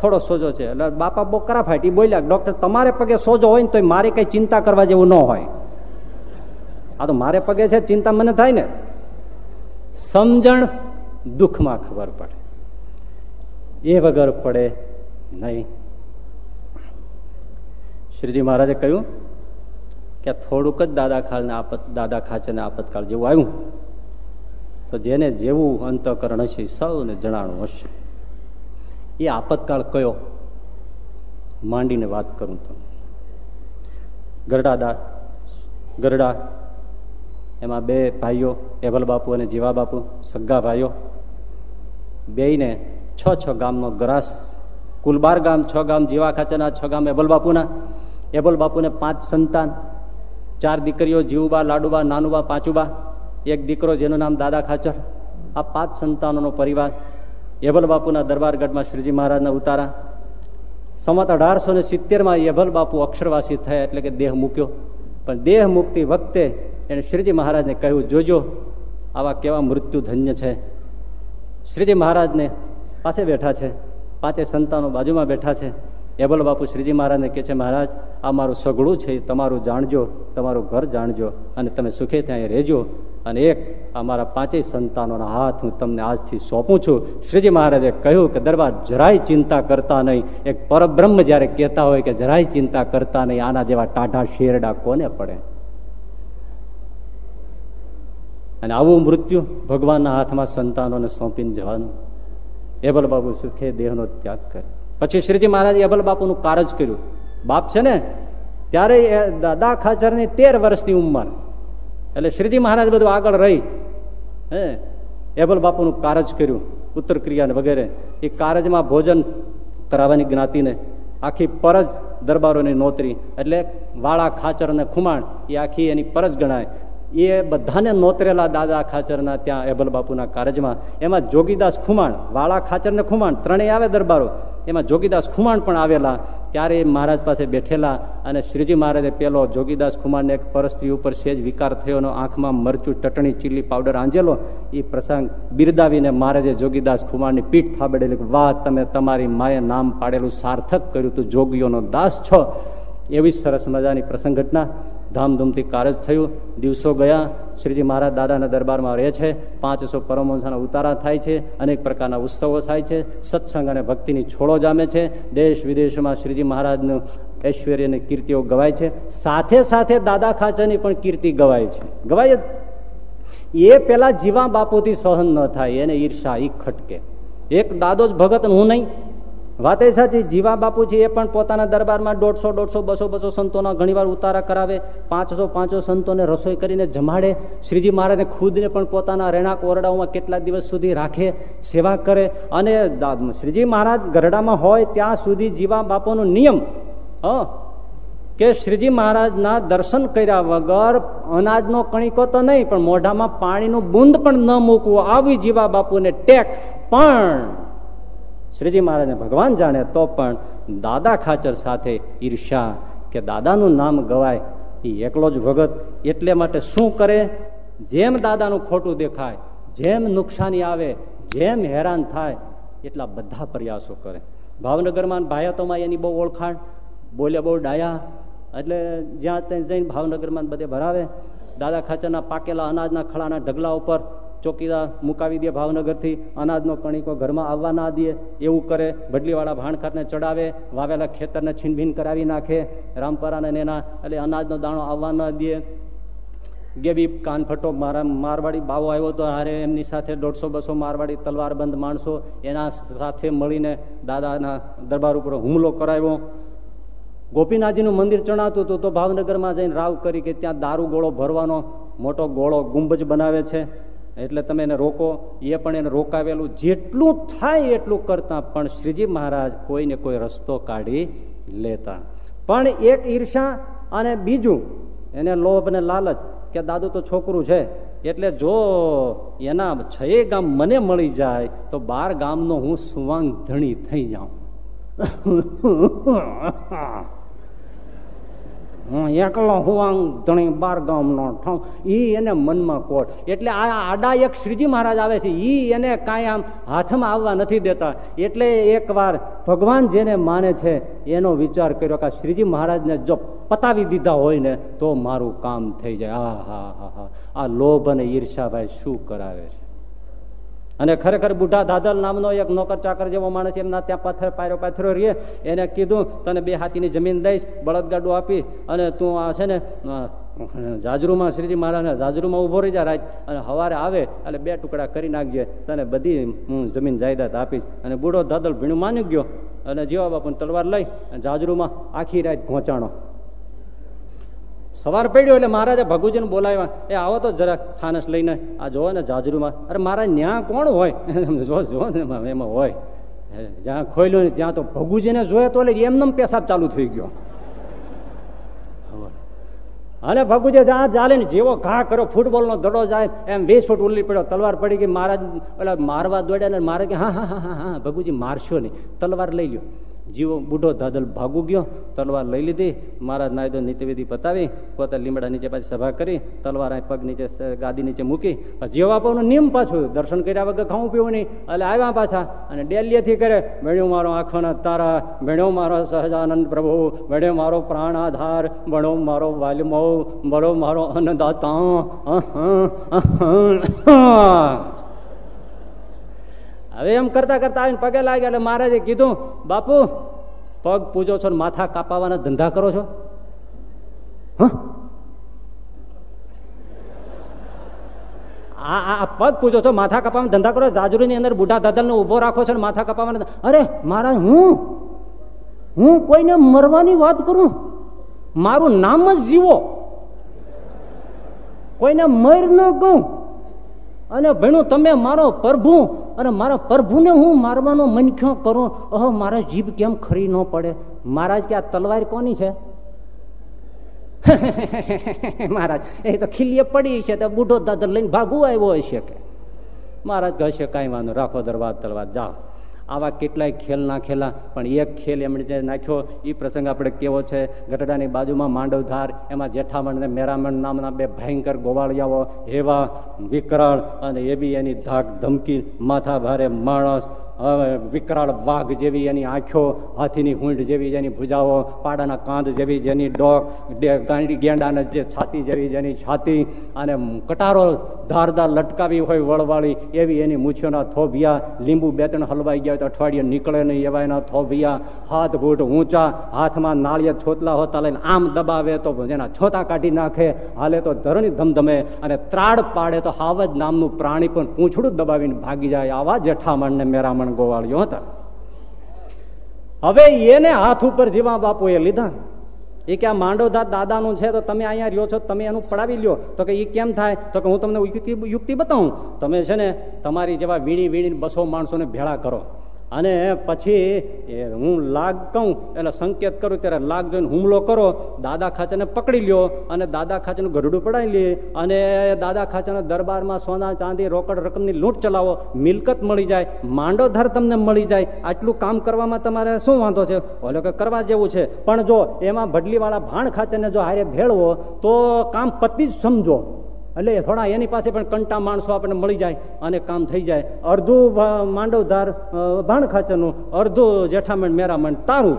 થોડો સોજો છે. એટલે બાપા બહુ કરા ફાટી બોલ્યા ડોક્ટર, તમારે પગે સોજો હોય ને તો મારે કંઈ ચિંતા કરવા જેવું ન હોય. આ તો મારે પગે છે, ચિંતા મને થાય ને. સમજણ દુઃખમાં ખબર પડે. એ વગર પડે નહીં. શ્રીજી મહારાજે કહ્યું કે થોડુંક જ દાદા ખાલને આપત, દાદા ખાચરને આપતકાળ જેવું આવ્યું. તો જેને જેવું અંતકરણ હશે સૌને જણાણું હશે. એ આપતકાળ કયો? માંડીને વાત કરું તમને. ગરડા દા, ગરડા, એમાં બે ભાઈઓ, એભલ બાપુ અને જીવા બાપુ સગ્ગા ભાઈઓ. બેયને છ છ ગામનો ગ્રાસ કુલ બાર ગામ, છ ગામ, જીવા ખાચરના, છ ગામ એબલ બાપુના. એબલ બાપુને પાંચ સંતાન. ચાર દીકરીઓ જીવુબા, લાડુબા, નાનુબા, પાંચુબા, એક દીકરો જેનું નામ દાદા ખાચર. આ પાંચ સંતાનોનો પરિવાર યભલ બાપુના દરબારગઢમાં શ્રીજી મહારાજના ઉતારા. સમત અઢારસો ને સિત્તેરમાં યભલ બાપુ અક્ષરવાસી થયા એટલે કે દેહ મૂક્યો. પણ દેહ મુક્તિ વખતે એણે શ્રીજી મહારાજને કહ્યું, જોજો, આવા કેવા મૃત્યુ ધન્ય છે. શ્રીજી મહારાજને પાસે બેઠા છે, પાંચે સંતાનો બાજુમાં બેઠા છે. એબલ બાપુ, શ્રીજી મહારાજને કહે છે, મહારાજ, આ મારું સગડું છે તમારું જાણજો, તમારું ઘર જાણજો અને તમે સુખે ત્યાં રહેજો અને એક આ મારા પાંચેય સંતાનોના હાથ હું તમને આજથી સોંપું છું. શ્રીજી મહારાજે કહ્યું કે, દરબાર જરાય ચિંતા કરતા નહીં. એક પરબ્રહ્મ જ્યારે કહેતા હોય કે, જરાય ચિંતા કરતા નહીં, આના જેવા ટાઢા શેરડા કોને પડે? અને આવું મૃત્યુ ભગવાનના હાથમાં સંતાનોને સોંપીને જવાનું. એબલ બાબુ સુખે દેહનો ત્યાગ કરે. પછી શ્રીજી મહારાજે અબલ બાપુનું કારજ કર્યું. બાપ છે ને, ત્યારે એ દાદા ખાચરની તેર વર્ષની ઉંમર. એટલે શ્રીજી મહારાજ બધું આગળ રહી. હે એબલ બાપુનું કારજ કર્યું, ઉત્તર ક્રિયા વગેરે. એ કારજમાં ભોજન કરાવવાની જ્ઞાતિને આખી પરજ દરબારોની નોતરી. એટલે વાળા ખાચર અને ખુમાણ, એ આખી એની પરજ ગણાય. એ બધાને નોતરેલા દાદા ખાચરના ત્યાં એબલ બાપુના કારજમાં. એમાં જોગીદાસ ખુમાણ, વાળા ખાચર ને ખુમાણ, ત્રણેય આવે દરબારો. એમાં જોગીદાસ ખુમાણ પણ આવેલા. ત્યારે મહારાજ પાસે બેઠેલા અને શ્રીજી મહારાજે પેલો જોગીદાસ ખુમાણને એક પરસ્ત્રી ઉપર સેજ વિકાર થયોનો આંખમાં મરચું ચટણી ચીલી પાવડર આંજેલો. એ પ્રસંગ બિરદાવીને મહારાજે જોગીદાસ ખુમાણની પીઠ થાબડેલી વાહ, તમે તમારી માએ નામ પાડેલું સાર્થક કર્યું તું, જોગીઓનો દાસ છો. એવી સરસ મજાની પ્રસંગ ઘટના ધામધૂમથી કારજ થયું. દિવસો ગયા. શ્રીજી મહારાજ દાદાના દરબારમાં રહે છે. પાંચસો પરમવંશના ઉતારા થાય છે. અનેક પ્રકારના ઉત્સવો થાય છે. સત્સંગ અને ભક્તિની છોડો જામે છે. દેશ વિદેશમાં શ્રીજી મહારાજનું ઐશ્વર્યની કીર્તિઓ ગવાય છે. સાથે સાથે દાદા ખાચાની પણ કીર્તિ ગવાય છે. ગવાય એ પેલા જીવા બાપુથી સહન ન થાય. એને ઈર્ષા ઈ ખટકે. એક દાદો જ ભગત હું નહીં. વાત એ સાચી, જીવા બાપુજી એ પણ પોતાના દરબારમાં દોઢસો દોઢસો, બસો બસો સંતોના ઘણીવાર ઉતારા કરાવે, પાંચસો પાંચસો સંતોને રસોઈ કરીને જમાડે, શ્રીજી મહારાજને ખુદને પણ પોતાના રહેણાંક ઓરડાઓમાં કેટલા દિવસ સુધી રાખે, સેવા કરે, અને શ્રીજી મહારાજ ગરડામાં હોય ત્યાં સુધી જીવા બાપુનો નિયમ, હ, કે શ્રીજી મહારાજના દર્શન કર્યા વગર અનાજનો કણિકો તો નહીં, પણ મોઢામાં પાણીનું બુંદ પણ ન મૂકવું, આવી જીવા બાપુને ટેક, પણ શ્રીજી મહારાજને ભગવાન જાણે તો પણ દાદા ખાચર સાથે ઈર્ષા કે દાદાનું નામ ગવાય એ એકલો જ ભગત એટલે માટે શું કરે? જેમ દાદાનું ખોટું દેખાય, જેમ નુકસાની આવે, જેમ હેરાન થાય, એટલા બધા પ્રયાસો કરે. ભાવનગરમાં ભાયાતોમાં એની બહુ ઓળખાણ, બોલે બહુ ડાયા, એટલે જ્યાં ત્યાં જઈને ભાવનગરમાં બધે ભરાવે, દાદા ખાચરના પાકેલા અનાજના ખળાના ઢગલા ઉપર ચોકીદાર મુકાવી દે ભાવનગરથી, અનાજનો કણિકો ઘરમાં આવવા ના દે, એવું કરે, બદલીવાળા ભાણખરને ચડાવે, વાવેલા ખેતરને છીનભીન કરાવી નાખે, રામપરાને એના, એટલે અનાજનો દાણો આવવા ન દે. ગેબી કાનફટો મારા, મારવાડી બાવો આવ્યો તો હારે એમની સાથે દોઢસો, બસો મારવાડી તલવારબંધ માણસો એના સાથે મળીને દાદાના દરબાર ઉપર હુમલો કરાવ્યો. ગોપીનાથજીનું મંદિર ચણાતું હતું તો ભાવનગરમાં જઈને રાવ કરી કે ત્યાં દારૂ ગોળો ભરવાનો મોટો ગોળો ગુંબજ બનાવે છે. એટલે તમે એને રોકો, એ પણ એને રોકાવેલું. જેટલું થાય એટલું કરતા પણ શ્રીજી મહારાજ કોઈને કોઈ રસ્તો કાઢી લેતા. પણ એક ઈર્ષા અને બીજું, એને લોભ ને લાલચ કે દાદુ તો છોકરું છે, એટલે જો એના છએ ગામ મને મળી જાય, તો બાર ગામનો હું સુવાંગ ધણી થઈ જાઉં. હું એકલો હું ધણી બાર ગામનો ઠાઉ. ઈ એને મનમાં કોટ. એટલે આ આડા એક શ્રીજી મહારાજ આવે છે, ઈ એને કાંઈ આમ હાથમાં આવવા નથી દેતા. એટલે એકવાર ભગવાન જેને માને છે, એનો વિચાર કર્યો કે શ્રીજી મહારાજને જો પતાવી દીધા હોય ને, તો મારું કામ થઈ જાય. આ, હા હા હા. આ લોભ અને ઈર્ષાભાઈ શું કરાવે છે? અને ખરેખર બુઢા દાદલ નામનો એક નોકર ચાકર જેવો માણસ એમના ત્યાં પાથર પાયરો પાથરો રહીએ, એને કીધું, તને બે હાથીની જમીન દઈશ બળદગાડું આપી અને તું આ છે ને જાજરૂમાં, શ્રીજી મહારાજના જાજરૂમાં ઊભો રહી જા રાજ અને હવારે આવે એટલે બે ટુકડા કરી નાખજે, તને બધી, હું જમીન જાયદાદ આપીશ. અને બુઢો દાદલ ભીણું માની ગયો અને જીવા બાપુ તલવાર લઈ જાજરૂમાં આખી રાત ઘોંચાણો. સવાર પડ્યો એટલે મહારાજે ભગુજીને બોલાવ્યા, એ આવો તો જરાક થાનસ લઈને, આ જોવો ને જાજરૂમાં. અરે મારા ન્યા કોણ હોય? જો જો ને એમાં હોય. જ્યાં ખોલ્યું ત્યાં તો ભગુજીને જોયે તો એટલે એમને પેશાબ ચાલુ થઈ ગયો. અને ભગુજી જ્યાં ચાલે ને જેવો ઘા કર્યો, ફૂટબોલનો દડો જાય, એમ વીસ ફૂટ ઉલ્લી પડ્યો, તલવાર પડી ગઈ, મહારાજ એટલે મારવા દોડ્યા ને મારે કે, હા હા હા હા હા, ભગુજી મારશો નહીં. તલવાર લઈ લ્યો જીવો બુઢો દાદલ ભાગુ ગયો, તલવાર લઈ લીધી, મહારાજ નાયદો નીતિવિધિ પતાવી, પોતે લીમડા નીચે પાછી સભા કરી, તલવાર પગ નીચે ગાદી નીચે મૂકી જીવ આપવાનું નિયમ પાછું દર્શન કર્યા વગર ખાવું પીવું નહીં. એટલે આવ્યા પાછા અને ડેલીએથી કરે, ભણ્યો મારો આંખોના તારા, ભણ્યો મારો સહજાનંદ પ્રભુ, ભણ્યો મારો પ્રાણ આધાર ભણો મારો વાલમો, ભણો મારો અન્નદાતા. હવે એમ કરતા કરતા આવીને પગે લાગ્યા એટલે મહારાજે કીધું, બાપુ, પગ પૂજો છો માથા કાપાવાના ધંધા કરો છો? આ પગ પૂજો છો, માથા કપાવાના ધંધા કરો જાજરૂની અંદર બુઢા દાદલને ઊભો રાખો છો માથા કપાવાના અરે, મહારાજ, હું? હું કોઈને મરવાની વાત કરું? મારું નામ જ જીવો. કોઈને મર ન કહું. અને ભણ્યું તમે મારો પ્રભુ અને મારા પ્રભુને હું મારવાનો મનખ્યો કરું? અહ, મારા જીભ કેમ ખરી ન પડે? મહારાજ કે આ તલવાર કોની છે? મહારાજ, એ તો ખીલીએ પડી છે, તો બુઢો દાદર લઈને ભાગવું આવ્યો હશે કે? મહારાજ કહેશે કાંઈ વાંધો રાખો દરવાજ, તલવાર, જાઓ. આવા કેટલાય ખેલ નાખેલા, પણ એક ખેલ એમણે જે નાખ્યો એ પ્રસંગ આપણે કેવો છે? ગઢડાની બાજુમાં માંડવધાર, એમાં જેઠામણ ને મેરામણ નામના બે ભયંકર ગોવાળિયાઓ, એવા વિકરાળ અને એવી એની ધાક ધમકી માથા ભારે માણસ વિકરાળ વાઘ જેવી એની આંખો, હાથીની હુંડ જેવી જેની ભુજાઓ, પાડાના કાંધ જેવી જેની ડોક ગાંડી, ગેંડાને જે છાતી જેવી જેની છાતી, અને કટારો ધારદાર લટકાવી હોય વળવાળી એવી એની મૂછોના થોભિયા, લીંબુ બે ત્રણ હલવાઈ ગયા તો અઠવાડિયે નીકળે નહીં એવા એના થોભિયા. હાથ ઘૂંટ ઊંચા, હાથમાં નાળિયા છોતલા હોતા લઈને આમ દબાવે તો એના છોતા કાઢી નાખે. હાલે તો ધરણી ધમધમે અને ત્રાડ પાડે તો હાવજ નામનું પ્રાણી પણ પૂંછડું દબાવીને ભાગી જાય. આવા જેઠામણ ને મેરામણ ગોવાળિયો હતા. હવે એને હાથ ઉપર જીવા બાપુએ લીધા. એ કે આ માંડવદાર દાદાનું છે તો તમે અહીંયા રહ્યો છો, તમે એનું પડાવી લ્યો. તો કે એ કેમ થાય? તો કે હું તમને યુક્તિ યુક્તિ બતાવું. તમે છે ને તમારી જેવા વીણી વીણી બસો માણસોને ભેળા કરો. અને પછી હું લાગ કહું, એટલે સંકેત કરું, ત્યારે લાગ જોઈને હુમલો કરો, દાદા ખાચાને પકડી લ્યો, અને દાદા ખાચાનું ગરડું પડાવી લે, અને દાદા ખાચાના દરબારમાં સોના, ચાંદી, રોકડ રકમની લૂંટ ચલાવો, મિલકત મળી જાય, માંડોધાર તમને મળી જાય, આટલું કામ કરવામાં તમારે શું વાંધો છે? ઓલો કે કરવા જેવું છે. પણ જો એમાં ભડલીવાળા ભાણ ખાચાને જો હારે ભેળવો, તો કામ પતિ જ સમજો. એટલે થોડા એની પાસે પણ કંટા માણસો આપણને મળી જાય અને કામ થઈ જાય. અડધું માંડવધાર ભાણ ખાચરનું અડધું જેઠામણ, મેરામણ, તારું.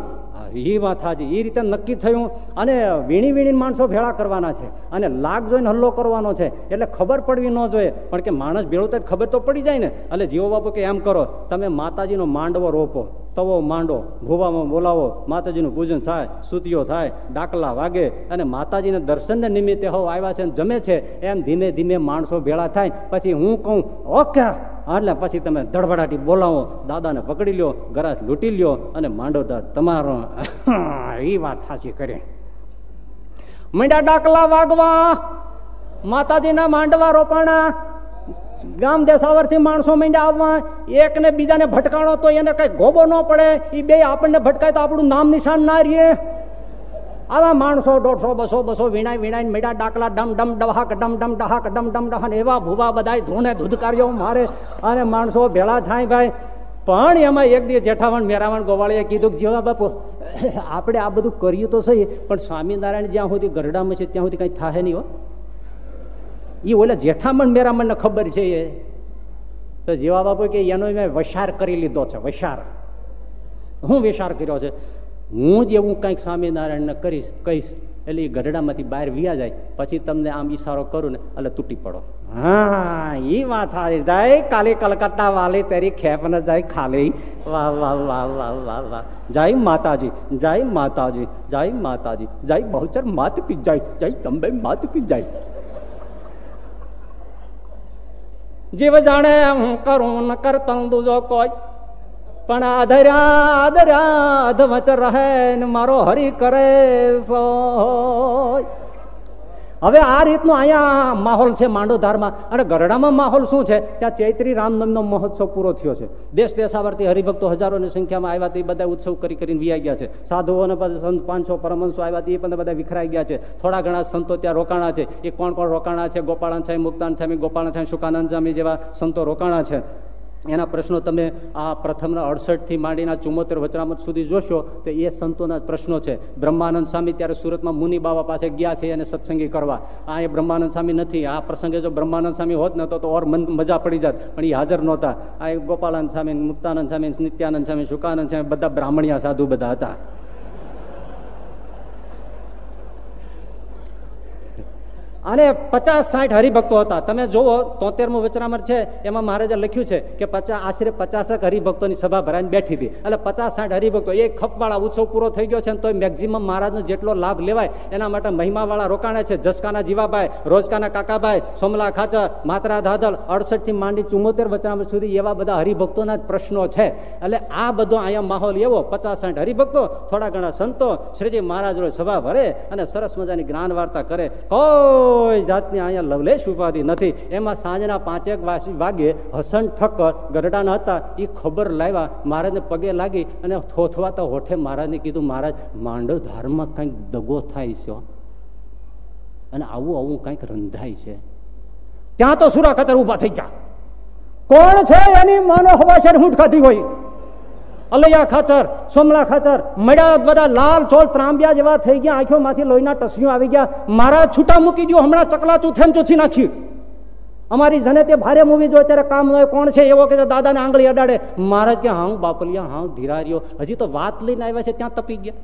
એ વાત હાજી એ રીતે નક્કી થયું અને વીણી વીણી માણસો ભેળા કરવાના છે અને લાગ જોઈને હલ્લો કરવાનો છે. એટલે ખબર પડવી ન જોઈએ. પણ કે માણસ ભેળું તો ખબર તો પડી જાય ને. એટલે જીવો બાપુ કે એમ કરો, તમે માતાજીનો માંડવો રોપો. તવો માંડો ભૂવામાં બોલાવો, માતાજીનું પૂજન થાય સ્તુતિઓ થાય, ડાકલા વાગે અને માતાજીને દર્શનને નિમિત્તે હો આવ્યા છે જમે છે, એમ ધીમે ધીમે માણસો ભેળા થાય. પછી હું કહું, ઓકે. એટલે પછી તમે ધડબડાટી બોલાવો, દાદાને પકડી લ્યો, ગરાસ લૂંટી લ્યો અને માંડો તમારો. એ વાત સાચી કરે. મંડ્યા ડાકલા વાગવા, માતાજીના માંડવા રોપાણા ગામ દેશાવરથી માણસો માંડ્યા આવવા, એકને બીજાને ભટકાણો તો એને કઈ ગોબો ન પડે એ બે આપણને ભટકાય તો આપણું નામ નિશાન ના રહીએ આવા માણસો દોઢસો, બસો બસો વીણાય વીણાય મીડા ડાકલા ડમ ડમ, ડહાક, ડમ ડમ, ડહાક, ડમ ડમ ડહન એવા ભૂવા બધા ધૂણે ધૂધકારીઓ મારે અને માણસો ભેળા થાય ભાઈ. પણ એમાં એક દિવસ જેઠાવણ, મેરાવણ, ગોવાળીએ કીધું કે જેવા બાપુ, આપણે આ બધું કર્યું તો સહી, પણ સ્વામિનારાયણ જ્યાં સુધી ગરડામાં છે, ત્યાં સુધી કંઈ થાય નહીં હો. એ ઓલા જેઠામણ મેરામણને ખબર છે એ. તો જેવા બાપુ કે એનો મેં વસાર કરી લીધો છે વશાર હું વિશાર કર્યો છે, હું જ એવું કંઈક સ્વામિનારાયણને કરીશ, કહીશ, એટલે એ ગરડામાંથી બહાર વ્યા જાય, પછી તમને આમ ઈશારો કરું ને એટલે તૂટી પડો. હા એ વાત સારી જાય કાલે કલકત્તા વાલે તારી ખેપ ન જાય ખાલી. વાહ વાહ વાહ વાહ વાહ વાહ. જય માતાજી જય માતાજી જય માતાજી જય બહુચર માત પી જાય જય તંબે માત પી જય જીવ જાણે હું કરું ન કરતં દૂજો કોઈ. પણ આધર્યા આધર્યા અધવચ રહે ને મારો હરી કરે સો હવે આ રીતનો અહીંયા માહોલ છે માંડોધારમાં. અને ગરડામાં માહોલ શું છે? ત્યાં ચૈત્રી રામનમનો મહોત્સવ પૂરો થયો છે. દેશ દેશાવરથી હરિભક્તો હજારોની સંખ્યામાં આવ્યા તે બધા ઉત્સવ કરી કરીને વિયા ગયા છે. સાધુઓ અને સંત પાંચસો પરમંશો આવ્યા તે પણ બધા વિખરાઈ ગયા છે. થોડા ઘણા સંતો ત્યાં રોકાણા છે. એ કોણ કોણ રોકાણા છે? ગોપાળાન સ્વામી, મુક્તાન સ્વામી, ગોપાળાન સ્વામી સુકાનંદ સ્વામી જેવા સંતો રોકાણા છે. એના પ્રશ્નો તમે આ પ્રથમના અડસઠથી માંડીના ચુમ્મોતેર વચરામત સુધી જોશો, તો એ સંતોના પ્રશ્નો છે. બ્રહ્માનંદ સ્વામી ત્યારે સુરતમાં મુનિ બાબા પાસે ગયા છે એને સત્સંગી કરવા. આ એ બ્રહ્માનંદ સ્વામી નથી. આ પ્રસંગે જો બ્રહ્માનંદ સ્વામી હોત ને તો ઓર મજા પડી જાત, પણ એ હાજર નહોતા. આ ગોપાલંદ સ્વામી, મુક્તાનંદ સ્વામી, નિત્યાનંદ સ્વામી સુકાનંદ સ્વામી, બધા બ્રાહ્મણિયા સાધુ બધા હતા. અને પચાસ સાઠ હરિભક્તો હતા. તમે જુઓ, તોતેરમું વચરામર છે, એમાં મહારાજે લખ્યું છે કે પચાસ આશરે પચાસક હરિભક્તોની સભા ભરાઈને બેઠી હતી. એટલે પચાસ સાઠ હરિભક્તો, એ ખપવાળા ઉત્સવ પૂરો થઈ ગયો છે તો મેક્ઝિમમ મહારાજનો જેટલો લાભ લેવાય, એના માટે મહિમાવાળા રોકાણે છે. જસકાના જીવાભાઈ, રોજકાના કાકાભાઈ, સોમલા ખાચર, માત્રા ધાદલ અડસઠથી માંડી ચુમ્મોતેર વચનામર સુધી એવા બધા હરિભક્તોના જ પ્રશ્નો છે. એટલે આ બધો અહીંયા માહોલ એવો, પચાસ સાઠ હરિભક્તો, થોડા ઘણા સંતો, શ્રીજી મહારાજ સભા ભરે અને સરસ મજાની જ્ઞાન વાર્તા કરે. કોઈ કોઈ જાતની અહીંયા લવલેશ ઉપાધિ નથી. એમાં સાંજના પાંચેક વાગે હસન ઠક્કર ગરડાના હતા. એ ખબર લાવ્યા મહારાજને પગે લાગી અને થોથવાતા હોઠે મહારાજને કીધું, મહારાજ, માંડવ ધારમાં કંઈક દગો થાય છે. અને આવું આવું કંઈક રંધાય છે. ત્યાં તો સુરા કતર ઊભા થઈ ગયા. કોણ છે એની માનો હૂંટ ખાધી હોય? અલૈયા ખાતર, સોમલા ખાતર મળ્યા બધા લાલ ચોળ ત્રાંબિયા જેવા થઈ ગયા, આંખોમાંથી લોહીના ટસીઓ આવી ગયા. મારા છૂટા મૂકી દો હમણાં ચકલાચું થેમ ચૂથી નાખ્યું અમારી જને તે ભારે મૂવી જોઈએ ત્યારે કામ હોય, કોણ છે એવો કે દાદાને આંગળી અડાડે. મહારાજ કે હા બાપલિયા હા ધીરાર્યો હજી તો વાત લઈને આવ્યા છે, ત્યાં તપી ગયા.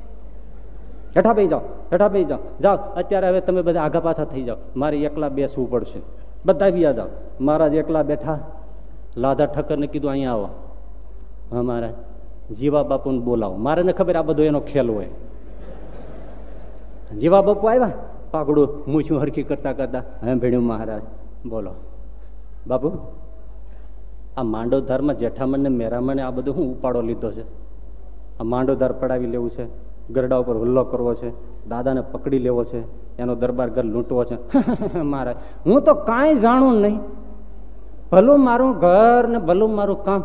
હેઠા ભાઈ જાઓ, હેઠા ભાઈ જાઓ. જાઓ, અત્યારે હવે તમે બધા આગા પાછા થઈ જાઓ. મારે એકલા બેસવું પડશે. બધા ગયા જાઓ. મહારાજ એકલા બેઠા. લાધા ઠક્કરને કીધું, અહીંયા આવો. હા, મહારાજ. જીવા બાપુને બોલાવો. મારે ને ખબર આ બધો એનો ખેલ હોય. જીવા બાપુ આવ્યા. પાકડું મૂછું હરખી કરતા કરતા, હે ભેણ્યું મહારાજ, બોલો. બાપુ, આ માંડોધારમાં જેઠામણ ને મેરામણે આ બધું હું ઉપાડો લીધો છે. આ માંડોધાર પડાવી લેવું છે, ગરડા ઉપર હુલ્લો કરવો છે, દાદાને પકડી લેવો છે, એનો દરબાર ઘર લૂંટવો છે. મહારાજ, હું તો કાંઈ જાણું નહીં. ભલું મારું ઘર ને ભલું મારું કામ,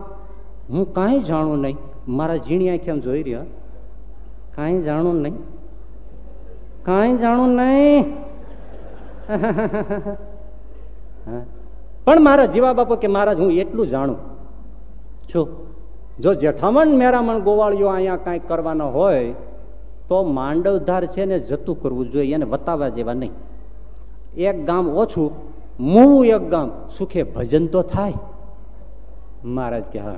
હું કાંઈ જાણું નહીં. મારા ઝીણી આંખે આમ જોઈ રહ્યા. કાંઈ જાણું નહીં. કાંઈ જાણું નહીં. પણ મારા જીવા બાપુ કે મહારાજ, હું એટલું જાણું છું. જો જેઠામણ, મેરામણ ગોવાળીઓ અહીંયા કાંઈ કરવાનો હોય, તો માંડવધાર છે ને જતું કરવું જોઈએ, એને વતાવવા જેવા નહીં. એક ગામ ઓછું મૂળું એક ગામ. સુખે ભજન તો થાય. મહારાજ કે હા.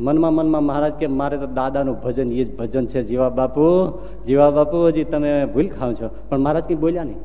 મનમાં મનમાં મહારાજ કે મારે તો દાદાનું ભજન, એ જ ભજન છે. જીવા બાપુ જીવા બાપુ હજી તમે ભૂલ ખાવ છો. પણ મહારાજ કંઈ બોલ્યા નહીં.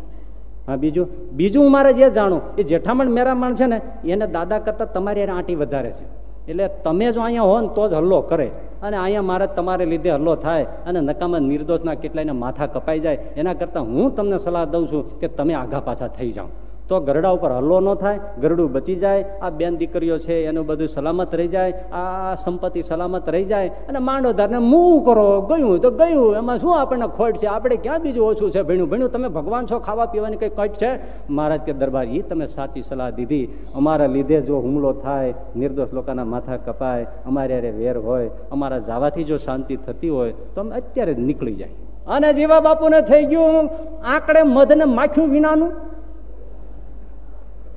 હા, બીજું બીજું હું મારે જે જાણું, એ જેઠામણ મેરામણ છે ને, એને દાદા કરતા તમારી આંટી વધારે છે. એટલે તમે જો અહીંયા હો ને, તો જ હલ્લો કરે. અને અહીંયા મારે તમારે લીધે હલ્લો થાય અને નકામાં નિર્દોષના કેટલાયના માથા કપાઈ જાય. એના કરતાં હું તમને સલાહ દઉં છું કે તમે આઘા પાછા થઈ જાઓ. તો ગરડા ઉપર હલ્લો ન થાય, ગરડું બચી જાય, આ બેન દીકરીઓ છે, એનું બધું સલામત રહી જાય, આ સંપત્તિ સલામત રહી જાય, અને માંડોદારને મૂવ કરો, ગયું તો ગયું, એમાં શું આપણને ખોટ છે? આપણે ક્યાં બીજું ઓછું છે? ભીણું ભીણું, તમે ભગવાન છો, ખાવા પીવાની કંઈ કટ છે? મહારાજ કે, દરબાર એ તમે સાચી સલાહ દીધી. અમારા લીધે જો હુમલો થાય, નિર્દોષ લોકોના માથા કપાય, અમારે અરે વેર હોય, અમારા જાવાથી જો શાંતિ થતી હોય, તો અમે અત્યારે નીકળી જાય. અને જેવા બાપુને થઈ ગયું આંકડે મધને માખ્યું વિનાનું.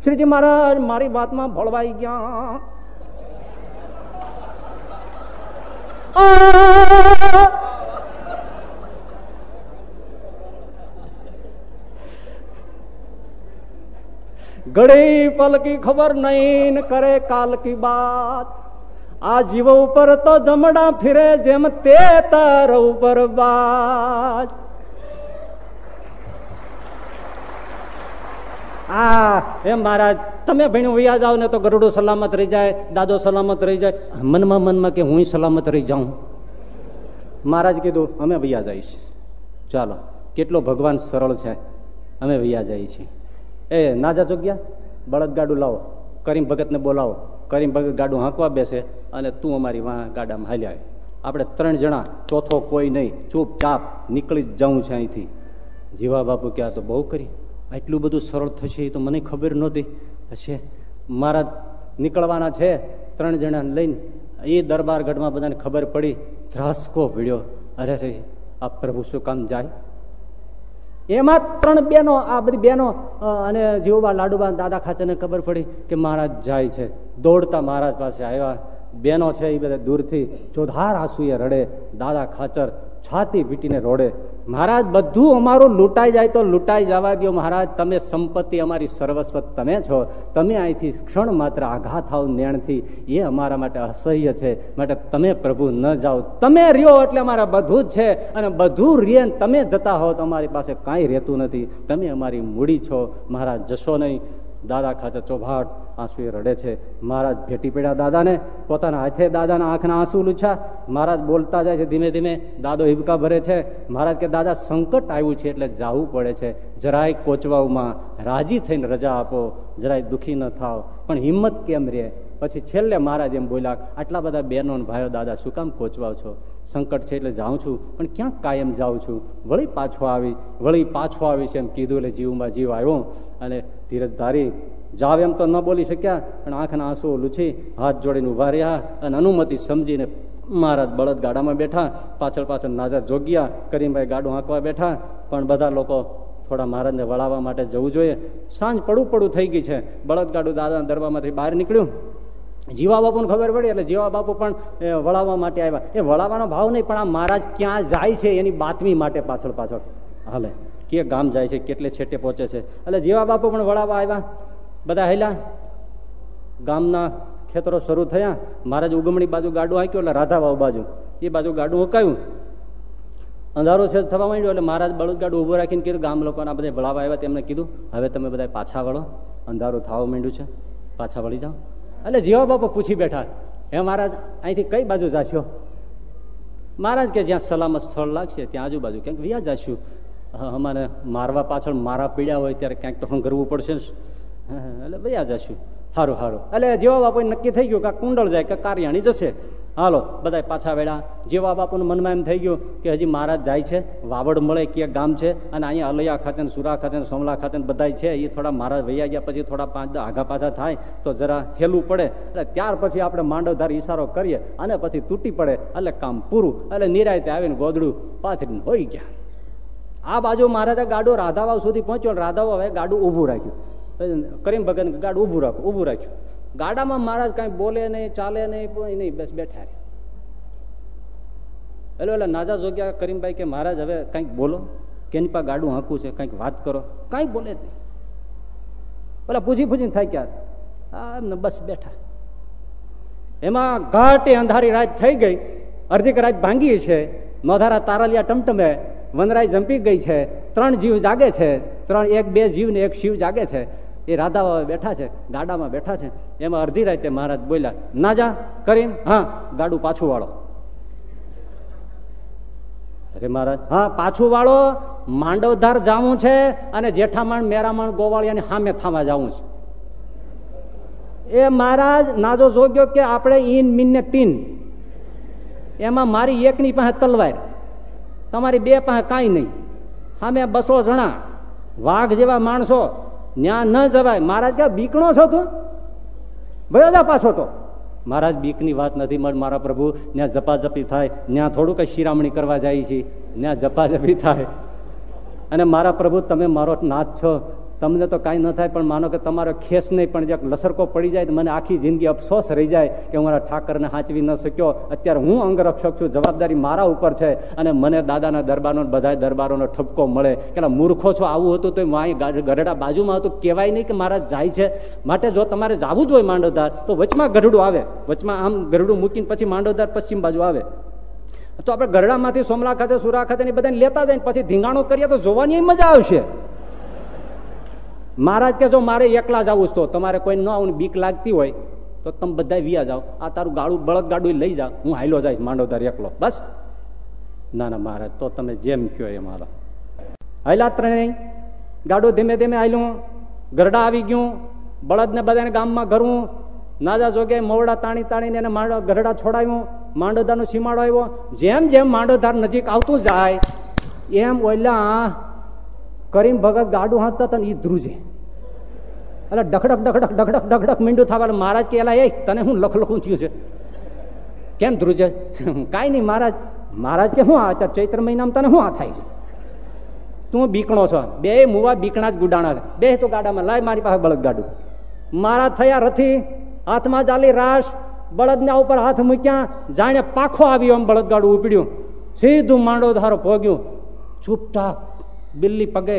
શ્રીજી મહારાજ, મારી વાતમાં ભળવાઈ ગયા. ઘડી પલકી ખબર નહીં કરે કાલ કી બાત. આ જીવ ઉપર તો જમડા ફિરે જેમ તે તાર ઉપર બાજ આ એમ મહારાજ, તમે ભણ્યું વૈયા જાઓ ને તો ગરુડો સલામત રહી જાય, દાદો સલામત રહી જાય. મનમાં મનમાં કે હું સલામત રહી જાઉં. મહારાજ કીધું, અમે વૈયા જઈશ ચાલો, કેટલો ભગવાન સરળ છે. અમે વૈયા જઈએ છીએ એ નાજા જોગ્યા બળદ ગાડું લાવો. કરીમ ભગતને બોલાવો. કરીમ ભગત ગાડું હાંકવા બેસે અને તું અમારી વાં ગાડામાં હાલ્યા આપણે ત્રણ જણા, ચોથો કોઈ નહીં. ચૂપચાપ નીકળી જ જવું છે અહીંથી. જીવા બાપુ ક્યાં તો બહુ કરી. આટલું બધું સરળ થશે એ તો મને ખબર નહોતી. હશે. મારા નીકળવાના છે ત્રણ જણાને લઈને. એ દરબાર ગઢમાં બધાને ખબર પડી. ધ્રાસકો ભીડ્યો. અરે રે આ પ્રભુ શું કામ જાય? એમાં ત્રણ બેનો આ બધી બેનો અને જીવબા લાડુબા દાદા ખાચરને ખબર પડી કે મહારાજ જાય છે. દોડતા મહારાજ પાસે આવ્યા. બેનો છે એ બધા દૂરથી. ચોધાર આંસુએ રડે. દાદા ખાચર છાતી વીટીને રોડે. મહારાજ, બધું અમારું લૂંટાઈ જાય તો લૂંટાઈ જવા ગયો મહારાજ. તમે સંપત્તિ અમારી સર્વસ્વ, તમે છો. તમે અહીંથી ક્ષણ માત્ર આઘાત થાવ નેણથી. એ અમારા માટે અસહ્ય છે. માટે તમે પ્રભુ ન જાઓ. તમે રહ્યો એટલે અમારા બધું જ છે. અને બધું રે તમે જતા હો તો અમારી પાસે કાંઈ રહેતું નથી. તમે અમારી મૂડી છો. મહારાજ, જશો નહીં. દાદા ખાચર ચોભાટ આંસુએ રડે છે. મહારાજ ભેટી પડ્યા દાદાને. પોતાના હાથે દાદાના આંખના આંસુ લૂછા મહારાજ બોલતા જાય છે ધીમે ધીમે, દાદો હિબકા ભરે છે. મહારાજ કે, દાદા, સંકટ આવ્યું છે એટલે જવું પડે છે. જરાય કોચવાઓમાં રાજી થઈને રજા આપો. જરાય દુઃખી ન થાવ પણ હિંમત કેમ રે પછી છેલ્લે મહારાજ એમ બોલ્યા, આટલા બધા બહેનો ભાઈઓ, દાદા, શું કામ કોચવા છો? સંકટ છે એટલે જાઉં છું, પણ ક્યાંક કાયમ જાઉં છું? વળી પાછો આવી, વળી પાછો આવી છે એમ કીધું એટલે જીવમાં જીવ આવ્યો. અને ધીરજ ધારી જાવ એમ તો ન બોલી શક્યા, પણ આંખના આંસુ લૂછી, હાથ જોડીને ઊભા રહ્યા અને અનુમતિ સમજીને મહારાજ બળદ ગાડામાં બેઠા, પાછળ પાછળ નાજર જોગ્યા, કરીમભાઈ ગાડું આંકવા બેઠા, પણ બધા લોકો થોડા મહારાજને વળાવવા માટે જવું જોઈએ. સાંજ પડું પડું થઈ ગઈ છે. બળદગાડું દાદાના દરબારમાંથી બહાર નીકળ્યું. જીવા બાપુને ખબર પડી એટલે જીવા બાપુ પણ વળાવવા માટે આવ્યા. એ વળાવવાનો ભાવ નહીં, પણ આ મહારાજ ક્યાં જાય છે એની બાતમી માટે પાછળ પાછળ. હાલે. કે ગામ જાય છે, કેટલે છેટે પહોંચે છે. એટલે જીવા બાપુ પણ વળાવવા આવ્યા, બધા હેલા. ગામના ખેતરો શરૂ થયા. મહારાજ ઉગમણી બાજુ ગાડું હાંક્યું એટલે રાધાવાવ બાજુ. એ બાજુ ગાડું હકાયું. અંધારું છે થવા માંડ્યું એટલે મહારાજ બળદ ગાડું ઊભું રાખીને કીધું, ગામ લોકોના બધા વળાવા આવ્યા તેમને કીધું, હવે તમે બધા પાછા વળો. અંધારું થવા માંડ્યું છે. પાછા વળી જાઓ. એટલે જીવા બાપુ પૂછી બેઠા, હે મહારાજ, અહીંથી કઈ બાજુ જાશો? મહારાજ કે, જ્યાં સલામત સ્થળ લાગશે, ત્યાં આજુબાજુ. ક્યાંક વ્યા જાશું? અમારે મારવા પાછળ મારા પીડ્યા હોય ત્યારે ક્યાંક તો કરવું પડશે એટલે વ્યા જશું. સારું સારું એટલે જેવા બાપુ નક્કી થઈ ગયું કે કુંડળ જાય કે કારિયાણી જશે. હાલો બધા પાછા વેળા જેવા બાપુનું મનમાં એમ થઈ ગયું કે હજી મહારાજ જાય છે, વાવડ મળે કે ગામ છે, અને અહીંયા અલૈયા ખાતે સુરા ખાતે સોમલા ખાતે બધા છે, એ થોડા મહારાજ વૈયા ગયા, પછી થોડા પાંચ આગા પાછા થાય, તો જરા હેલું પડે. એટલે ત્યાર પછી આપણે માંડવધાર ઈશારો કરીએ, અને પછી તૂટી પડે, એટલે કામ પૂરું. એટલે નિરાયતે આવીને ગોદડું પાથરીને હોઈ ગયા. આ બાજુ મહારાજે ગાડું રાધાવાવ સુધી પહોંચ્યો રાધાવાવ ગાડું ઊભું રાખ્યું. કરીમ ભગત ગાડું ઊભું રાખું ઊભું રાખ્યું. ગાડામાં મહારાજ કઈ બોલે નહીં, ચાલે નહીં નહીં, બસ બેઠા એટલે એટલે નાજા જોગ્યા કરીમભાઈ કે, મહારાજ, હવે કંઈક બોલો. કેની પા ગાડું હાંકું છે, કંઈક વાત કરો. કાંઈ બોલે જ નહીં. પેલા પૂછી પૂછીને થાય ક્યાં? આ બસ બેઠા. એમાં ઘાટી અંધારી રાત થઈ ગઈ. અર્ધિક રાત ભાંગી છે. નોધારા તારલિયા ટમટમે વનરાય જંપી ગઈ છે, ત્રણ જીવ જાગે છે, ત્રણ એક બે જીવ ને એક શિવ જાગે છે. એ રાધા બેઠા છે, ગાડામાં બેઠા છે. એમાં અડધી રાતે મહારાજ બોલ્યા, ના જા, કરીને, હા, ગાડું પાછું વાળો. અરે મહારાજ, હા, પાછું વાળો, માંડવધાર જાવું છે અને જેઠામણ મેરામણ ગોવાળિયાની સામે થાવા જવું છે. એ મહારાજ નાજો જોગ્યો કે આપણે ઈન મીન ને તીન. એમાં મારી એકની પાસે તલવાર. તમારી બે પાસે કાંઈ નહીં. સામે બસો જણા. વાઘ જેવા માણસો. ન્યા ન જવાય. મહારાજ કે બીકણો છો તું? ભયો જા પાછો તો. મહારાજ બીકની વાત નથી મળ મારા પ્રભુ ત્યાં જપાજપી થાય. ત્યાં થોડું કંઈ શિરામણી કરવા જાય છે. ત્યાં જપાજપી થાય. અને મારા પ્રભુ, તમે મારો નાથ છો. તમને તો કાંઈ ન થાય, પણ માનો કે તમારો ખેસ નહીં, પણ જે લસરકો પડી જાય તો મને આખી જિંદગી અફસોસ રહી જાય કે હું મારા ઠાકરને હાંચવી ન શક્યો. અત્યારે હું અંગરક્ષક છું, જવાબદારી મારા ઉપર છે અને મને દાદાના દરબારનો બધા દરબારોનો ઠપકો મળે. કે મૂર્ખો છો, આવું હતું તો અહીં ગઢડા બાજુમાં હતું, કહેવાય નહીં કે મારા જાય છે. માટે જો તમારે જવું જ હોય માંડવદાર તો વચમાં ગઢડું આવે. વચમાં આમ ગરડું મૂકીને પછી માંડવદાર પશ્ચિમ બાજુ આવે. તો આપણે ગરડામાંથી સોમલા ખાતે, સુરા ખાતે બધાને લેતા જાય પછી ધીંગાણો કરીએ તો જોવાની મજા આવશે. મહારાજ કે જો મારે એકલા જવું તો તમારે કોઈ ન આવું બીક લાગતી હોય, તો તમે બધા વ્યા જાઓ. આ તારું ગાડું, બળદ ગાડું લઈ જાઓ હું હાઈલો જઈશ માંડોદાર એકલો. બસ. ના ના, મહારાજ, તો તમે જેમ કહો એ મારા હાઈલા ત્રણેય. ગાડું ધીમે ધીમે હાલ્યું. ગરડા આવી ગયું. બળદને બધાને ગામમાં ઘરવું. નાજા જોગે મોવડા તાણી તાણીને એને માંડો ગરડા છોડાવ્યું. માંડોદારનો સીમાડો આવ્યો. જેમ જેમ માંડોદાર નજીક આવતું જાય, એમ ઓલા કરીમ ભગત ગાડું હાંકતા હતા ને એ ધ્રુજે એટલે ડખડક ડખડક ડખડક ડખડક મીંડું થવા મહારાજ કે એલા એ તને હું લખ લખું થયું છે કેમ ધ્રુજે કાંઈ નહીં મહારાજ મહારાજ કે હું આ ચૈત્ર મહિનામાં તને હું આ થાય છે તું બીકણો છો બે મુવા બીકણા જ ગુડાણા છે બે તો ગાડામાં લાય મારી પાસે બળદ ગાડું. મહારાજ થયા રથી, હાથમાં ચાલી રાસ બળદના ઉપર હાથ મૂક્યા, જાણે પાખો આવ્યો એમ બળદગાડું ઉપડ્યું. સીધું માંડો ધારો ભોગ્યું ચૂપચાપ બિલ્લી પગે.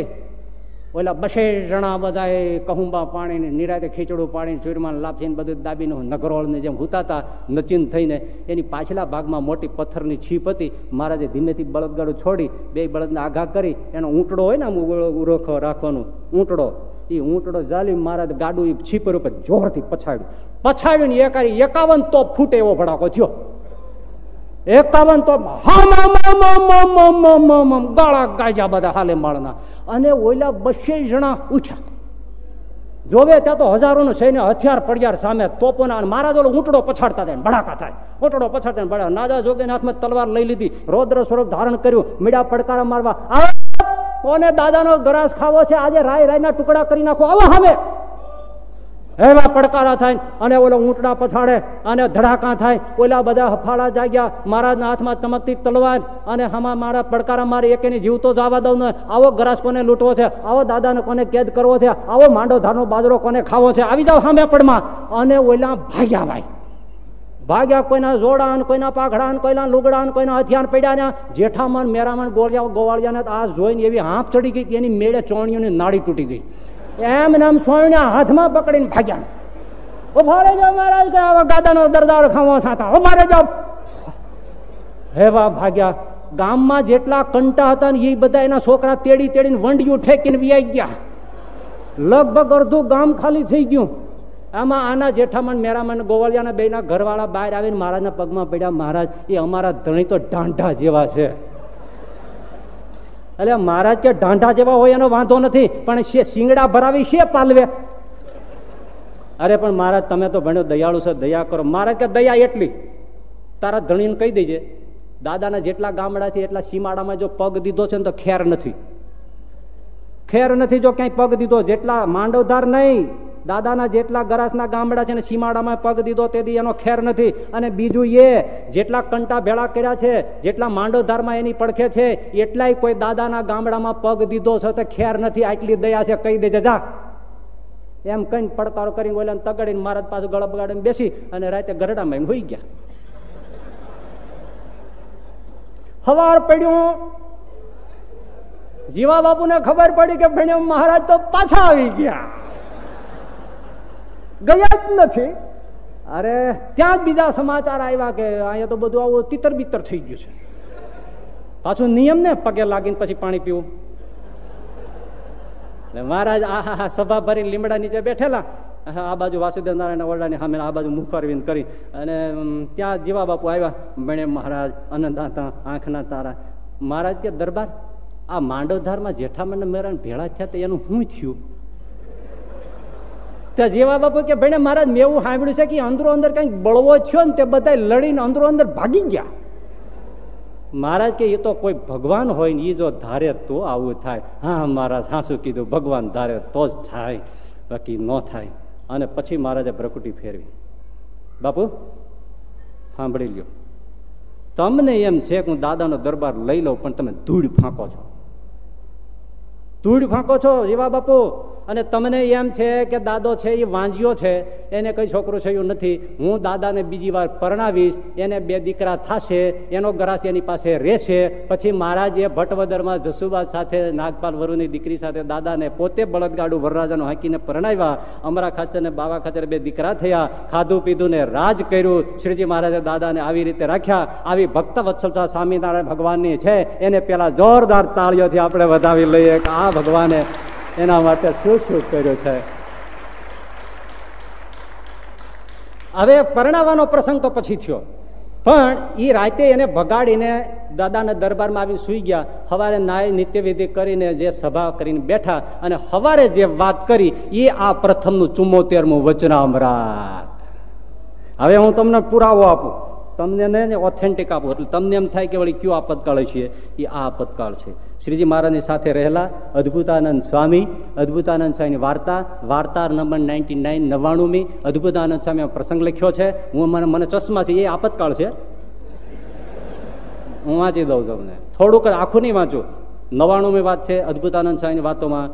ઓલા બસે જણા બધા કહુંબા પાણીને, નિરાતે ખીચડું પાણી ચૂરમાં લાપસીને બધું દાબીને નગરોળને જેમ હુતાતા, નચીન થઈને એની પાછલા ભાગમાં મોટી પથ્થરની છીપ હતી. મહારાજે ધીમેથી બળદગાડું છોડી બે બળદને આઘા કરી. એનો ઊંટડો હોય ને આમ ઉરોખો રાખવાનું ઊંટડો એ ઊંટડો જાલી મહારાજ ગાડું એ છીપર ઉપર જોરથી પછાડ્યું. પછાડ્યું ને એકારી એકાવન તો ફૂટે એવો ભડાકો થયો. એકાવન તો ગાળા ગાજા બધા હાલે માળના. અને ઓલા બસે જણા ઉઠ્યા. જોવે ત્યાં તો હજારોનું સૈન્ય હથિયાર પડ્યા સામે તોપોના મારા જો ઊંટડો પછાડતા થાય ભડાકા થાય. ઊંટડો પછાડતા ભડા નાદા જોગે હાથમાં તલવાર લઈ લીધી, રૌદ્ર સ્વરૂપ ધારણ કર્યું, મીડા પડકારા મારવા કોને દાદાનો ગરાસ ખાવો છે? આજે રાય રાયના ટુકડા કરી નાખો. આવો હવે એવા પડકારા થાય અને ઓલો ઊંટડા પછાડે અને ધડાકા થાય, ઓલા બધા હફાળા જાગ્યા, મહારાજના હાથમાં ચમકતી તલવાર અને હમા મારા પડકારા મારે એકેની જીવતો જવા દઉં ને, આવો ગ્રાસ કોને લૂંટવો છે, આવો દાદાને કોને કેદ કરવો છે, આવો માંડો ધારનો બાજરો કોને ખાવો છે, આવી જાઓ સામે પડમાં અને ઓલા ભાગ્યા ભાઈ. ભાગ્યા કોઈના જોડાન કોઈના પાઘડા કોઈના લુગડા કોઈના હથિયાર પડ્યા ને, જેઠામણ, મેરામણ ગોળિયા ગોવાળિયાને આ જોઈને એવી હાંફ ચડી ગઈ એની મેળે ચોણીઓની નાળી તૂટી ગઈ. એમ નામ સોયણા હાથમાં પકડીને ભાગ્યા. ઊભા રહેજો મહારાજ, કે આવા ગાદાનો દરદાર ખાવો સાતા. ઊભા રહેજો. હેવા ભાગ્યા. ગામમાં જેટલા કંટા હતા ને એ બધા એના છોકરા તેડી તેડીને વંડિયું ઠેકીને વ્યાઈ ગયા. લગભગ અડધું ગામ ખાલી થઈ ગયું. આમાં આના જેઠામણ, મેરામણ, ગોવાળિયાના બેના ઘરવાળા બહાર આવીને મહારાજના પગમાં પડ્યા. મહારાજ, એ અમારા ધણી તો ઢાંઢા જેવા છે. એટલે મહારાજ કે ઢાંઢા જેવા હોય એનો વાંધો નથી, પણ શિંગડા ભરાવી છે પાલવે? અરે પણ મહારાજ, તમે તો ભણ્યો દયાળુ છે, દયા કરો. મહારાજ કે દયા એટલી. તારા ધણીને કહી દેજે, દાદાના જેટલા ગામડા છે, એટલા સીમાડામાં જો પગ દીધો છે ને તો ખેર નથી. ખેર નથી જો ક્યાંય પગ દીધો, જેટલા માંડવધાર નહીં દાદાના જેટલા ગરાસના ગામડા છે ને સીમાડામાં પગ દીધો તેથી એનો ખેર નથી. અને બીજું એ, જેટલા કંટા ભેળા કર્યા છે, જેટલા માંડોધારમાં એની પડખે છે, એટલાય કોઈ દાદાના ગામડામાં પગ દીધો છે તો ખેર નથી. આટલી દયા છે, કહી દેજે, જા. એમ કઈ પડકારો કરીને ઓલા તગડીને મહારાજ પાછું ગળપ ગાડીને બેસી અને રાતે ગરડામાં હોઈ ગયા. હવાર પડ્યું. જીવા બાપુને ખબર પડી કે ભણ્યો મહારાજ તો પાછા આવી ગયા. ગયા જ નથી. અરે, ત્યાં જ બીજા સમાચાર આવ્યા કે અહીંયા તો બધું આવું તિતર બિતર થઈ ગયું છે. પાછું નિયમ ને પગે લાગીને પછી પાણી પીવું. મહારાજ આ સભા ભરી લીમડા નીચે બેઠેલા. આ બાજુ વાસુદેવ નારાયણ ઓરડાની સામે આ બાજુ મુખરવીન કરી. અને ત્યાં જીવા બાપુ આવ્યા. મણે મહારાજ અનંદાતા આંખના તારા. મહારાજ કે, દરબાર, આ માંડવધારમાં જેઠામણ મેરાણ ભેળા થયા તો એનું શું થયું? ત્યાં જેવા બાપુ કે ભાઈ મહારાજ, મેં એવું સાંભળ્યું છે કે અંદરો અંદર કંઈક બળવો થયો ને તે બધા લડીને અંદરો અંદર ભાગી ગયા. મહારાજ કે, એ તો કોઈ ભગવાન હોય ને એ જો ધારે તો આવું થાય. હા મહારાજ હાસું કીધું? ભગવાન ધારે તો જ થાય, બાકી ન થાય. અને પછી મહારાજે પ્રકૃતિ ફેરવી. બાપુ, સાંભળી લ્યો. તમને એમ છે કે હું દાદાનો દરબાર લઈ લઉં, પણ તમે ધૂળ ફાંકો છો. ધૂળ ફાંકો છો? જીવા બાપુ. અને તમને એમ છે કે દાદો છે, એ વાંજ્યો છે. એને કઈ છોકરું થયું નથી. હું દાદાને બીજી વાર પરણાવીશ. એને બે દીકરા થશે. એનો ગરાસ એની પાસે રહેશે. પછી મહારાજે ભટ્ટવદરમાં જસુબા સાથે, નાગપાલ વરુની દીકરી સાથે દાદાને પોતે બળદગાડું વરરાજાનું હાંકીને પરણાવ્યા. અમરા ખાચર ને બાવા ખાચર બે દીકરા થયા. ખાધું પીધું ને રાજ કર્યું. શ્રીજી મહારાજે દાદાને આવી રીતે રાખ્યા. આવી ભક્ત વત્સલતા સ્વામિનારાયણ ભગવાનની છે. એને પેલા જોરદાર તાળીઓથી આપણે વધાવી લઈએ. કે આ ભગવાને એના માટે શું શું કર્યું છે? હવે પરણાવવાનો પ્રસંગ તો પછી થયો. પણ એ રાતે એને ભગાડીને દાદાના દરબારમાં આવી સુઈ ગયા. સવારે નાય નિત્યવિધિ કરીને જે સભા કરીને બેઠા અને સવારે જે વાત કરી એ આ પ્રથમનું ચુમ્મોતેરમું વચનામરાત હવે હું તમને પુરાવો આપું. તમને ને ઓથેન્ટિક આપું. એટલે તમને એમ થાય કે વળી કયો આપતકાળ છે? એ આ આપતકાળ છે. શ્રીજી મહારાજની સાથે રહેલા અદભુતાનંદ સ્વામી, અદભુતાનંદ સ્વામીની વાર્તા વાર્તા નંબર નાઇન્ટી નાઇન નવ્વાણુંમી, અદભુતાનંદ સ્વામી પ્રસંગ લખ્યો છે. હું મને મને ચશ્મા છે, એ આપતકાળ છે. હું વાંચી દઉં તમને. થોડુંક આખું નહીં વાંચું. નવ્વાણુંમી વાત છે અદભુતાનંદ સ્વામીની વાતોમાં.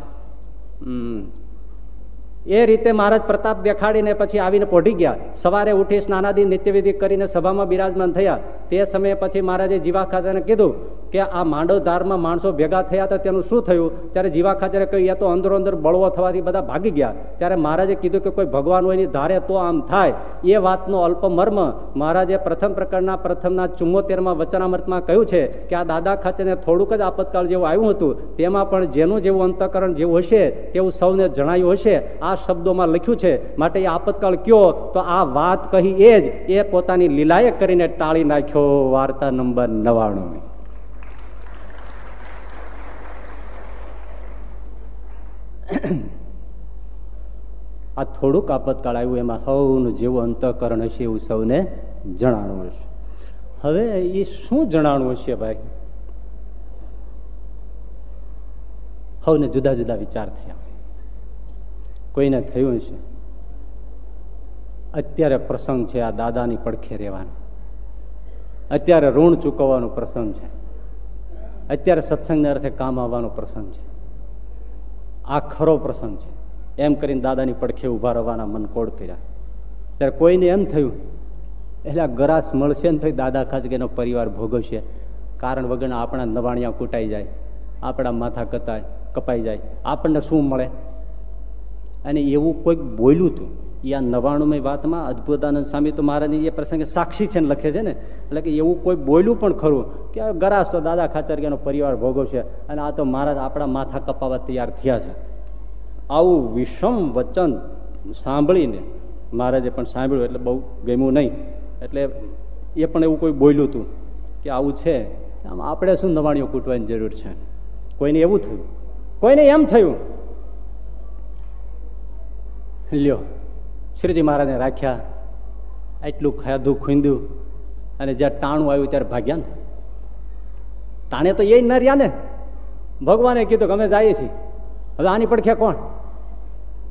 એ રીતે મહારાજ પ્રતાપ દેખાડીને પછી આવીને પોઢી ગયા. સવારે ઉઠી સ્નાનાદી નિત્યવિધિ કરીને સભામાં બિરાજમાન થયા. તે સમયે પછી મહારાજે જીવા ખાતરને કીધું કે આ માંડવધારમાં માણસો ભેગા થયા હતા તેનું શું થયું? ત્યારે જીવા ખાતરે કહ્યું એ તો અંદરો અંદર બળવો થવાથી બધા ભાગી ગયા. ત્યારે મહારાજે કીધું કે કોઈ ભગવાન હોય ધારે તો આમ થાય. એ વાતનો અલ્પ મર્મ મહારાજે પ્રથમ પ્રકારના પ્રથમના ચુમ્મોતેરમાં વચનામૃતમાં કહ્યું છે કે આ દાદા ખાચરને થોડુંક જ આપતકાળ જેવું આવ્યું હતું. તેમાં પણ જેનું જેવું અંતકરણ જેવું હશે તેવું સૌને જણાયું હશે. આ શબ્દોમાં લખ્યું છે, માટે એ આપતકાળ કયો? તો આ વાત કહી એ જ, એ પોતાની લીલાએ કરીને ટાળી નાખ્યો. વાર્તા નંબર નવાણું આ થોડુંક આપતકાળ આવ્યું, એમાં સૌનું જેવું અંતઃકરણ હશે એવું સૌને જણાણું હશે. હવે એ શું જણાણું હશે ભાઈ? સૌને જુદા જુદા વિચાર થયા. કોઈને થયું છે? અત્યારે પ્રસંગ છે આ દાદાની પડખે રહેવાનો. અત્યારે ઋણ ચૂકવવાનો પ્રસંગ છે. અત્યારે સત્સંગને અર્થે કામ આવવાનો પ્રસંગ છે. આ ખરો પ્રસંગ છે. એમ કરીને દાદાની પડખે ઊભા રહેવાના મન કોડ કર્યા. ત્યારે કોઈને એમ થયું એટલે આ ગરાસ મળશે ને તો દાદા એનો પરિવાર ભોગવશે. કારણ વગરના આપણા નવાણિયા કૂટાઈ જાય, આપણા માથા કતાય, કપાઈ જાય. આપણને શું મળે? અને એવું કોઈક બોલ્યું હતું. એ આ નવાણુંમય વાતમાં અદભુતાનંદ સ્વામી તો મહારાજની એ પ્રસંગે સાક્ષી છે ને લખે છે ને, એટલે કે એવું કોઈ બોલ્યું પણ ખરું કે ગરાસ તો દાદા ખાચર કે એનો પરિવાર ભોગવશે અને આ તો મહારાજ આપણા માથા કપાવા તૈયાર થયા છે. આવું વિષમ વચન સાંભળીને મહારાજે પણ સાંભળ્યું એટલે બહુ ગમ્યું નહીં. એટલે એ પણ એવું કોઈ બોલ્યું હતું કે આવું છે. આમ આપણે શું નવાણીઓ કૂટવાની જરૂર છે? કોઈને એવું થયું? કોઈને એમ થયું? લ્યો. શ્રીજી મહારાજને રાખ્યા. એટલું ખાધું, ખૂંદ્યું અને જ્યાં ટાણું આવ્યું ત્યારે ભાગ્યા ને. ટાણે તો એ ન રહ્યા ને. ભગવાને કીધું કે અમે જઈએ છીએ. હવે આની પડખ્યા કોણ?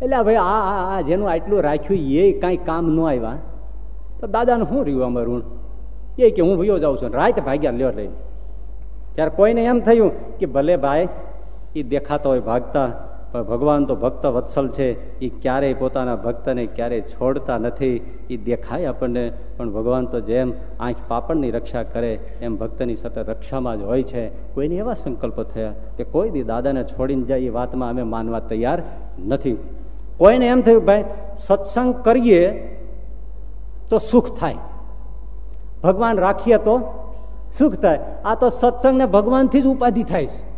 એટલે ભાઈ આ આ જેનું આટલું રાખ્યું એ કાંઈ કામ ન આવ્યા. તો દાદાને શું રહ્યું અમારું એ કે હું ભયો જાઉં છું રાત ભાગ્યા લ્યો લઈને. ત્યારે કોઈને એમ થયું કે ભલે ભાઈ એ દેખાતા હોય ભાગતા. પણ ભગવાન તો ભક્ત વત્સલ છે. એ ક્યારેય પોતાના ભક્તને ક્યારેય છોડતા નથી. એ દેખાય આપણને, પણ ભગવાન તો જેમ આંખ પાપડની રક્ષા કરે, એમ ભક્તની સતત રક્ષામાં જ હોય છે. કોઈને એવા સંકલ્પો થયા કે કોઈ દી દાદાને છોડીને જાય એ વાતમાં અમે માનવા તૈયાર નથી. કોઈને એમ થયું, ભાઈ, સત્સંગ કરીએ તો સુખ થાય. ભગવાન રાખીએ તો સુખ થાય. આ તો સત્સંગને ભગવાનથી જ ઉપાધિ થાય છે.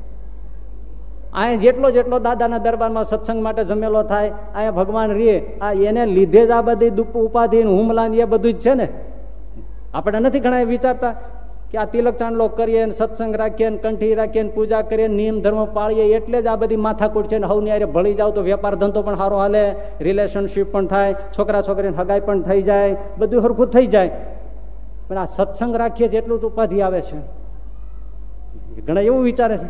અહીંયા જેટલો જેટલો દાદાના દરબારમાં સત્સંગ માટે જમેલો થાય અહીંયા ભગવાન રીએ, આ એને લીધે જ આ બધી ઉપાધિ હુમલા એ બધું જ છે ને. આપણે નથી ઘણા વિચારતા કે આ તિલક ચાંદલો કરીએ સત્સંગ રાખીએ ને કંઠી રાખીએ પૂજા કરીએ નિયમ ધર્મ પાળીએ એટલે જ આ બધી માથાકૂટ છે ને હવની આરે ભળી જાવ તો વેપાર ધંધો પણ સારો હાલે રિલેશનશીપ પણ થાય, છોકરા છોકરીને હગાઈ પણ થઈ જાય, બધું સરખું થઈ જાય. પણ આ સત્સંગ રાખીએ જેટલું જ ઉપાધિ આવે છે. ઘણા એવું વિચારે છે.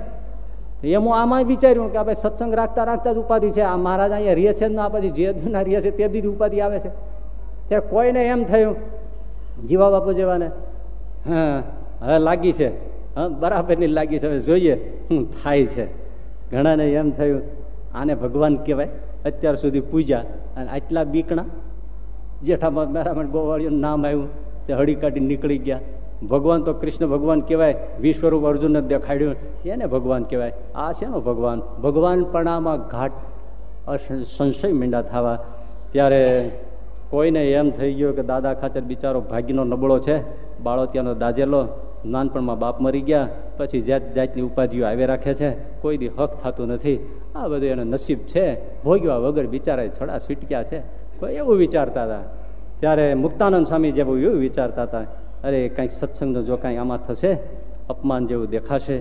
એમ હું આમાં વિચાર્યું કે આપણે સત્સંગ રાખતા રાખતા જ ઉપાધિ છે. આ મહારાજ અહીંયા રીએ છે ના, પછી જે જૂના રીએ છે તે દીધી ઉપાધિ આવે છે. ત્યારે કોઈને એમ થયું, જીવા બાપુ જેવાને, હા, હવે લાગી છે. હા, બરાબરની લાગી છે. હવે જોઈએ શું થાય છે. ઘણાને એમ થયું, આને ભગવાન કહેવાય. અત્યાર સુધી પૂજા અને આટલા બીકણા જેઠામાં મેરામણ ગોવાળીનું નામ આવ્યું, તે હળી કાઢી નીકળી ગયા. ભગવાન તો કૃષ્ણ ભગવાન કહેવાય, વિશ્વરૂપ અર્જુનને દેખાડ્યું. એને ભગવાન કહેવાય? આ છે નો ભગવાન? ભગવાનપણામાં ઘાટ સંશય મીંડા થવા. ત્યારે કોઈને એમ થઈ ગયો કે દાદા ખાચર બિચારો ભાગ્યનો નબળો છે બાળો ત્યાંનો દાજેલો, નાનપણમાં બાપ મરી ગયા, પછી જાત જાતની ઉપાધિઓ આવે રાખે છે, કોઈ દી હક થતું નથી. આ બધું એનો નસીબ છે. ભોગ્યા વગર બિચારા છડા છીટક્યા છે. એવું વિચારતા હતા. ત્યારે મુક્તાનંદ સ્વામી જેવું એવું વિચારતા હતા. અરે કાંઈક સત્સંગનો જો કાંઈ આમાં થશે, અપમાન જેવું દેખાશે,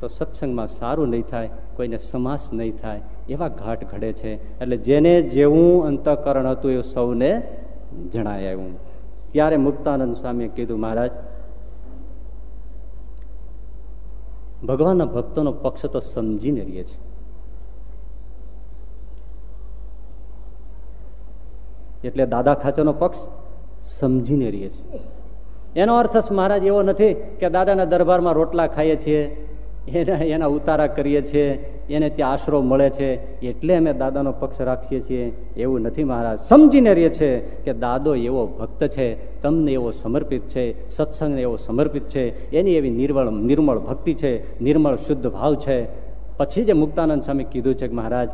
તો સત્સંગમાં સારું નહીં થાય, કોઈને સમાસ નહીં થાય, એવા ઘાટ ઘડે છે. એટલે જેને જેવું અંતઃકરણ હતું એ સૌને જણાય આવ્યું. ત્યારે મુક્તાનંદ સ્વામીએ કીધું, મહારાજ, ભગવાનના ભક્તોનો પક્ષ તો સમજીને રહીએ છે એટલે દાદા ખાચરનો પક્ષ સમજીને રહીએ છે એનો અર્થ મહારાજ એવો નથી કે દાદાના દરબારમાં રોટલા ખાઈએ છીએ, એના એના ઉતારા કરીએ છીએ, એને ત્યાં આશરો મળે છે, એટલે અમે દાદાનો પક્ષ રાખીએ છીએ. એવું નથી મહારાજ. સમજીને રહીએ છે કે દાદો એવો ભક્ત છે, તમને એવો સમર્પિત છે, સત્સંગને એવો સમર્પિત છે, એની એવી નિર્મળ નિર્મળ ભક્તિ છે, નિર્મળ શુદ્ધ ભાવ છે. પછી જે મુક્તાનંદ સ્વામી કીધું છે કે મહારાજ,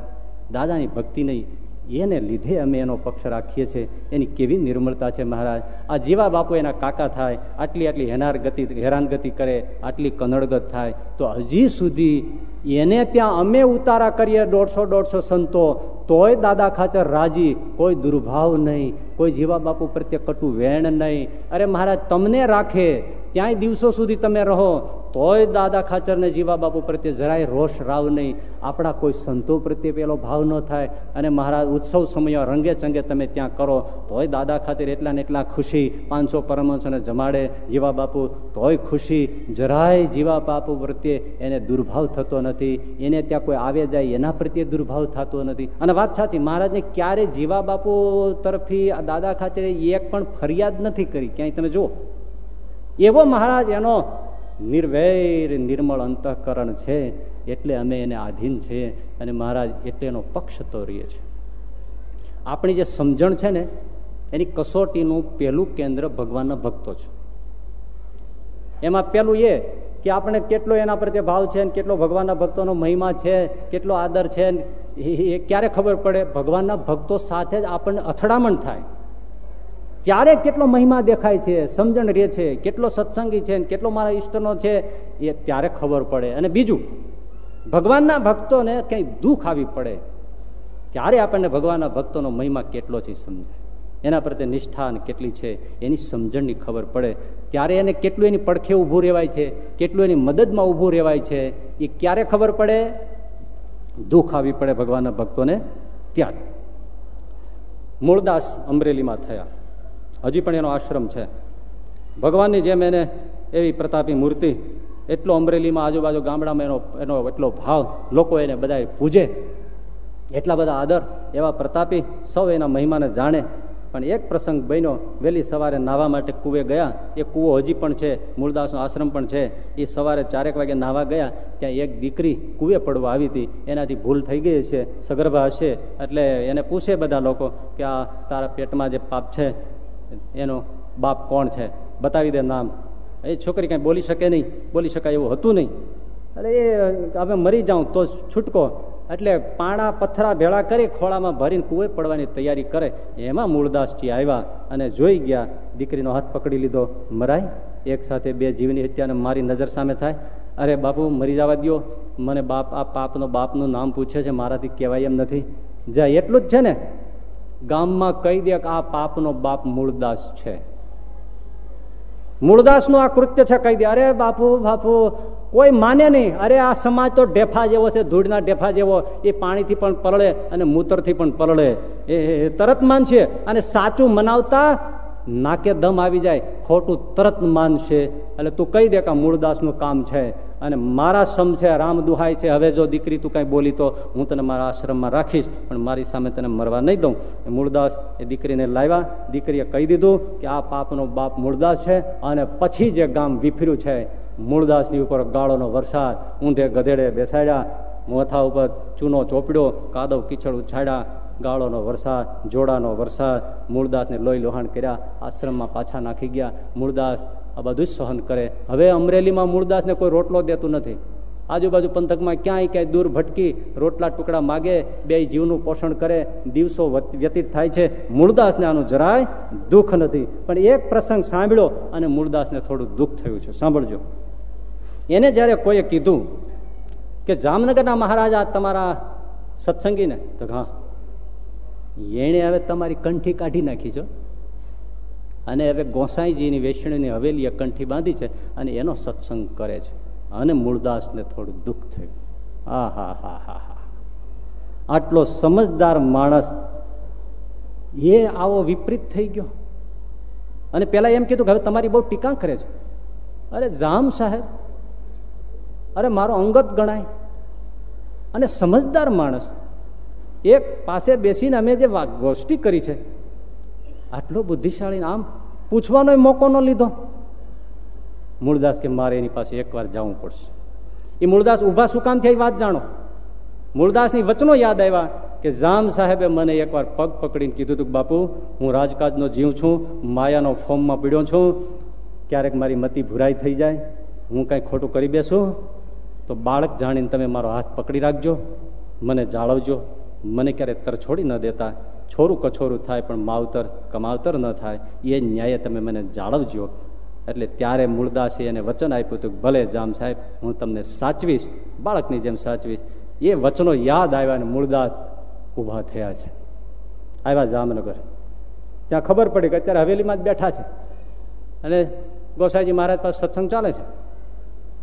દાદાની ભક્તિ નહીં એને લીધે અમે એનો પક્ષ રાખીએ છીએ. એની કેવી નિર્મળતા છે મહારાજ? આ જીવા બાપુ એના કાકા થાય, આટલી આટલી હેનાર ગતિ, હેરાનગતિ કરે, આટલી કનડગત થાય, તો હજી સુધી એને ત્યાં અમે ઉતારા કરીએ દોઢસો દોઢસો સંતો, તોય દાદા ખાચર રાજી, કોઈ દુર્ભાવ નહીં, કોઈ જીવા બાપુ પ્રત્યે કટુ વેણ નહીં. અરે મહારાજ, તમને રાખે ત્યાંય દિવસો સુધી તમે રહો, તોય દાદા ખાચરને જીવા બાપુ પ્રત્યે જરાય રોષ રાવ નહીં. આપણા કોઈ સંતો પ્રત્યે પેલો ભાવ ન થાય અને મહારાજ ઉત્સવ સમય રંગે ચંગે તમે ત્યાં કરો, તોય દાદા ખાચર એટલા ને એટલા ખુશી પાંચસો પરમહંસોને જમાડે જીવા બાપુ તોય ખુશી જરાય જીવા બાપુ પ્રત્યે એને દુર્ભાવ થતો નથી. એને ત્યાં કોઈ આવે જાય એના પ્રત્યે દુર્ભાવ થતો નથી. અને વાત સાચી, મહારાજને ક્યારે જીવા બાપુ તરફથી દાદા ખાચરે એક પણ ફરિયાદ નથી કરી? ક્યાંય તમે જુઓ. એવો મહારાજ એનો નિર્વૈર નિર્મળ અંતઃકરણ છે, એટલે અમે એને આધીન છીએ અને મહારાજ એટલે એનો પક્ષ તો રહીએ છીએ આપણી જે સમજણ છે ને, એની કસોટીનું પહેલું કેન્દ્ર ભગવાનના ભક્તો છે. એમાં પેલું એ કે આપણે કેટલો એના પ્રત્યે ભાવ છે કેટલો ભગવાનના ભક્તોનો મહિમા છે, કેટલો આદર છે એ ક્યારે ખબર પડે? ભગવાનના ભક્તો સાથે જ આપણને અથડામણ થાય. ત્યારે કેટલો મહિમા દેખાય છે, સમજણ રહે છે, કેટલો સત્સંગી છે કેટલો મારા ઈષ્ટનો છે, એ ત્યારે ખબર પડે. અને બીજું, ભગવાનના ભક્તોને કંઈ દુઃખ આવી પડે, ત્યારે આપણને ભગવાનના ભક્તોનો મહિમા કેટલો છે સમજાય. એના પ્રત્યે નિષ્ઠા કેટલી છે, એની સમજણની ખબર પડે. ત્યારે એને કેટલું એની પડખે ઊભું રહેવાય છે, કેટલું એની મદદમાં ઊભું રહેવાય છે, એ ક્યારે ખબર પડે? દુઃખ આવી પડે ભગવાનના ભક્તોને ત્યારે. મૂળદાસ અમરેલીમાં થયા. હજી પણ એનો આશ્રમ છે. ભગવાનની જેમ એને એવી પ્રતાપી મૂર્તિ, એટલો અમરેલીમાં આજુબાજુ ગામડામાં એનો એનો એટલો ભાવ, લોકો એને બધા પૂજે. એટલા બધા આદર એવા પ્રતાપી સૌ એના મહિમાને જાણે. પણ એક પ્રસંગ બન્યો, વહેલી સવારે નાહવા માટે કુવે ગયા. એ કૂવો હજી પણ છે, મૂળદાસનો આશ્રમ પણ છે. એ સવારે ચારેક વાગે નાહવા ગયા, ત્યાં એક દીકરી કુવે પડવા આવી હતી. એનાથી ભૂલ થઈ ગઈ છે સગર્ભા હશે. એટલે એને પૂછે બધા લોકો કે આ તારા પેટમાં જે પાપ છે એનો બાપ કોણ છે? બતાવી દે નામ. એ છોકરી કાંઈ બોલી શકે નહીં. બોલી શકાય એવું હતું નહીં. અરે એ હવે મરી જાઉં તો છૂટકો. એટલે પાણા પથરા ભેળા કરી ખોળામાં ભરીને કુવે પડવાની તૈયારી કરે. એમાં મૂળદાસજી આવ્યા અને જોઈ ગયા. દીકરીનો હાથ પકડી લીધો. મરાય, એક સાથે બે જીવની હત્યાને મારી નજર સામે થાય. અરે બાપુ, મરી જવા દો મને બાપ, આ પાપનો બાપનું નામ પૂછે છે. મારાથી કહેવાય એમ નથી. જ્યાં એટલું જ છે ને. ગામમાં કહી દે કે આ પાપનો બાપ મૂળદાસ છે. મૂળદાસનું આ કૃત્ય છે, કહી દે, અરે બાપુ બાપુ, કોઈ માને નહીં. અરે આ સમાજ તો ઢેફા જેવો છે, ધૂળના ઢેફા જેવો. એ પાણીથી પણ પરળે અને મૂતરથી પણ પરળે. એ તરત માનશે અને સાચું મનાવતા નાકે દમ આવી જાય. ખોટું તરત માનશે. એટલે તું કહી દે કે મૂળદાસનું કામ છે. અને મારા સમ છે, રામ દુહાય છે, હવે જો દીકરી તું કઈ બોલી તો હું તને મારા આશ્રમમાં રાખીશ, પણ મારી સામે તને મરવા નહીં દઉં. મૂળદાસ એ દીકરીને લાવ્યા. દીકરીએ કહી દીધું કે આ પાપનો બાપ મૂળદાસ છે અને પછી જે ગામ વિફર્યું છે, મૂળદાસની ઉપર ગાળોનો વરસાદ, ઊંધે ગધેડે બેસાડ્યા, મોથા ઉપર ચૂનો ચોપડ્યો, કાદવ કીચડ ઉછાડ્યા ગાળોનો વરસાદ, જોડાનો વરસાદ, મૂળદાસને લોહી લોહાણ કર્યા, આશ્રમમાં પાછા નાખી ગયા. મૂળદાસ આ બધું જ સહન કરે. હવે અમરેલીમાં મૂળદાસને કોઈ રોટલો દેતું નથી. આજુબાજુ પંથકમાં ક્યાંય ક્યાંય દૂર ભટકી રોટલા ટુકડા માગે બે જીવનું પોષણ કરે, દિવસો વ્યતીત થાય છે. મૂળદાસને આનું જરાય દુઃખ નથી. પણ એક પ્રસંગ સાંભળ્યો અને મૂળદાસને થોડું દુઃખ થયું છે. સાંભળજો. એને જ્યારે કોઈએ કીધું કે જામનગરના મહારાજા તમારા સત્સંગીને, તો હા. એણે હવે તમારી કંઠી કાઢી નાખી છો અને હવે ગોસાઈજીની વૈષ્ણવની હવેલીએ કંઠી બાંધી છે અને એનો સત્સંગ કરે છે. અને મૂળદાસને થોડું દુઃખ થયું. આ હા હા હા હા. આટલો સમજદાર માણસ એ આવો વિપરીત થઈ ગયો. અને પેલા એમ કીધું કે હવે તમારી બહુ ટીકા કરે છે. અરે જામ સાહેબ. અરે મારો અંગત ગણાય. અને સમજદાર માણસ એક પાસે બેસીને અમે જે ગોષ્ઠી કરી છે આટલો બુદ્ધિશાળી આમ પૂછવાનો મોકો ન લીધો. મૂળદાસ કે મારે એની પાસે એકવાર જવું પડશે. એ મૂળદાસ ઊભા શું કામ થઈ વાત જાણો? મૂળદાસની વચનો યાદ આવ્યા કે જામ સાહેબે મને એકવાર પગ પકડીને કીધું હતું બાપુ, હું રાજકાજનો જીવ છું, માયાનો ફોર્મમાં પીડ્યો છું, ક્યારેક મારી મતિ ભૂરાઈ થઈ જાય, હું કાંઈ ખોટું કરી બેસું, તો બાળક જાણીને તમે મારો હાથ પકડી રાખજો, મને જાળવજો, મને ક્યારે તરછોડી ન દેતા. છોરું કછોરું થાય, પણ માવતર કમાવતર ન થાય, એ ન્યાય તમે મને જાળવજો. એટલે ત્યારે મૂળદાસે એને વચન આપ્યું હતું ભલે જામ સાહેબ, હું તમને સાચવીશ, બાળકની જેમ સાચવીશ. એ વચનો યાદ આવ્યા અને મૂળદાસ ઊભા થયા છે. આવ્યા જામનગર. ત્યાં ખબર પડી કે અત્યારે હવેલીમાં જ બેઠા છે. અને ગોસાઈજી મહારાજ પાસે સત્સંગ ચાલે છે.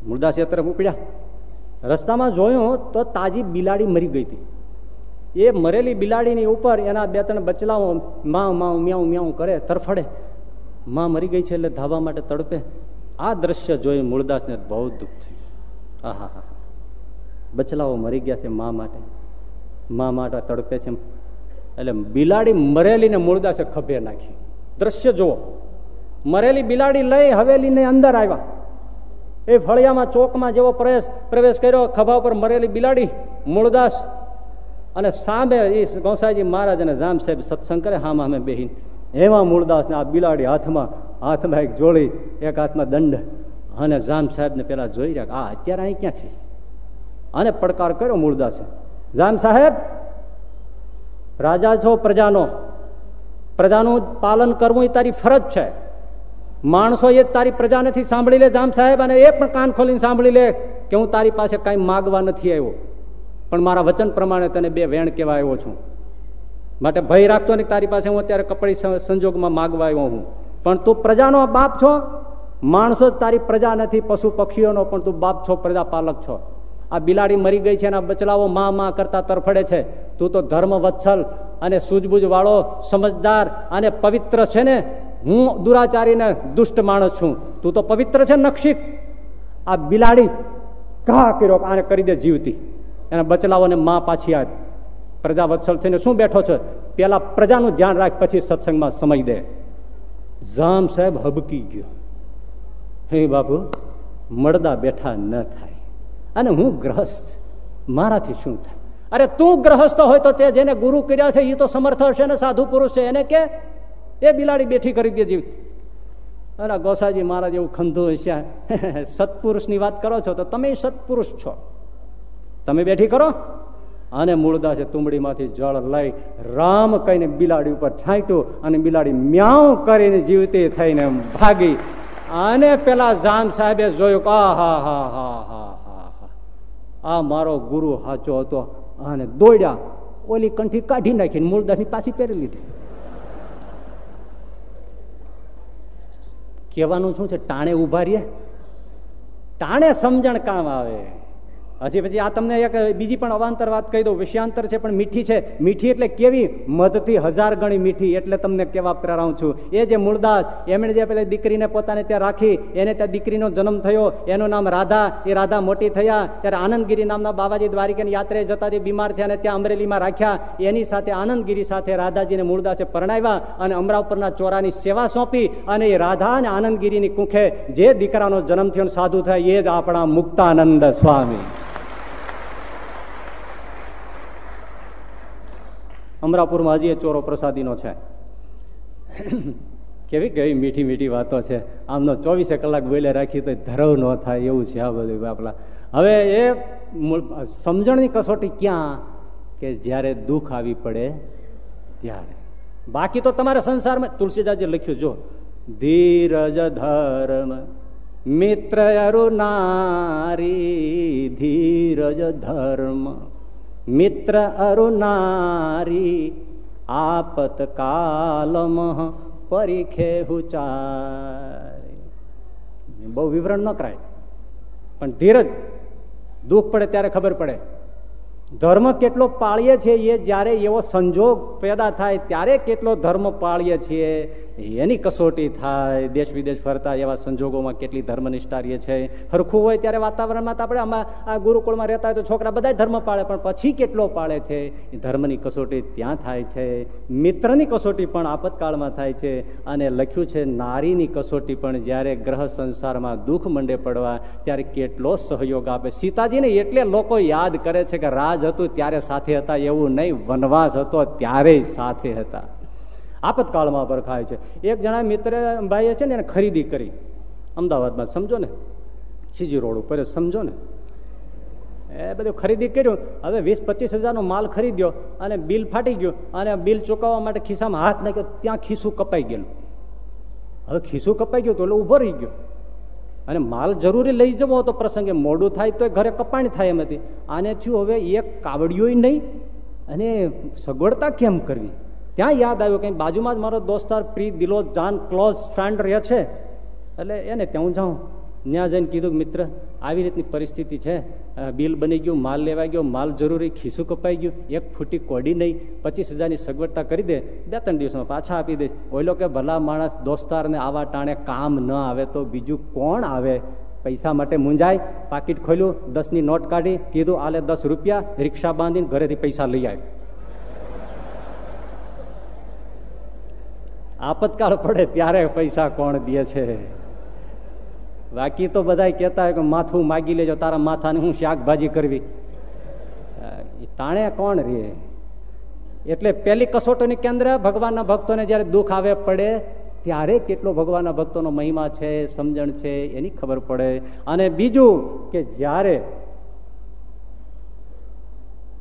મૂળદાસ એ તરફ ઉપડ્યા રસ્તામાં જોયું તો તાજી બિલાડી મરી ગઈ હતી. એ મરેલી બિલાડીની ઉપર એના બે ત્રણ બચલાઓ માં માં, મ્યાઉ મ્યાઉ કરે, તરફડે. માં મરી ગઈ છે એટલે ધાબા માટે તડપે. આ દ્રશ્ય જોઈ મૂળદાસને બહુ દુઃખ થયું. હા હા હા. બચલાઓ મરી ગયા છે મા માટે. મા માટે તડપે છે એટલે બિલાડી મરેલીને મૂળદાસે ખભે નાખી. દ્રશ્ય જુઓ. મરેલી બિલાડી લઈ હવેલીને અંદર આવ્યા. એ ફળિયામાં ચોકમાં જેવો પ્રવેશ પ્રવેશ કર્યો. ખભા ઉપર મરેલી બિલાડી, મૂળદાસ અને સામે એ ગૌસાઈજી મહારાજ અને જામ સાહેબ સત્સંગ કરે, હામાં અમે બેહીન. એમાં મૂળદાસને આ બિલાડી હાથમાં હાથમાં એક જોડી, એક હાથમાં દંડ. અને જામ સાહેબને પેલા જોઈ રહ્યા આ અત્યારે અહીં ક્યાં છે? અને પડકાર કર્યો મૂળદાસે. જામ સાહેબ, રાજા છો પ્રજાનો? પ્રજાનું પાલન કરવું એ તારી ફરજ છે. માણસો એ તારી પ્રજા નથી સાંભળી લે જામ સાહેબ, અને એ પણ કાન ખોલીને સાંભળી લે કે હું તારી પાસે કઈ માગવા નથી આવ્યો. પણ મારા વચન પ્રમાણે તને બે વેણ કહેવા આવ્યો છું. માટે ભય રાખતો ને તારી પાસે હું અત્યારે કપડી સંજોગમાં માગવા આવ્યો હું. પણ તું પ્રજાનો બાપ છો. માણસો જ તારી પ્રજા નથી, પશુ પક્ષીઓનો, પણ તું બાપ છો પ્રજા પાલક છો. આ બિલાડી મરી ગઈ છે અને આ બચલાઓ મા મા કરતા તરફડે છે. તું તો ધર્મ વત્સલ અને સૂઝબૂઝ વાળો સમજદાર અને પવિત્ર છે ને. હું દુરાચારીને દુષ્ટ માણસ છું. તું તો પવિત્ર છે નક્ષિક આ બિલાડી કા કર્યો આને કરી દે જીવતી. એના બચલાઓને મા પાછી આ પ્રજા વત્સલ થઈને શું બેઠો છો? પેલા પ્રજાનું ધ્યાન રાખ, પછી સત્સંગમાં સમય દે. જામ સાહેબ હબકી ગયો. હે બાપુ, મળદા બેઠા ન થાય. અને હું ગ્રહસ્થ. મારાથી શું થાય? અરે તું ગ્રહસ્થ હોય તો તે જેને ગુરુ કર્યા છે એ તો સમર્થ હશે ને સાધુ પુરુષ છે. એને કે? એ બિલાડી બેઠી કરી દે જીવ. અરે ગોસાજી મહારાજ, એવું ખંધું હશે. સત્પુરુષની વાત કરો છો તો તમે સત્પુરુષ છો. તમે બેઠી કરો. અને મૂળદાસે તુંબડીમાંથી જળ લઈ રામ કહીને બિલાડી ઉપર છાંટ્યું અને બિલાડી મ્યાઉ કરીને જીવતી થઈને ભાગી. અને પેલા જામ સાહેબે જોયું આ હા હા હા હા હા આ મારો ગુરુ સાચો હતો. અને દોડ્યા. ઓલી કંઠી કાઢી નાખીને મૂળદાસની પાછી પહેરી લીધી. કહેવાનું શું છે? ટાણે ઊભા રહીએ. ટાણે સમજણ કામ આવે. હજી પછી આ તમને એક બીજી પણ અવાંતર વાત કહી દઉં. વિષયાંતર છે, પણ મીઠી છે. મીઠી એટલે કેવી? મધથી હજાર ગણી મીઠી, એટલે તમને કેવા પ્રેરાઉં છું. એ જે મૂળદાસ, એમણે જે પેલા દીકરીને પોતાને ત્યાં રાખી, એને ત્યાં દીકરીનો જન્મ થયો. એનું નામ રાધા. એ રાધા મોટી થયા. ત્યારે આનંદગીરી નામના બાબાજી દ્વારિકાની યાત્રાએ જતા જે બીમાર થયા અને ત્યાં અમરેલીમાં રાખ્યા. એની સાથે આનંદગીરી સાથે રાધાજીને મૂળદાસે પરણાવ્યા અને અમરાવપરના ચોરાની સેવા સોંપી અને એ રાધા અને આનંદગીરીની કુંખે જે દીકરાનો જન્મ થયો સાધુ થાય, એ જ આપણા મુક્તાનંદ સ્વામી. અમરાપુરમાં હજી એ ચોરો પ્રસાદીનો છે. કેવી કેવી મીઠી મીઠી વાતો છે. આમનો ચોવીસે કલાક બોલે રાખી તો ધરવ ન થાય એવું છે આ બધું બાપલા હવે એ સમજણની કસોટી ક્યાં? કે જ્યારે દુઃખ આવી પડે ત્યારે. બાકી તો તમારે સંસારમાં તુલસીદાસજી લખ્યું જો ધીરજ ધર્મ, મિત્ર અરુનારી ધીરજ ધર્મ. મિત્ર અરુનારી આપત કાલમ પરીખે હુચારી બહુ વિવરણ ન કરાય. પણ ધીરજ, દુઃખ પડે ત્યારે ખબર પડે. ધર્મ કેટલો પાળીએ છીએ એ જ્યારે એવો સંજોગ પેદા થાય, ત્યારે કેટલો ધર્મ પાળીએ છીએ, એની કસોટી થાય. દેશ વિદેશ ફરતા એવા સંજોગોમાં કેટલી ધર્મનિષ્ઠા રહીએ છે. હરખું હોય ત્યારે વાતાવરણમાં તો આપણે આમાં, આ ગુરુકુળમાં રહેતા હોય તો છોકરા બધા ધર્મ પાળે, પણ પછી કેટલો પાળે છે? એ ધર્મની કસોટી ત્યાં થાય છે. મિત્રની કસોટી પણ આપતકાળમાં થાય છે. અને લખ્યું છે, નારીની કસોટી પણ જ્યારે ગ્રહ સંસારમાં દુઃખ મંડે પડવા, ત્યારે કેટલો સહયોગ આપે. સીતાજીને એટલે લોકો યાદ કરે છે કે રાજ હતું, ત્યારે સાથે હતા એવું નહીં, વનવાસ હતો, ત્યારે સાથે હતા. આપતકાળમાં પરખાય છે. એક જણા મિત્ર ભાઈએ છે ને એને ખરીદી કરી. અમદાવાદમાં, સમજો ને? સીજી રોડ ઉપર, સમજો ને? એ બધું ખરીદી કર્યું. હવે વીસ પચીસ હજારનો માલ ખરીદ્યો અને બિલ ફાટી ગયું અને બિલ ચૂકવવા માટે ખિસ્સામાં હાથ નાખ્યો. ત્યાં ખિસ્સું કપાઈ ગયેલું. હવે ખિસ્સું કપાઈ ગયું તો એટલે ઊભો રહી ગયો. અને માલ જરૂરી લઈ જવો હતો પ્રસંગે મોડું થાય તો ઘરે કપાણી થાય એમ હતી. આને થયું હવે એક કાવડિયો નહીં અને સગવડતા કેમ કરવી? ત્યાં યાદ આવ્યું કે બાજુમાં જ મારો દોસ્તાર પ્રી દિલો જાન ક્લોઝ ફ્રેન્ડ રહે છે. એટલે એને ત્યાં હું જાઉં. ત્યાં જઈને કીધું મિત્ર, આવી રીતની પરિસ્થિતિ છે. બિલ બની ગયું, માલ લેવાઈ ગયો, માલ જરૂરી ખીસું કપાઈ ગયું. એક ફૂટી કોડી નહીં, પચીસ હજારની સગવડતા કરી દે. બે ત્રણ દિવસમાં પાછા આપી દઈશ. ઓઈલો કે, ભલા માણસ દોસ્તારને આવા ટાણે કામ ન આવે તો બીજું કોણ આવે? પૈસા માટે મુંજાય પાકીટ ખોલ્યું, દસની નોટ કાઢી, કીધું, આલે દસ રૂપિયા, રિક્ષા બાંધીને ઘરેથી પૈસા લઈ આવ્યો આપતકાળ પડે ત્યારે પૈસા કોણ દે છે? બાકી તો બધા કહેતા હોય કે માથું માગી લેજો, તારા માથાને હું શાકભાજી કરવી. તાણે કોણ રે? એટલે પેલી કસોટોની કેન્દ્ર ભગવાનના ભક્તોને જયારે દુઃખ આવે, પડે, ત્યારે કેટલો ભગવાનના ભક્તોનો મહિમા છે, સમજણ છે, એની ખબર પડે. અને બીજું કે જ્યારે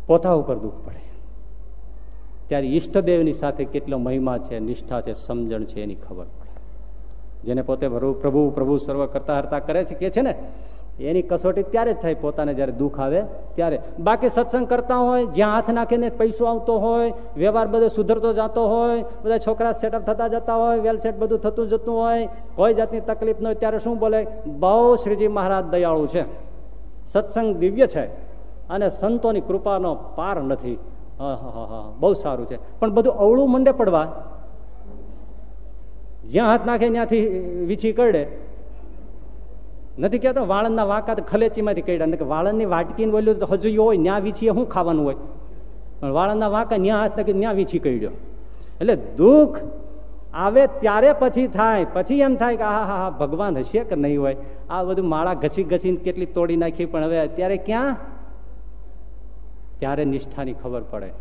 પોતા ઉપર દુઃખ પડે, ત્યારે ઈષ્ટદેવની સાથે કેટલો મહિમા છે, નિષ્ઠા છે, સમજણ છે, એની ખબર પડે. જેને પોતે પ્રભુ પ્રભુ સર્વ કરતા હરતા કરે છે, કે છે ને, એની કસોટી ત્યારે જ થાય, પોતાને જયારે દુઃખ આવે ત્યારે. બાકી સત્સંગ કરતા હોય, જ્યાં હાથ નાખીને પૈસો આવતો હોય, વ્યવહાર બધો સુધરતો જતો હોય, બધા છોકરા સેટઅપ થતા જતા હોય વેલસેટ બધું થતું જતું હોય, કોઈ જાતની તકલીફ ન હોય, ત્યારે શું બોલે? બહુ શ્રીજી મહારાજ દયાળુ છે. સત્સંગ દિવ્ય છે અને સંતોની કૃપાનો પાર નથી. બહુ સારું છે. પણ બધું અવળું મંડે પડવા જ્યાં હાથ નાખે ત્યાંથી વીછી કરડે. નથી કહેતો, વાળંદના તો ખલેચીમાંથી કે વાળંદની વાટકીને બોલ્યું તો હજુ હોય, ન્યા વીછીએ શું ખાવાનું હોય? પણ વાળંદના વાંકા ન્યા હાથ નાખી, ન્યા વીછી કાઢ્યો એટલે દુઃખ આવે ત્યારે પછી થાય. પછી એમ થાય કે હા હા હા, ભગવાન હશે કે નહીં હોય? આ બધું માળા ઘસી ઘસીને કેટલી તોડી નાખી, પણ હવે અત્યારે ક્યાં? ત્યારે નિષ્ઠાની ખબર પડે.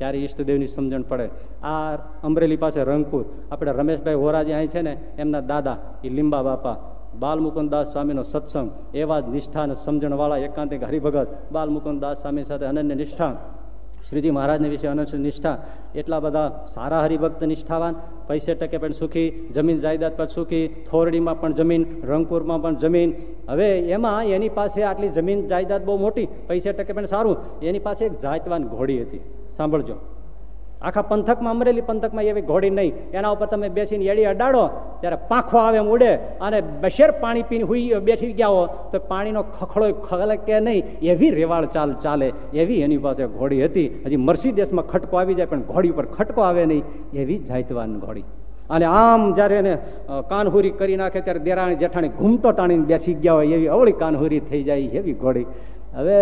ત્યારે ઈષ્ટદેવની સમજણ પડે. આ અમરેલી પાસે રંગપુર. આપણે રમેશભાઈ હોરાજી અહીં છે ને, એમના દાદા, એ લીંબા બાપા. બાલમુકુદાસ સ્વામીનો સત્સંગ. એવા જ નિષ્ઠા અને સમજણવાળા એકાંતિક હરિભગત બાલમુકુદાસ સ્વામી સાથે અનન્ય નિષ્ઠા. શ્રીજી મહારાજને વિશે અનંત નિષ્ઠા, એટલા બધા સારા હરિભક્ત નિષ્ઠાવાન, પૈસે ટકે પણ સુખી, જમીન જાયદાદ પણ સુખી, થોરડીમાં પણ જમીન, રંગપુરમાં પણ જમીન. હવે એમાં એની પાસે આટલી જમીન જાયદાદ બહુ મોટી, પૈસે ટકે પણ સારું. એની પાસે એક જાતવાન ઘોડી હતી. સાંભળજો. આખા પંથકમાં અમરેલી પંથકમાં એવી ઘોડી નહીં. એના ઉપર તમે બેસીને એડી અડાડો, ત્યારે પાંખો આવે એમ ઉડે અને બશેર પાણી પીને હુઈ બેઠી ગયા હો, તો પાણીનો ખખડો કે નહીં, એવી રેવાળ ચાલ ચાલે, એવી એની પાસે ઘોડી હતી. હજી મરસી દેશમાં ખટકો આવી જાય, પણ ઘોડી ઉપર ખટકો આવે નહીં, એવી જાયતવાન ઘોડી. અને આમ જ્યારે એને કાનહુરી કરી નાખે, ત્યારે દેરાણી જેઠાણી ઘૂમટો ટાણીને બેસી ગયા હોય, એવી અવળી કાનહુરી થઈ જાય એવી ઘોડી. હવે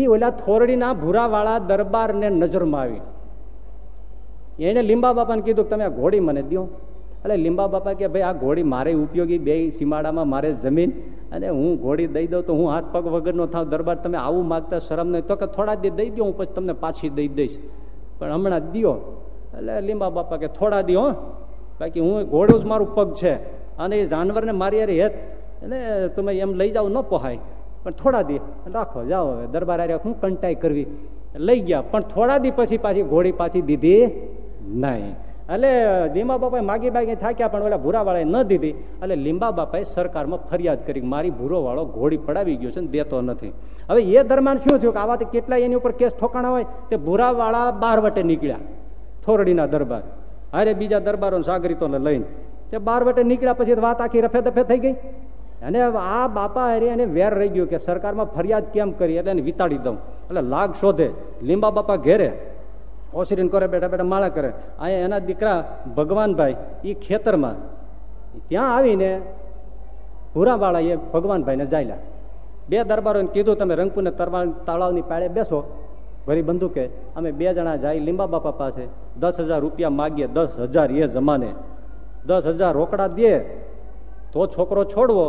એ ઓલા થોરડીના ભૂરાવાળા દરબારને નજરમાં આવી. એને લીંબા બાપાને કીધું કે તમે આ ઘોડી મને દો એટલે લીંબા બાપા કે ભાઈ, આ ઘોડી મારે ઉપયોગી બે સીમાડામાં મારે જમીન અને હું ઘોડી દઈ દઉં તો હું હાથ પગ વગરનો થાવ દરબાર. તમે આવું માગતા શરમ નહીં. તો કે થોડા દી દઈ દો હું પછી તમને પાછી દઈ દઈશ. પણ હમણાં દો એટલે લીંબા બાપા કે થોડા દી, હો. બાકી હું ઘોડું જ મારું પગ છે. અને એ જાનવરને મારી યાર હેત. એટલે તમે એમ લઈ જાઓ, ન પોહાય. પણ થોડા દી, રાખો, જાઓ હવે. દરબાર આર્યા હું કંટાઈ કરવી. લઈ ગયા. પણ થોડા દી પછી પાછી ઘોડી પાછી દીધી. નહીં. એટલે લીંબા બાપાએ માગી બાગી થાક્યા પણ ઓલા ભૂરાવાળાએ ન દીધી. એટલે લીંબા બાપાએ સરકારમાં ફરિયાદ કરી મારી ભૂરોવાળો ઘોડી પડાવી ગયો છે ને દેતો નથી. હવે એ દરમિયાન શું થયું કે આવા કેટલા એની ઉપર કેસ ઠોકાણા હોય? તે ભૂરાવાળા બાર વટે નીકળ્યા, થોરડીના દરબાર. અરે બીજા દરબારો સાગરીતોને લઈને. તે બાર વટે નીકળ્યા પછી વાત આખી રફે દફે થઈ ગઈ. અને આ બાપા અરે એને વેર રહી ગયું કે સરકારમાં ફરિયાદ કેમ કરી? એટલે એને વિતાડી દઉં. એટલે લાગ શોધે. લીંબા બાપા ઘેરે. ઓસરીને કરે, બેઠા બેઠા માળા કરે. અહીંયા એના દીકરા ભગવાનભાઈ એ ખેતરમાં. ત્યાં આવીને ભૂરાવાળા એ ભગવાનભાઈને જાયલા. બે દરબારોને કીધું, તમે રંગપુરને તરવા તળાવની પાળે બેસો. ભરી બંદૂકે અમે બે જણા જાય, લીંબા બાપા પાસે દસ હજાર રૂપિયા માગીએ, દસ હજાર એ જમાને. દસ હજાર રોકડા દે, તો છોકરો છોડવો.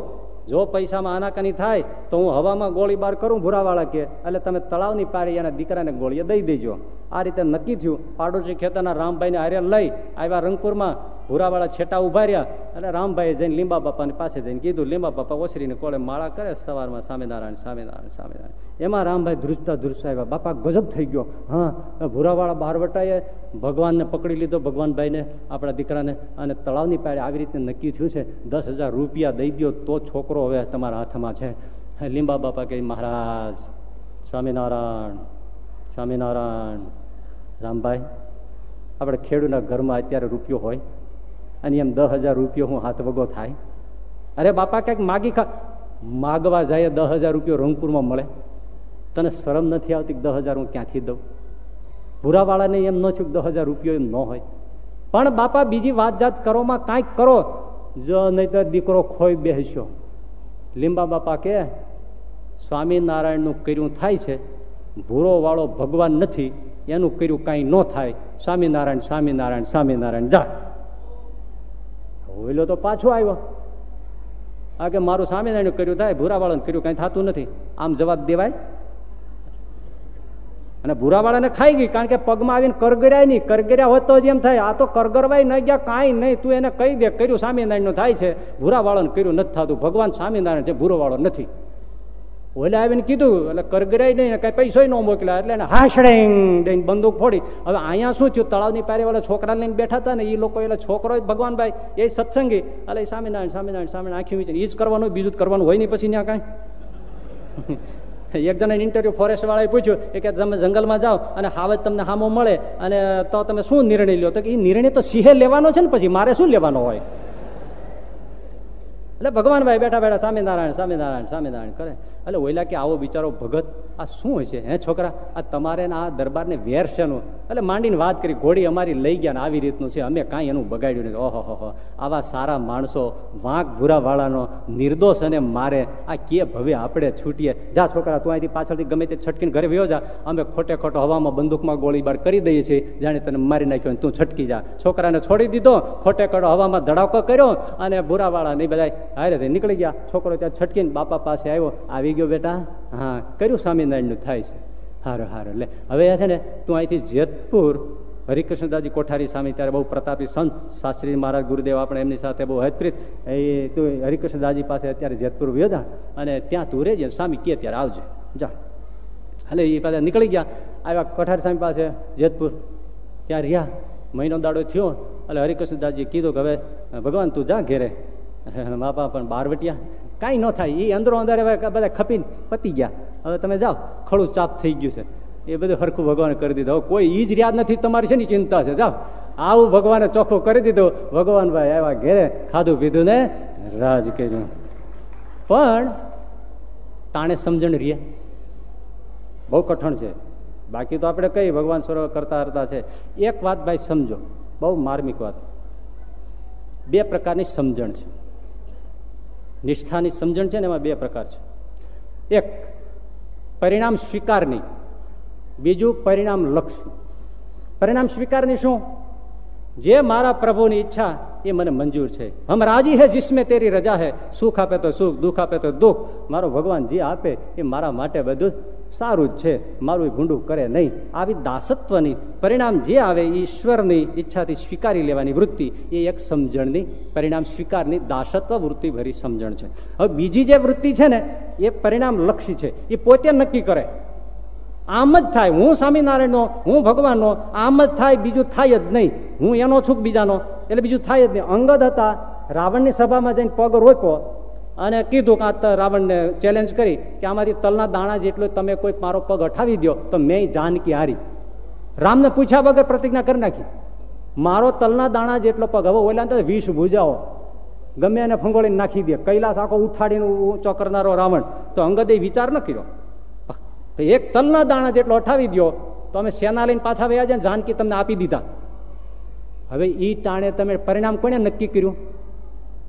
જો પૈસામાં આનાકાની થાય, તો હું હવામાં ગોળીબાર કરું, ભૂરાવાળા કે એટલે તમે તળાવની પાડી એના દીકરાને ગોળીએ દઈ દેજો. આ રીતે નક્કી થયું. પાડોશી ખેતરના રામભાઈને હારે લઈ આવ્યા રંગપુરમાં ભૂરાવાળા છેટા ઊભા રહ્યા અને રામભાઈએ જઈને લીંબા બાપાની પાસે જઈને કીધું, લીંબા બાપા ઓસરીને કોળે માળા કરે, સવારમાં સ્વામિનારાયણ સ્વામિનારાયણ સ્વામિનારાયણ. એમાં રામભાઈ ધ્રુજતા ધ્રુજતા આવ્યા. બાપા, ગજબ થઈ ગયો. હા ભૂરાવાળા બારવટાએ ભગવાનને પકડી લીધો, ભગવાનભાઈને, આપણા દીકરાને, અને તળાવની પાડે આવી રીતે નક્કી થયું છે, દસ રૂપિયા દઈ દો તો છોકરો હવે તમારા હાથમાં છે. લીંબા બાપા કહે, મહારાજ, સ્વામિનારાયણ સ્વામિનારાયણ. રામભાઈ, આપણે ખેડૂના ઘરમાં અત્યારે રૂપિયો હોય અને એમ દસ હજાર રૂપિયો હું હાથ વગો થાય. અરે બાપા, ક્યાંક માગી ખા માગવા જાય દસ હજાર રૂપિયો રંગપુરમાં મળે. તને શરમ નથી આવતી દસ હજાર હું ક્યાંથી દઉં? ભૂરાવાળાને એમ ન થયું દસ હજાર રૂપિયો એમ ન હોય. પણ બાપા, બીજી વાત જાત કરોમાં કાંઈક કરો. જો નહીં તો દીકરો ખોઈ બેસ્યો લીંબા બાપા કે સ્વામિનારાયણનું કર્યું થાય છે. ભૂરો વાળો ભગવાન નથી. એનું કર્યું કાંઈ ન થાય. સ્વામિનારાયણ સ્વામિનારાયણ સ્વામિનારાયણ, જા. ઓઈલો તો પાછો આવ્યો. આ કે મારું સ્વામિનારાયણ કર્યું થાય, ભૂરાવાળાને કર્યું કાંઈ થતું નથી. આમ જવાબ દેવાય. અને ભૂરાવાળાને ખાઈ ગઈ, કારણ કે પગમાં આવીને કરગર્યા નહીં. કરગર્યા હોત તો જ એમ થાય. આ તો કરગરવાય ન ગયા, કાંઈ નહીં. તું એને કહી દે, કર્યું સ્વામિનારાયણનું થાય છે. ભૂરાવાળાને કર્યું નથી થતું. ભગવાન સ્વામિનારાયણ છે, ભૂરોવાળો નથી. ઓલે આવીને કીધું, એટલે કરગરાય નહીં કઈ પૈસો ન મોકલ્યા. એટલે એને હાશડેંગ દઈને બંદૂક ફોડી. હવે અહીંયા શું થયું? તળાવની પારે વાળા છોકરા લઈને બેઠા હતા ને એ લોકો એટલે છોકરો ભગવાનભાઈ. એ સત્સંગી. એટલે સ્વામિનારાયણ સ્વામિનારાયણ સ્વામિનારાયણ, આખી વિચાર એ જ કરવાનું, બીજું જ કરવાનું હોય નહીં પછી ત્યાં કાંઈ. એક જણા ઇન્ટરવ્યુ ફોરેસ્ટ વાળાએ પૂછ્યું કે તમે જંગલમાં જાઓ અને હાવજ તમને હામો મળે અને તો તમે શું નિર્ણય લ્યો? તો એ નિર્ણય તો સિંહે લેવાનો છે ને પછી, મારે શું લેવાનો હોય? એટલે ભગવાનભાઈ બેઠા બેઠા, સ્વામિનારાયણ સ્વામિનારાયણ સ્વામિનારાયણ, કરે. એટલે ઓઈલા કે આવો બિચારો ભગત, આ શું છે, હે છોકરા? આ તમારે આ દરબારને વેર એટલે માંડીને વાત કરી, ઘોડી અમારી લઈ ગયા ને આવી રીતનું છે, અમે કાંઈ એનું બગાડ્યું નથી. ઓહો, હો આવા સારા માણસો, વાંક ભૂરાવાળાનો નિર્દોષ અને મારે, આ કે ભવે આપણે છૂટીએ. જા છોકરા, તું અહીંથી પાછળથી ગમે તે છટકીને ઘરે વયો જા. અમે ખોટે ખોટો હવામાં બંદૂકમાં ગોળીબાર કરી દઈએ છીએ. જાણે તને મારી નાખ્યો તું છટકી જા. છોકરાને છોડી દીધો, ખોટે ખોટો હવામાં ધડાકો કર્યો અને ભૂરાવાળા નહીં બધા હારે નીકળી ગયા. છોકરો ત્યાં છટકીને બાપા પાસે આવ્યો. આવી ગયો બેટા? હા, કર્યું સ્વામિનારાયણનું, થાય છે. હારું હારું. લે, હવે છે ને, તું અહીંથી જેતપુર, હરિકૃષ્ણદાસજી કોઠારી સ્વામી ત્યારે બહુ પ્રતાપી સંત, શાસ્ત્રી મહારાજ ગુરુદેવ આપણે એમની સાથે બહુ હતપ્રીત. એ તું હરિકૃષ્ણદાસજી પાસે અત્યારે જેતપુર વ્યોધા અને ત્યાં તું રહેજે સ્વામી કે ત્યારે આવજે. જા. એટલે એ પાસે નીકળી ગયા. આવ્યા કોઠારી સ્વામી પાસે, જેતપુર. ત્યાં રહ્યા. મહિનો દાડો થયો. એટલે હરિકૃષ્ણદાસજી કીધું કે હવે, ભગવાન તું જા ઘેરે. બાપા પણ બાર વટિયા. કાંઈ ન થાય. એ અંદરો અંદર બધા ખપીને પતી ગયા. હવે તમે જાઓ. ખડું ચાપ થઈ ગયું છે. એ બધું હરખું ભગવાન કરી દીધું. હવે કોઈ ઈ જ યાદ નથી. તમારી છે ને ચિંતા છે? જાઓ. આવું ભગવાને ચોખ્ખું કરી દીધું. ભગવાન ભાઈ આવ્યા ઘેરે ખાધું પીધું ને રાજ કર્યું. પણ તાણે સમજણ રીએ બહુ કઠણ છે. બાકી તો આપણે કઈ ભગવાન સ્વરૂપ કરતા કરતા છે? એક વાત ભાઈ સમજો. બહુ માર્મિક વાત. બે પ્રકારની સમજણ છે. નિષ્ઠાની સમજણ છે ને એમાં બે પ્રકાર છે. એક, પરિણામ સ્વીકારની. બીજું, પરિણામ લક્ષ. પરિણામ સ્વીકારની શું? જે મારા પ્રભુની ઈચ્છા એ મને મંજૂર છે. હમ રાજી હે જિસમે તેરી રજા હે. સુખ આપે તો સુખ, દુઃખ આપે તો દુઃખ. મારો ભગવાન જે આપે એ મારા માટે બધું સારું જ છે. મારું ભૂંડું કરે નહીં. આવી દાસત્વની પરિણામ જે આવે ઈશ્વરની ઈચ્છાથી સ્વીકારી લેવાની વૃત્તિ, એ એક સમજણની પરિણામ સ્વીકારની દાસત્વ વૃત્તિ ભરી સમજણ છે. હવે બીજી જે વૃત્તિ છે ને, એ પરિણામ લક્ષી છે. એ પોતે નક્કી કરે. આમ જ થાય. હું સ્વામિનારાયણનો, હું ભગવાનનો, આમ જ થાય, બીજું થાય જ નહીં. હું એનો છું બીજાનો. એટલે બીજું થાય જ નહીં. અંગદ હતા. રાવણની સભામાં જઈને પગ રોક્યો અને કીધું કે આ રાવણને ચેલેન્જ કરી કે આમાંથી તલના દાણા જેટલો તમે કોઈ મારો પગ અઠાવી દો તો મેં જાનકી હારી. રામને પૂછ્યા વગર પ્રતિજ્ઞા કરી નાખી. મારો તલના દાણા જેટલો પગ હવે ઓલા તો વિષ ભૂજાઓ. ગમે એને ફંગોળીને નાખી દે. કૈલાસ આખો ઉઠાડીને ચોકરનારો કરનારો રાવણ. તો અંગદે વિચાર ન કર્યો. એક તલના દાણા જેટલો અઠાવી દો તો અમે સેના લઈને પાછા વયા જાય જાનકી તમને આપી દીધા. હવે એ ટાણે તમે પરિણામ કોને નક્કી કર્યું?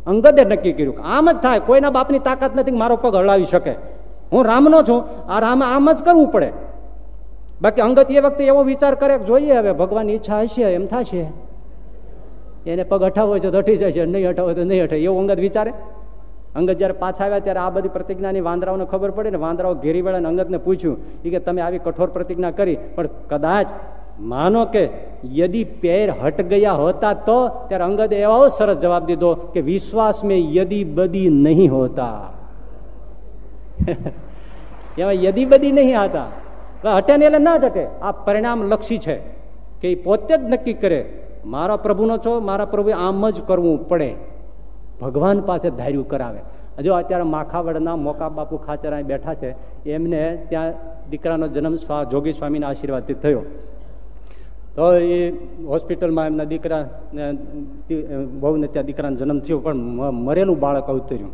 અંગદે નક્કી કર્યું આમ જ થાય, કોઈના બાપની તાકાત નથી મારો પગ હળાવી શકે. હું રામનો છું, આ રામ આમ જ કરવું પડે. બાકી અંગત એ વખતે એવો વિચાર કરે જોઈએ હવે, ભગવાનની ઈચ્છા હશે, એમ થશે. એને પગ હટાવો છે તો હટી છે નહીં હટાવો તો નહીં હટે એવું અંગત વિચારે. અંગત જયારે પાછા આવ્યા ત્યારે આ બધી પ્રતિજ્ઞાની વાંદરાઓને ખબર પડે ને વાંદરાઓ ઘેરી વળાને અંગતને પૂછ્યું કે તમે આવી કઠોર પ્રતિજ્ઞા કરી, પણ કદાચ માનો કે યદી પેર હટ ગયા હોતા તો? ત્યારે અંગત એવો સરસ જવાબ દીધો કે, વિશ્વાસ મેં યદી બદી નહીં હોતા. એમાં યદી બદી નહીં હતા હટે ને એટલે ના હટે આ પરિણામ લક્ષી છે કે એ પોતે જ નક્કી કરે, મારા પ્રભુનો છો, મારા પ્રભુ આમ જ કરવું પડે. ભગવાન પાસે ધાર્યું કરાવે. જો અત્યારે માખાવડના મોકા બાપુ ખાચરા બેઠા છે, એમને ત્યાં દીકરાનો જન્મ જોગી સ્વામીના આશીર્વાદથી થયો. તો એ હોસ્પિટલમાં એમના દીકરા બહુને ત્યાં દીકરાનો જન્મ થયો, પણ મરેલું બાળક અવતર્યું.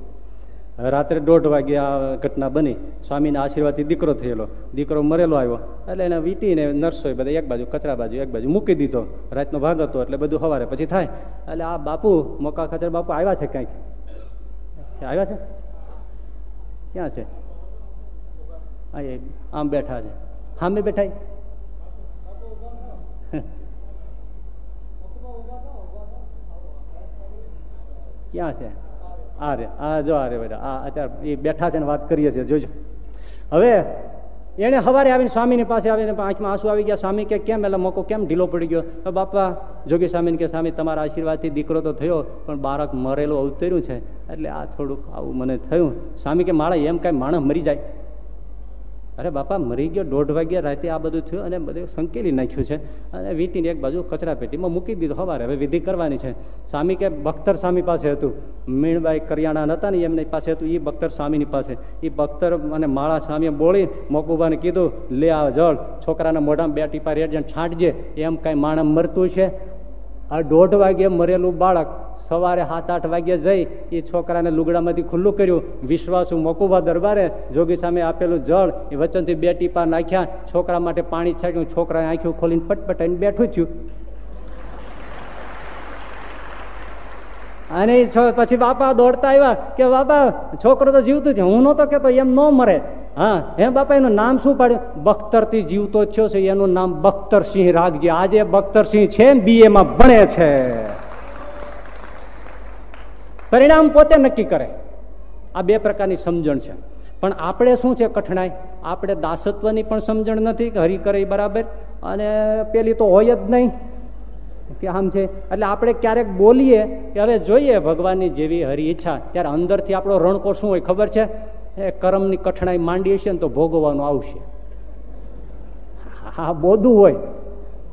રાત્રે દોઢ વાગે આ ઘટના બની. સ્વામીના આશીર્વાદથી દીકરો થયેલો. દીકરો મરેલો આવ્યો. એટલે એને વીંટીને નર્સો બધા એક બાજુ, કચરા બાજુ, એક બાજુ મૂકી દીધો. રાતનો ભાગ હતો એટલે બધું હવારે પછી થાય. એટલે આ બાપુ મોકા ખાતર બાપુ આવ્યા છે કંઈક આવ્યા છે? ક્યાં છે? આમ બેઠા છે. હામે બેઠા ક્યાં છે? આ રે, આ જો આ રે બેટા આ અત્યારે એ બેઠા છે ને વાત કરીએ છીએ, જોજો. હવે એણે સવારે આવીને સ્વામીની પાસે આવીને આંખમાં આંસુ આવી ગયા, સ્વામી કે કેમ એટલે મોકો કેમ ઢીલો પડી ગયો? બાપા, જોગી સ્વામીને કે, સ્વામી, તમારા આશીર્વાદથી દીકરો તો થયો, પણ બાળક મરેલું અવતર્યું છે, એટલે આ થોડુંક આવું મને થયું. સ્વામી કે, માળા એમ કાંઈ માણસ મરી જાય. અરે બાપા, મરી ગયો, દોઢ વાગ્યા રાતે આ બધું થયું અને બધું સંકેલી નાખ્યું છે. અને વીંટીને એક બાજુ કચરા પેટીમાં મૂકી દીધું. હવારે હવે વિધિ કરવાની છે. સ્વામી કે બખ્તર સ્વામી પાસે હતું. મીણબાઈ કરિયાણા હતા ને એમની પાસે હતું એ બખ્તર સ્વામીની પાસે. એ બખ્તર અને માળા સ્વામીએ બોળી મોકુબાને કીધું, લે આ જળ, છોકરાના મોઢામાં બે ટીપા રેડ છાંટજે. એમ કાંઈ માણસ મરતું છે? દોઢ વાગે મરેલું બાળક સવારે સાત, આઠ વાગે જઈ એ છોકરાને લુગડામાંથી ખુલ્લું કર્યું. વિશ્વાસુ મકુભા દરબારે. જોગી સામે આપેલું જળ એ વચનથી બે ટીપા નાખ્યા. છોકરા માટે પાણી છાંટ્યું. છોકરાએ આંખ્યું ખોલીને પટપટાઈને બેઠું થયું અને પછી બાપા દોડતા આવ્યા કે બાપા, છોકરો તો જીવતું છે. હું નતો કેતો એમ ન મરે. હા હે બાપા, એનું નામ શું પાડ્યું બખ્તરથી જીવતો થયો છે એનું નામ બખ્તરસિંહ રાખજે. આજે બખ્તરસિંહ છે બીએ માં ભણે છે. પરિણામ પોતે નક્કી કરે. આ બે પ્રકારની સમજણ છે. પણ આપણે શું છે કઠણાઈ? આપણે દાસત્વની પણ સમજણ નથી કે હરી કરે બરાબર. અને પેલી તો હોય જ નહીં. કે આમ છે. એટલે આપણે ક્યારેક બોલીએ કે હવે જોઈએ ભગવાનની જેવી હરી ઈચ્છા. ત્યારે અંદરથી આપણો રણકો શું હોય ખબર છે? એ કર્મની કઠણાઈ માંડીએ છીએ ને તો ભોગવવાનું આવશે. હા બોધું હોય.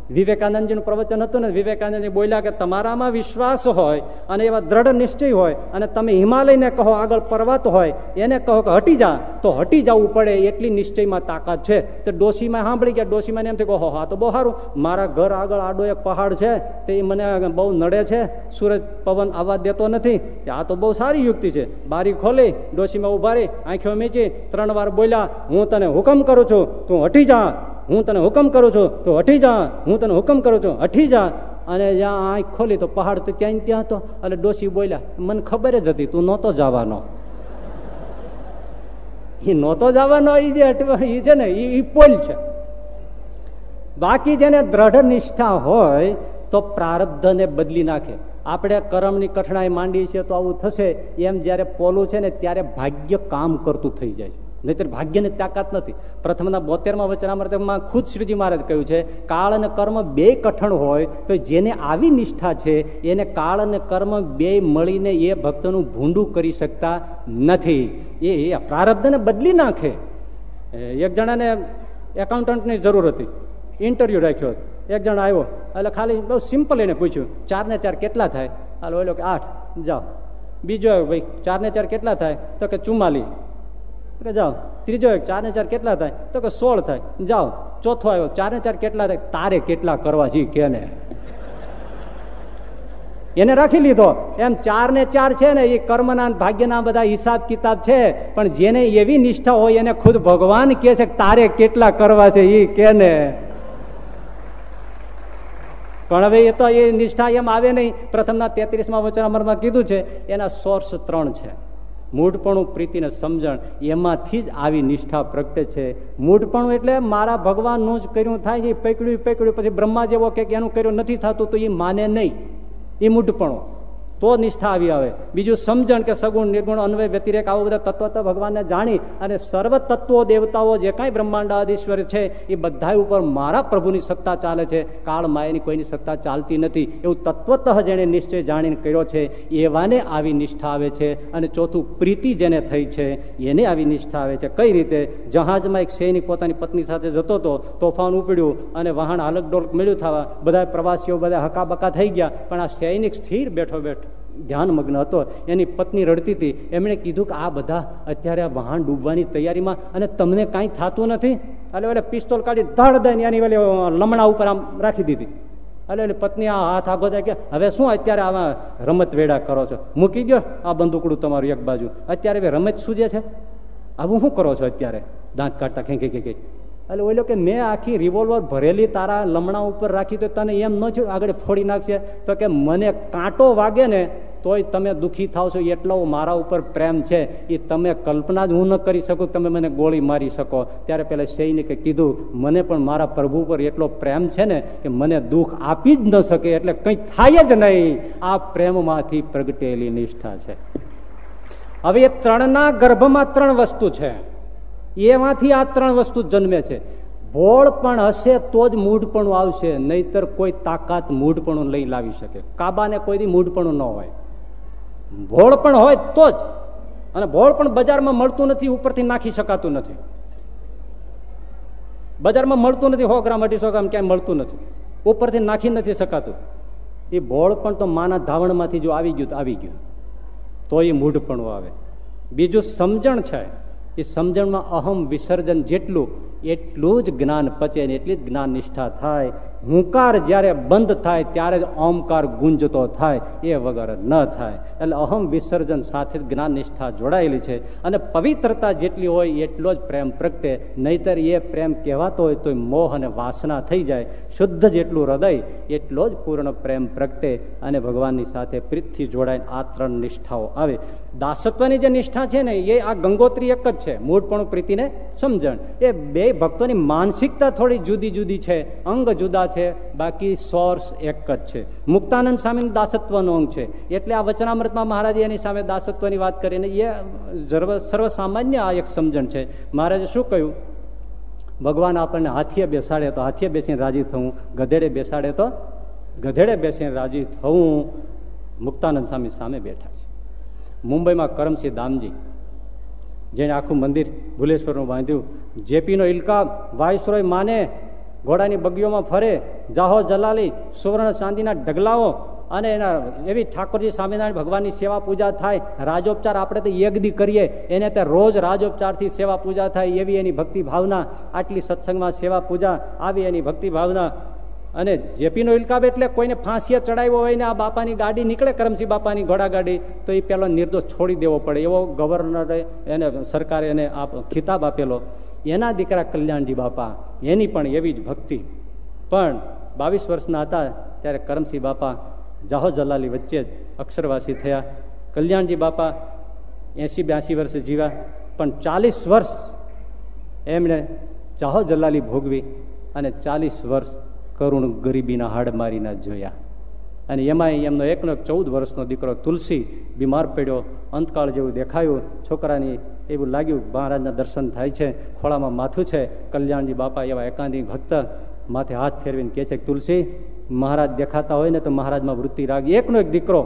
વિવેકાનંદજીનું પ્રવચન હતું ને, વિવેકાનંદજી બોલ્યા કે તમારામાં વિશ્વાસ હોય અને એવા દ્રઢ નિશ્ચય હોય અને તમે હિમાલયને કહો, આગળ પર્વત હોય, એને કહો કે હટી જા, તો હટી જવું પડે એટલી નિશ્ચયમાં તાકાત છે. તો ડોશીમાં સાંભળી ગયા ડોશીમાં એમ થયું કે હા તો બહુ સારું. મારા ઘર આગળ આડો એક પહાડ છે, તે મને બહુ નડે છે. સૂરજ પવન આવવા દેતો નથી. આ તો બહુ સારી યુક્તિ છે. બારી ખોલી, ડોશીમાં ઊભા રહી, આંખો મીચી, ત્રણ વાર બોલ્યા, હું તને હુકમ કરું છું, તું હટી જા. હું તને હુકમ કરું છું, તો અઠી જા. હું તને હુકમ કરું છું અઠી જા. અને જ્યાં આંખ ખોલી તો પહાડ તો ત્યાં ત્યાં હતો એટલે ડોસી બોલ્યા, મને ખબર જ હતી, તું નહોતો જવાનો. એ નહોતો જવાનો એ જે એ છે ને એ પોલ છે. બાકી જેને દ્રઢ નિષ્ઠા હોય, તો પ્રારબ્ધને બદલી નાખે. આપણે કર્મની કઠણાઈ માંડી છે તો આવું થશે. એમ જ્યારે પોલું છે ને, ત્યારે ભાગ્ય કામ કરતું થઈ જાય છે. નહીતર ભાગ્યની તાકાત નથી. પ્રથમના બોતેરમાં વચનામૃતમાં ખુદ શ્રીજી મહારાજ કહ્યું છે, કાળ અને કર્મ બે કઠણ હોય, તો જેને આવી નિષ્ઠા છે, એને કાળ અને કર્મ બે મળીને એ ભક્તનું ભૂંડું કરી શકતા નથી. એ પ્રારબ્ધને બદલી નાખે. એક જણાને એકાઉન્ટન્ટની જરૂર હતી. ઇન્ટરવ્યુ રાખ્યો. એક જણ આવ્યો. એટલે ખાલી બહુ સિમ્પલ એને પૂછ્યું, ચાર ને ચાર કેટલા થાય? હાલો ઓલો કે આઠ. જાઓ. બીજો ભાઈ, ચાર ને ચાર કેટલા થાય? તો કે ચુમ્માલી કે જાઓ, ત્રીજો એક, ચાર ને ચાર કેટલા થાય? તો કે સોળ થાય. જાઓ, ચોથો આવ્યો, ચાર ને ચાર કેટલા થાય? તારે કેટલા કરવા છે કેને એને રાખી લીધો. એમ ચાર ને ચાર છે ને, એ કર્મના ભાગ્યના બધા હિસાબ કિતાબ છે, પણ જેને એવી નિષ્ઠા હોય એને ખુદ ભગવાન કે છે તારે કેટલા કરવા છે એ કેને પણ હવે એ તો એ નિષ્ઠા એમ આવે નહીં. પ્રથમના તેત્રીસમાં વચનામરમાં કીધું છે, એના સોર્સ ત્રણ છે. મૂઢપણું, પ્રીતિને સમજણ, એમાંથી જ આવી નિષ્ઠા પ્રગટે છે. મૂઢપણું એટલે મારા ભગવાનનું જ કર્યું થાય છે પકડ્યું પકડ્યું, પછી બ્રહ્મા જેવો કે એનું કર્યું નથી થતું, તો એ માને નહીં. એ મૂઢપણું. તો નિષ્ઠા આવી આવે. બીજું સમજણ કે સગુણ, નિર્ગુણ, અન્વય, વ્યતિરેક, આવું બધા તત્વ તો ભગવાનને જાણી અને સર્વ તત્વો દેવતાઓ જે કાંઈ બ્રહ્માંડાધીશ્વર છે, એ બધા ઉપર મારા પ્રભુની સત્તા ચાલે છે. કાળ માયાની કોઈની સત્તા ચાલતી નથી. એવું તત્વતઃ જેણે નિશ્ચય જાણીને કર્યો છે, એવાને આવી નિષ્ઠા આવે છે. અને ચોથું, પ્રીતિ જેને થઈ છે, એને આવી નિષ્ઠા આવે છે. કઈ રીતે? જહાજમાં એક સૈનિક પોતાની પત્ની સાથે જતો હતો, તોફાન ઉપડ્યું અને વાહન હાલક ડોલક મળ્યું થવા. બધા પ્રવાસીઓ બધા હકાબકા થઈ ગયા, પણ આ સૈનિક સ્થિર બેઠો બેઠો. ધ્યાનમગ્ન હતો. એની પત્ની રડતી હતી. એમણે કીધું કે આ બધા અત્યારે આ વાહન ડૂબવાની તૈયારીમાં અને તમને કાંઈ થતું નથી? એટલે એટલે પિસ્તોલ કાઢી ધડ દઈને એની વેલી લમણા ઉપર આમ રાખી દીધી. એટલે એટલે પત્ની આ હાથ આગો થાય કે, હવે શું અત્યારે આવા રમત વેડા કરો છો? મૂકી ગયો આ બંદૂકડું તમારું એક બાજુ. અત્યારે હવે રમત સૂજે છે? આવું શું કરો છો અત્યારે? દાંત કાઢતા ખેંકી ખેંકી એટલે ઓલો કે, મેં આખી રિવોલ્વર ભરેલી તારા લમણા ઉપર રાખી તો તને એમ ન થયું? આગળ ફોડી નાખશે? તો કે, મને કાંટો વાગે ને તોય તમે દુઃખી થાવ છો, એટલો મારા ઉપર પ્રેમ છે, એ તમે કલ્પના જ હું ન કરી શકું તમે મને ગોળી મારી શકો. ત્યારે પેલા સૈનિકે કીધું, મને પણ મારા પ્રભુ પર એટલો પ્રેમ છે ને કે મને દુઃખ આપી જ ન શકે, એટલે કંઈ થાય જ નહીં. આ પ્રેમમાંથી પ્રગટેલી નિષ્ઠા છે. હવે એ ત્રણના ગર્ભમાં ત્રણ વસ્તુ છે. એમાંથી આ ત્રણ વસ્તુ જન્મે છે. ભોળ પણ હશે તો જ મૂઢપણું આવશે, નહીતર કોઈ તાકાત મૂઢપણું લઈ લાવી શકે. કાબાને કોઈ દી મૂઢપણું ન હોય. ભોળ પણ હોય તો જ. અને ભોળ પણ બજારમાં મળતું નથી, ઉપરથી નાખી શકાતું નથી. બજારમાં મળતું નથી, સો ગ્રામ, અઢીસો ગ્રામ, ક્યાંય મળતું નથી. ઉપરથી નાખી નથી શકાતું. એ ભોળ પણ તો માના ધાવણમાંથી જો આવી ગયું તો આવી ગયું. તો એ મૂઢપણું આવે. બીજું સમજણ છે, એ સમજણમાં અહમ વિસર્જન જેટલું, એટલું જ જ્ઞાન પચે ને એટલી જ જ્ઞાન નિષ્ઠા થાય હુંકાર જ્યારે બંધ થાય ત્યારે જ ઓમકાર ગુંજતો થાય, એ વગર ન થાય. એટલે અહમ વિસર્જન સાથે જ જ્ઞાન નિષ્ઠા જોડાયેલી છે. અને પવિત્રતા જેટલી હોય એટલો જ પ્રેમ પ્રગટે. નહીતર એ પ્રેમ કહેવાતો હોય તો મોહ અને વાસના થઈ જાય. શુદ્ધ જેટલું હૃદય, એટલો જ પૂર્ણ પ્રેમ પ્રગટે અને ભગવાનની સાથે પ્રીતથી જોડાઈને આ ત્રણ નિષ્ઠાઓ આવે. દાસત્વની જે નિષ્ઠા છે ને, એ આ ગંગોત્રી એક જ છે. મૂળપણું પ્રીતિને સમજણ. એ બે ભક્તોની માનસિકતા થોડી જુદી જુદી છે. અંગ જુદા છે, બાકી સોર્સ એક જ છે. મુક્તાનંદ સ્વામીનું દાસત્વનો અંગ છે. એટલે આ વચનામૃતમાં મહારાજે એની સામે દાસત્વની વાત કરીને એ સર્વસામાન્ય આ એક સમજણ છે. મહારાજે શું કહ્યું? ભગવાન આપણને હાથીએ બેસાડે તો હાથીએ બેસીને રાજી થવું, ગધેડે બેસાડે તો ગધેડે બેસીને રાજી થવું. મુક્તાનંદ સ્વામી સામે બેઠા છે. મુંબઈમાં કરમસિંહ દામજી, જેણે આખું મંદિર ભુલેશ્વરનું બાંધ્યું. જેપીનો ઇલકા વાયસરોય માને ઘોડાની બગીઓમાં ફરે, જાહો જલાલી, સુવર્ણ ચાંદીના ઢગલાઓ અને એના એવી ઠાકોરજી સ્વામિનારાયણ ભગવાનની સેવા પૂજા થાય, રાજોપચાર આપણે તો યજ્ઞ કરીએ, એને તે રોજ રાજોપચારથી સેવા પૂજા થાય એવી એની ભક્તિ ભાવના, આટલી સત્સંગમાં સેવા પૂજા આવી એની ભક્તિ ભાવના. અને જેપીનો ઇલકાબ એટલે કોઈને ફાંસીએ ચડાવ્યો હોય ને આ બાપાની ગાડી નીકળે, કરમસિંહ બાપાની ઘોડા ગાડી તો એ પેલો નિર્દોષ છોડી દેવો પડે. એવો ગવર્નરે એને સરકારે એને ખિતાબ આપેલો. એના દીકરા કલ્યાણજી બાપા, એની પણ એવી જ ભક્તિ. પણ બાવીસ વર્ષના હતા ત્યારે કરમસિંહ બાપા જાહો જલાલી વચ્ચે જ અક્ષરવાસી થયા. કલ્યાણજી બાપા એંસી બ્યાસી વર્ષે જીવ્યા, પણ ચાલીસ વર્ષ એમણે જાહો જલાલી ભોગવી અને ચાલીસ વર્ષ કરુણ ગરીબીના હાડ મારીના જોયા. અને એમાં એમનો એકનો એક ચૌદ વર્ષનો દીકરો તુલસી બીમાર પડ્યો, અંતકાળ જેવું દેખાયું. છોકરાની એવું લાગ્યું, મહારાજના દર્શન થાય છે, ખોળામાં માથું છે. કલ્યાણજી બાપા એવા એકાંતિક ભક્ત માથે હાથ ફેરવીને કહે છે તુલસી, મહારાજ દેખાતા હોય ને તો મહારાજમાં વૃત્તિ રાગી. એકનો એક દીકરો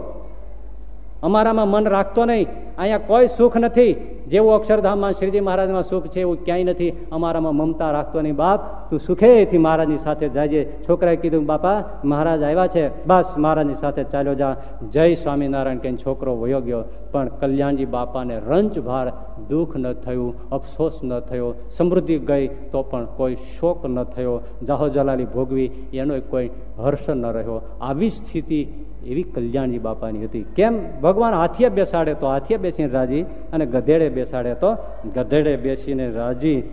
અમારામાં મન રાખતો નહીં. અહીંયા કોઈ સુખ નથી. જેવું અક્ષરધામમાં શ્રીજી મહારાજમાં સુખ છે એવું ક્યાંય નથી. અમારામાં મમતા રાખતો નહીં. બાપ, તું સુખેથી મહારાજની સાથે જાજે. છોકરાએ કીધું, બાપા, મહારાજ આવ્યા છે. બસ, મહારાજની સાથે ચાલ્યો જા. જય સ્વામિનારાયણ કહીને છોકરો વયો ગયો. પણ કલ્યાણજી બાપાને રંચભાર દુઃખ ન થયું, અફસોસ ન થયો, સમૃદ્ધિ ગઈ તો પણ કોઈ શોક ન થયો. જાહો જલાલી ભોગવી, એનો કોઈ હર્ષ ન રહ્યો. આવી સ્થિતિ એવી કલ્યાણજી બાપાની હતી. કેમ? ભગવાન હાથીએ બેસાડે તો હાથીએ બેસીને રાજી અને ગધેડે બેસાડે તો ગધેડે બેસીને રાજી.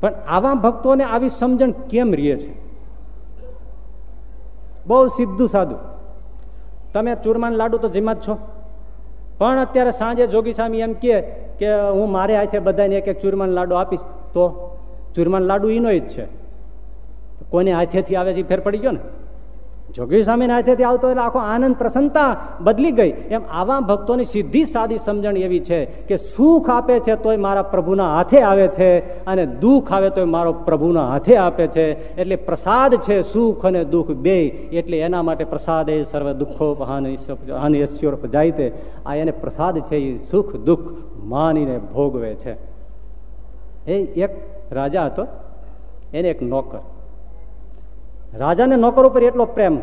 પણ આવા ભક્તોને આવી સમજણ કેમ રહે છે? બહુ સીધું સાદું તમે ચૂરમાન લાડુ તો જીમાં જ છો. પણ અત્યારે સાંજે જોગી સ્વામી એમ કહે કે હું મારે હાથે બધાને એક એક ચૂરમાન લાડુ આપીશ. તો ચૂરમાન લાડુ એનો જ છે. કોને હાથેથી આવે છે ફેર પડી ગયો ને? જોગી સ્વામીના હાથેથી આવતો એટલે આખો આનંદ પ્રસન્નતા બદલી ગઈ. એમ આવા ભક્તોની સીધી સાદી સમજણ એવી છે કે સુખ આપે છે તોય મારા પ્રભુના હાથે આવે છે અને દુઃખ આવે તોય મારો પ્રભુના હાથે આપે છે. એટલે પ્રસાદ છે સુખ અને દુઃખ બે. એટલે એના માટે પ્રસાદ એ સર્વ દુઃખો હાનિ જાય તે. આ એને પ્રસાદ છે એ સુખ દુઃખ માનીને ભોગવે છે. એ એક રાજા હતો. એને એક નોકર. રાજાને નોકર ઉપર એટલો પ્રેમ,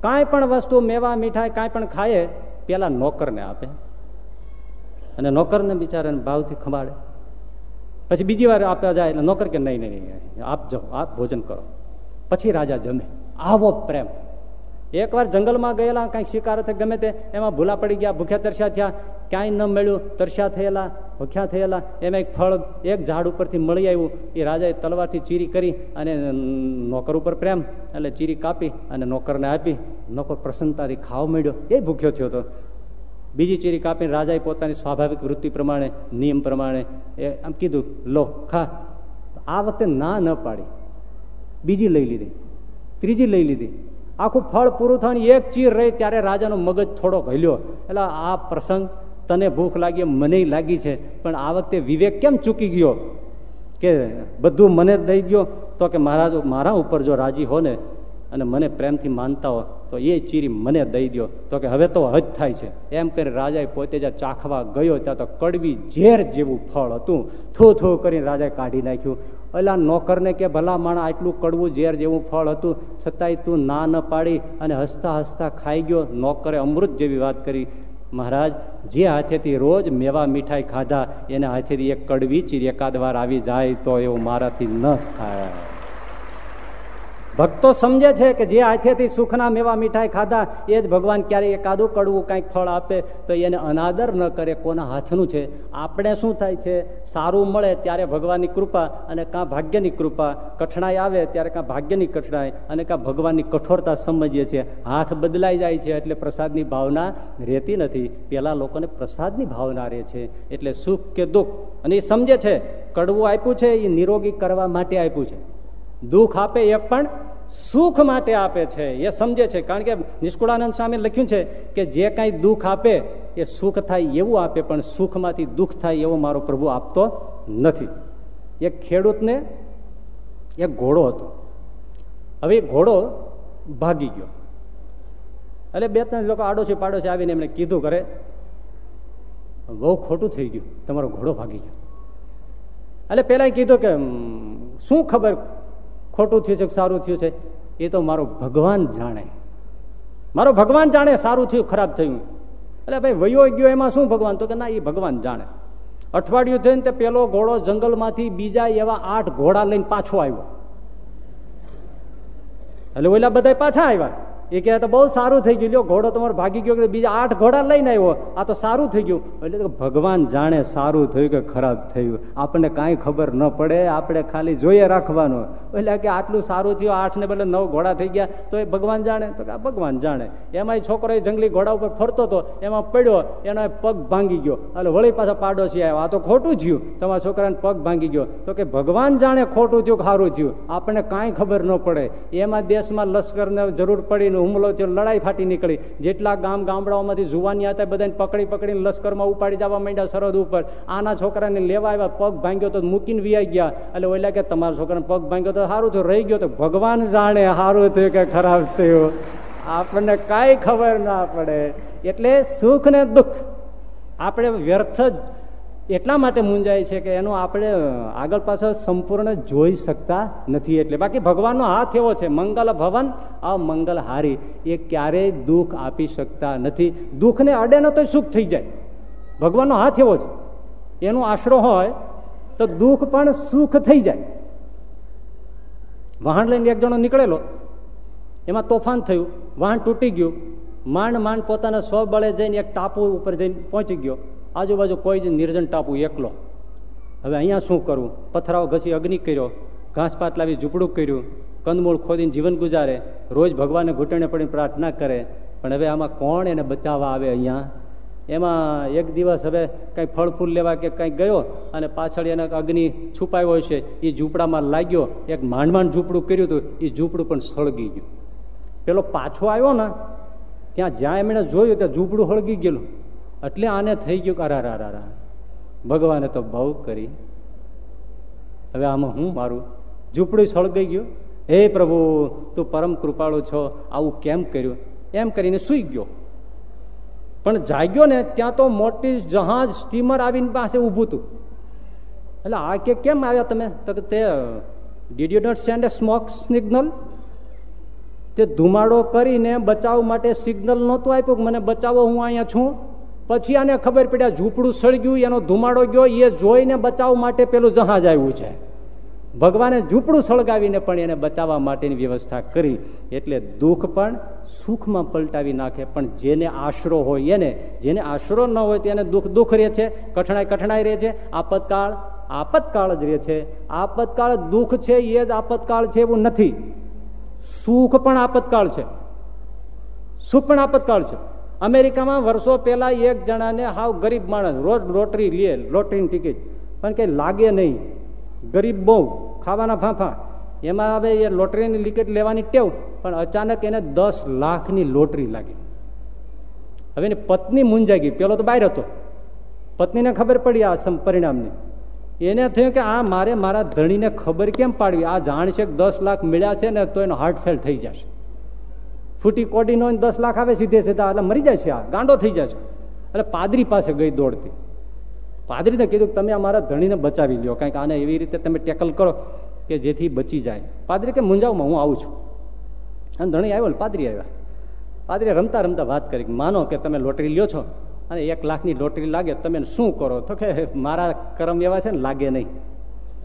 કાંઈ પણ વસ્તુ મેવા, મીઠાઈ, કાંઈ પણ ખાય પેલા નોકરને આપે. અને નોકરને બિચારાને ભાવથી ખંભાળે. પછી બીજી વાર આપવા જાય એટલે નોકર કે, નહીં નહીં નહીં આપજો આપ ભોજન કરો. પછી રાજા જમે. આવો પ્રેમ. એકવાર જંગલમાં ગયેલા, કાંઈક શિકાર ગમે તે, એમાં ભૂલા પડી ગયા, ભૂખ્યા તરસ્યા થયા, ક્યાંય ન મળ્યું, તરસ્યા થયેલા, ભૂખ્યા થયેલા, એમાં એક ફળ, એક ઝાડ ઉપરથી મળી આવ્યું. એ રાજાએ તલવારથી ચીરી કરી અને નોકર ઉપર પ્રેમ, એટલે ચીરી કાપી અને નોકરને આપી. નોકર પ્રસન્નતાથી ખાવા મળ્યો એ ભૂખ્યો થયો હતો. બીજી ચીરી કાપીને રાજાએ પોતાની સ્વાભાવિક વૃત્તિ પ્રમાણે, નિયમ પ્રમાણે, એ આમ કીધું, લો, ખા. આ વખતે ના ન પાડી. બીજી લઈ લીધી. ત્રીજી લઈ લીધી. આખું ફળ પૂરું થયું એક ચીર રહી ત્યારે રાજાનો મગજ થોડો હલ્યો એટલે આ પ્રસંગ તને ભૂખ લાગી મને લાગી છે, પણ આ વખતે વિવેક કેમ ચૂકી ગયો? કે બધું મને દઈ ગયો તો કે મહારાજ, મારા ઉપર જો રાજી હો અને મને પ્રેમથી માનતા હો, તો એ ચીરી મને દઈ દો તો કે હવે તો હજ થાય છે. એમ કરી રાજાએ પોતે જ્યાં ચાખવા ગયો, ત્યાં તો કડવી ઝેર જેવું ફળ હતું. થો થો કરીને રાજાએ કાઢી નાખ્યું. ઓલા નોકરને કે ભલા માણા આટલું કડવું ઝેર જેવું ફળ હતું, છતાંય તું ના ન પાડી અને હસતા હસતા ખાઈ ગયો. નોકરે અમૃત જેવી વાત કરી. મહારાજ, જે હાથેથી રોજ મેવા મીઠાઈ ખાધા, એના હાથેથી એક કડવી ચીર એકાદ વાર આવી જાય તો એવું મારાથી ન થાય. ભક્તો સમજે છે કે જે હાથેથી સુખના મેવા મીઠાઈ ખાધા, એ જ ભગવાન ક્યારેય એકાદું કડવું કાંઈક ફળ આપે, તો એને અનાદર ન કરે, કોના હાથનું છે? આપણે શું થાય છે? સારું મળે ત્યારે ભગવાનની કૃપા અને કાં ભાગ્યની કૃપા. કઠણાઈ આવે ત્યારે કાં ભાગ્યની કઠણાઈ અને કાં ભગવાનની કઠોરતા સમજીએ છીએ. હાથ બદલાઈ જાય છે એટલે પ્રસાદની ભાવના રહેતી નથી. પહેલાં લોકોને પ્રસાદની ભાવના રહે છે. એટલે સુખ કે દુઃખ. અને એ સમજે છે, કડવું આપ્યું છે, એ નિરોગી કરવા માટે આપ્યું છે. દુઃખ આપે એ પણ સુખ માટે આપે છે, એ સમજે છે. કારણ કે નિષ્કુળાનંદ સ્વામી લખ્યું છે કે જે કાંઈ દુઃખ આપે, એ સુખ થાય એવું આપે, પણ સુખમાંથી દુઃખ થાય એવો મારો પ્રભુ આપતો નથી. એક ખેડૂતને એક ઘોડો હતો. હવે ઘોડો ભાગી ગયો. એટલે બે ત્રણ લોકો આડોશી પાડોશી આવીને એમણે કીધું કરે બહુ ખોટું થઈ ગયું. તમારો ઘોડો ભાગી ગયો. એટલે પેલા કીધું કે શું ખબર ખોટું થયું છે કે સારું થયું છે, એ તો મારો ભગવાન જાણે. મારો ભગવાન જાણે સારું થયું, ખરાબ થયું. એટલે ભાઈ વયો ગયો એમાં શું ભગવાન? તો કે ના, એ ભગવાન જાણે. અઠવાડિયું થઈને તે પેલો ઘોડો જંગલમાંથી બીજા એવા આઠ ઘોડા લઈને પાછો આવ્યો. એટલે ઓલા બધા પાછા આવ્યા. એ કહે તો બહુ સારું થઈ ગયું. લ્યો, ઘોડો તમારો ભાગી ગયો કે બીજા આઠ ઘોડા લઈને આવ્યો. આ તો સારું થઈ ગયું. એટલે ભગવાન જાણે સારું થયું કે ખરાબ થયું. આપણને કાંઈ ખબર ન પડે, આપણે ખાલી જોઈએ રાખવાનું. એટલે કે આટલું સારું થયું, આઠ ને બદલે નવ ઘોડા થઈ ગયા, તો એ ભગવાન જાણે. તો કે આ ભગવાન જાણે. એમાં છોકરો જંગલી ઘોડા ઉપર ફરતો હતો, એમાં પડ્યો, એનો પગ ભાંગી ગયો. એટલે વળી પાછા પાડોશી આવ્યો. આ તો ખોટું થયું. તમારા છોકરાને પગ ભાંગી ગયો. તો કે ભગવાન જાણે ખોટું થયું સારું થયું? આપણને કાંઈ ખબર ન પડે. એમાં દેશમાં લશ્કરને જરૂર પડી હુમલો થયો, લડાઈ ફાટી નીકળી. જેટલા ગામ ગામડાઓમાંથી જુવાની હતા, બધાને પકડી પકડીને લશ્કરમાં ઉપાડી જવા માંડ્યા સરહદ ઉપર. આના છોકરાને લેવા આવ્યા, પગ ભાંગ્યો તો મૂકીને વિયાઈ ગયા. એટલે ઓલા કે, તમારા છોકરાને પગ ભાંગ્યો તો સારું થયું, રહી ગયો તો ભગવાન જાણે, સારું થયું કે ખરાબ થયું. આપણને કાંઈ ખબર ના પડે. એટલે સુખ ને દુઃખ. આપણે વ્યર્થ જ એટલા માટે મૂંઝાય છે કે એનું આપણે આગળ પાછળ સંપૂર્ણ જોઈ શકતા નથી. એટલે બાકી ભગવાનનો હાથ એવો છે, મંગલ ભવન અમંગલ હારી. એ ક્યારેય દુઃખ આપી શકતા નથી. દુઃખને અડે ન તો સુખ થઈ જાય. ભગવાનનો હાથ એવો છે. એનો આશરો હોય તો દુઃખ પણ સુખ થઈ જાય. વાહન લઈને એક જણો નીકળેલો. એમાં તોફાન થયું. વાહન તૂટી ગયું. માંડ માંડ પોતાના સ્વબળે જઈને એક ટાપુ ઉપર જઈને પહોંચી ગયો. આજુબાજુ કોઈ જ નિર્જન ટાપુ એકલો. હવે અહીંયા શું કરવું? પથરાઓ ઘસી અગ્નિ કર્યો, ઘાસ પાત લાવી ઝૂંપડું કર્યું, કંદમૂળ ખોદીને જીવન ગુજારે, રોજ ભગવાનને ઘૂંટણે પડીને પ્રાર્થના કરે, પણ હવે આમાં કોણ એને બચાવવા આવે અહીંયા? એમાં એક દિવસ હવે કંઈ ફળ ફૂલ લેવા કે કંઈક ગયો અને પાછળ એને અગ્નિ છુપાયો હોય છે એ ઝૂંપડામાં લાગ્યો, એક માંડ માંડ ઝૂંપડું કર્યું હતું એ ઝૂંપડું પણ સળગી ગયું. પેલો પાછો આવ્યો ને, ત્યાં જ્યાં એમણે જોયું ત્યાં ઝૂંપડું સળગી ગયેલું. એટલે આને થઈ ગયું અરા રા રા ભગવાને તો બહુ કરી. હવે આમાં હું મારું? ઝૂંપડું સળગાઈ ગયું? હે પ્રભુ, તું પરમ કૃપાળુ છો. આવું કેમ કર્યું? એમ કરીને સુઈ ગયો. પણ જાગ્યો ને, ત્યાં તો મોટી જહાજ સ્ટીમર આવીને પાસે ઊભું હતું. એટલે આ કે કેમ આવ્યા તમે? તો કે તે did you not send a smoke signal તે ધુમાડો કરીને બચાવ માટે સિગ્નલ નહોતું આપ્યું મને બચાવો, હું અહીંયા છું? પછી આને ખબર પડ્યા ઝૂંપડું સળગ્યું, એનો ધુમાડો ગયો એ જોઈને બચાવ માટે પેલું જહાજ આવ્યું છે. ભગવાને ઝૂંપડું સળગાવીને પણ એને બચાવવા માટેની વ્યવસ્થા કરી. એટલે દુઃખ પણ સુખમાં પલટાવી નાખે, પણ જેને આશરો હોય એને, જેને આશરો ન હોય તેને દુઃખ દુઃખ રહે છે, કઠણાઈ કઠણાઈ રહે છે, આપતકાળ આપતકાળ જ રહે છે. આપતકાળ દુઃખ છે, એ જ આપતકાળ છે એવું નથી. સુખ પણ આપતકાળ છે. સુખ પણ આપતકાળ છે. અમેરિકામાં વર્ષો પહેલા એક જણાને હાવ ગરીબ માણસ રોજ લોટરી લે, લોટરીની ટિકિટ પણ કઈ લાગે નહીં. ગરીબ બહુ, ખાવાના ફાંફા. એમાં હવે એ લોટરીની ટિકિટ લેવાની ટેવ, પણ અચાનક એને દસ લાખની લોટરી લાગી. હવે એની પત્ની મૂંઝાઈ ગઈ પેલો તો બહાર હતો. પત્નીને ખબર પડી આ પરિણામની. એને થયું કે આ મારે મારા ધણીને ખબર કેમ પાડવી? આ જાણશે દસ લાખ મળ્યા છે ને તો એનો હાર્ટ ફેલ થઈ જશે. ફૂટી કોડીનો દસ લાખ આવે સીધે સીધા, એટલે મરી જાય છે આ, ગાંડો થઈ જશે. એટલે પાદરી પાસે ગઈ દોડતી. પાદરીને કીધું તમે અમારા ધણીને બચાવી લ્યો કારણ કે આને એવી રીતે તમે ટેકલ કરો કે જેથી બચી જાય. પાદરી કે મુંજાવમાં હું આવું છું. અને ધણી આવ્યો ને પાદરી આવ્યા. પાદરી રમતા રમતા વાત કરી માનો કે તમે લોટરી લ્યો છો અને એક લાખની લોટરી લાગે તમે શું કરો? તો કે મારા કરમ એવા છે ને લાગે નહીં.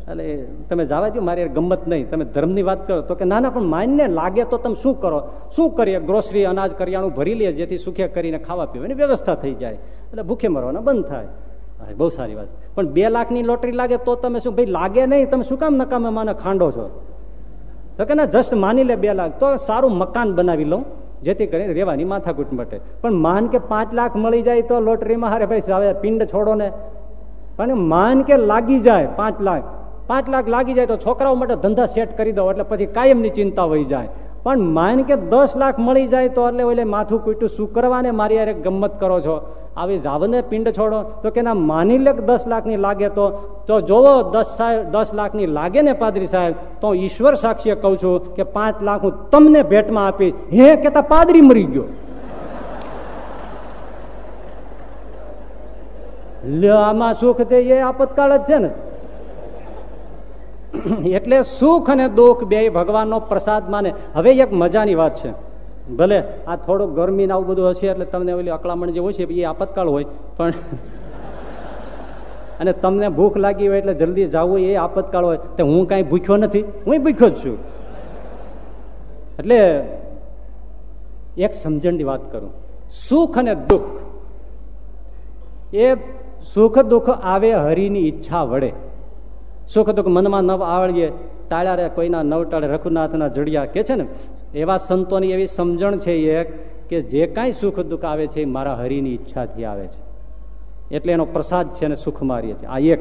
એટલે તમે જવા દો મારી ગમત નહીં. તમે ધર્મની વાત કરો. તો કે ના ના, પણ માનને લાગે તો તમે શું કરો? શું કરીએ? ગ્રોસરી અનાજ, કરિયાણું ભરી લે, જેથી સુખે કરીને ખાવા પીવાની વ્યવસ્થા થઈ જાય. એટલે ભૂખે મરવાના બંધ થાય. બહુ સારી વાત. પણ બે લાખની લોટરી લાગે તો તમે શું, ભાઈ, લાગે નહીં? તમે શું કામ નકામે માને ખાંડો છો? તો કે ના જસ્ટ માની લે બે લાખ. તો સારું મકાન બનાવી લઉં જેથી કરીને રેવાની માથાકૂટ માટે. પણ માન કે પાંચ લાખ મળી જાય તો લોટરીમાં હારે ભાઈ પિંડ છોડો ને. પણ માન કે લાગી જાય પાંચ લાખ. પાંચ લાખ લાગી જાય તો છોકરાઓ માટે ધંધા સેટ કરી દો એટલે પછી કાયમની ચિંતા વહી જાય. પણ માન કે દસ લાખ મળી જાય તો એટલે ઓલે માથું કૂટ્યું, શું કરવાને મારી યારે ગમત કરો છો? આવી જાવને પિંડ છોડો. તો કે ના, માની લે દસ લાખની લાગે તો તો જોવો, દસ સાહેબ, દસ લાખની લાગે ને પાદરી સાહેબ, તો ઈશ્વર સાક્ષી કહું છું કે પાંચ લાખ હું તમને ભેટમાં આપીશ. હે કેતા પાદરી મરી ગયો? આમાં સુખ છે એ આપતકાળ જ છે ને. એટલે સુખ અને દુઃખ બે ભગવાનનો પ્રસાદ માને. હવે એક મજાની વાત છે. ભલે આ થોડુંક ગરમી આવું બધું હશે એટલે તમને ઓલી અકળામણ જે હોય છે, એ આપતકાળ હોય, પણ અને તમને ભૂખ લાગી હોય એટલે જલ્દી જવું એ આપતકાળ હોય, તો હું કાંઈ ભૂખ્યો નથી? હું ભૂખ્યો જ છું. એટલે એક સમજણની વાત કરું. સુખ અને દુઃખ. એ સુખ દુઃખ આવે હરિની ઈચ્છા વડે. સુખ દુઃખ મનમાં નવ આવડીએ ટાળ્યા કોઈના નવ ટાળે રઘુનાથના જડિયા. કે છે ને, એવા સંતોની એવી સમજણ છે એક કે જે કાંઈ સુખ દુઃખ આવે છે એ મારા હરિની ઈચ્છાથી આવે છે. એટલે એનો પ્રસાદ છે અને સુખ મારીએ છીએ. આ એક.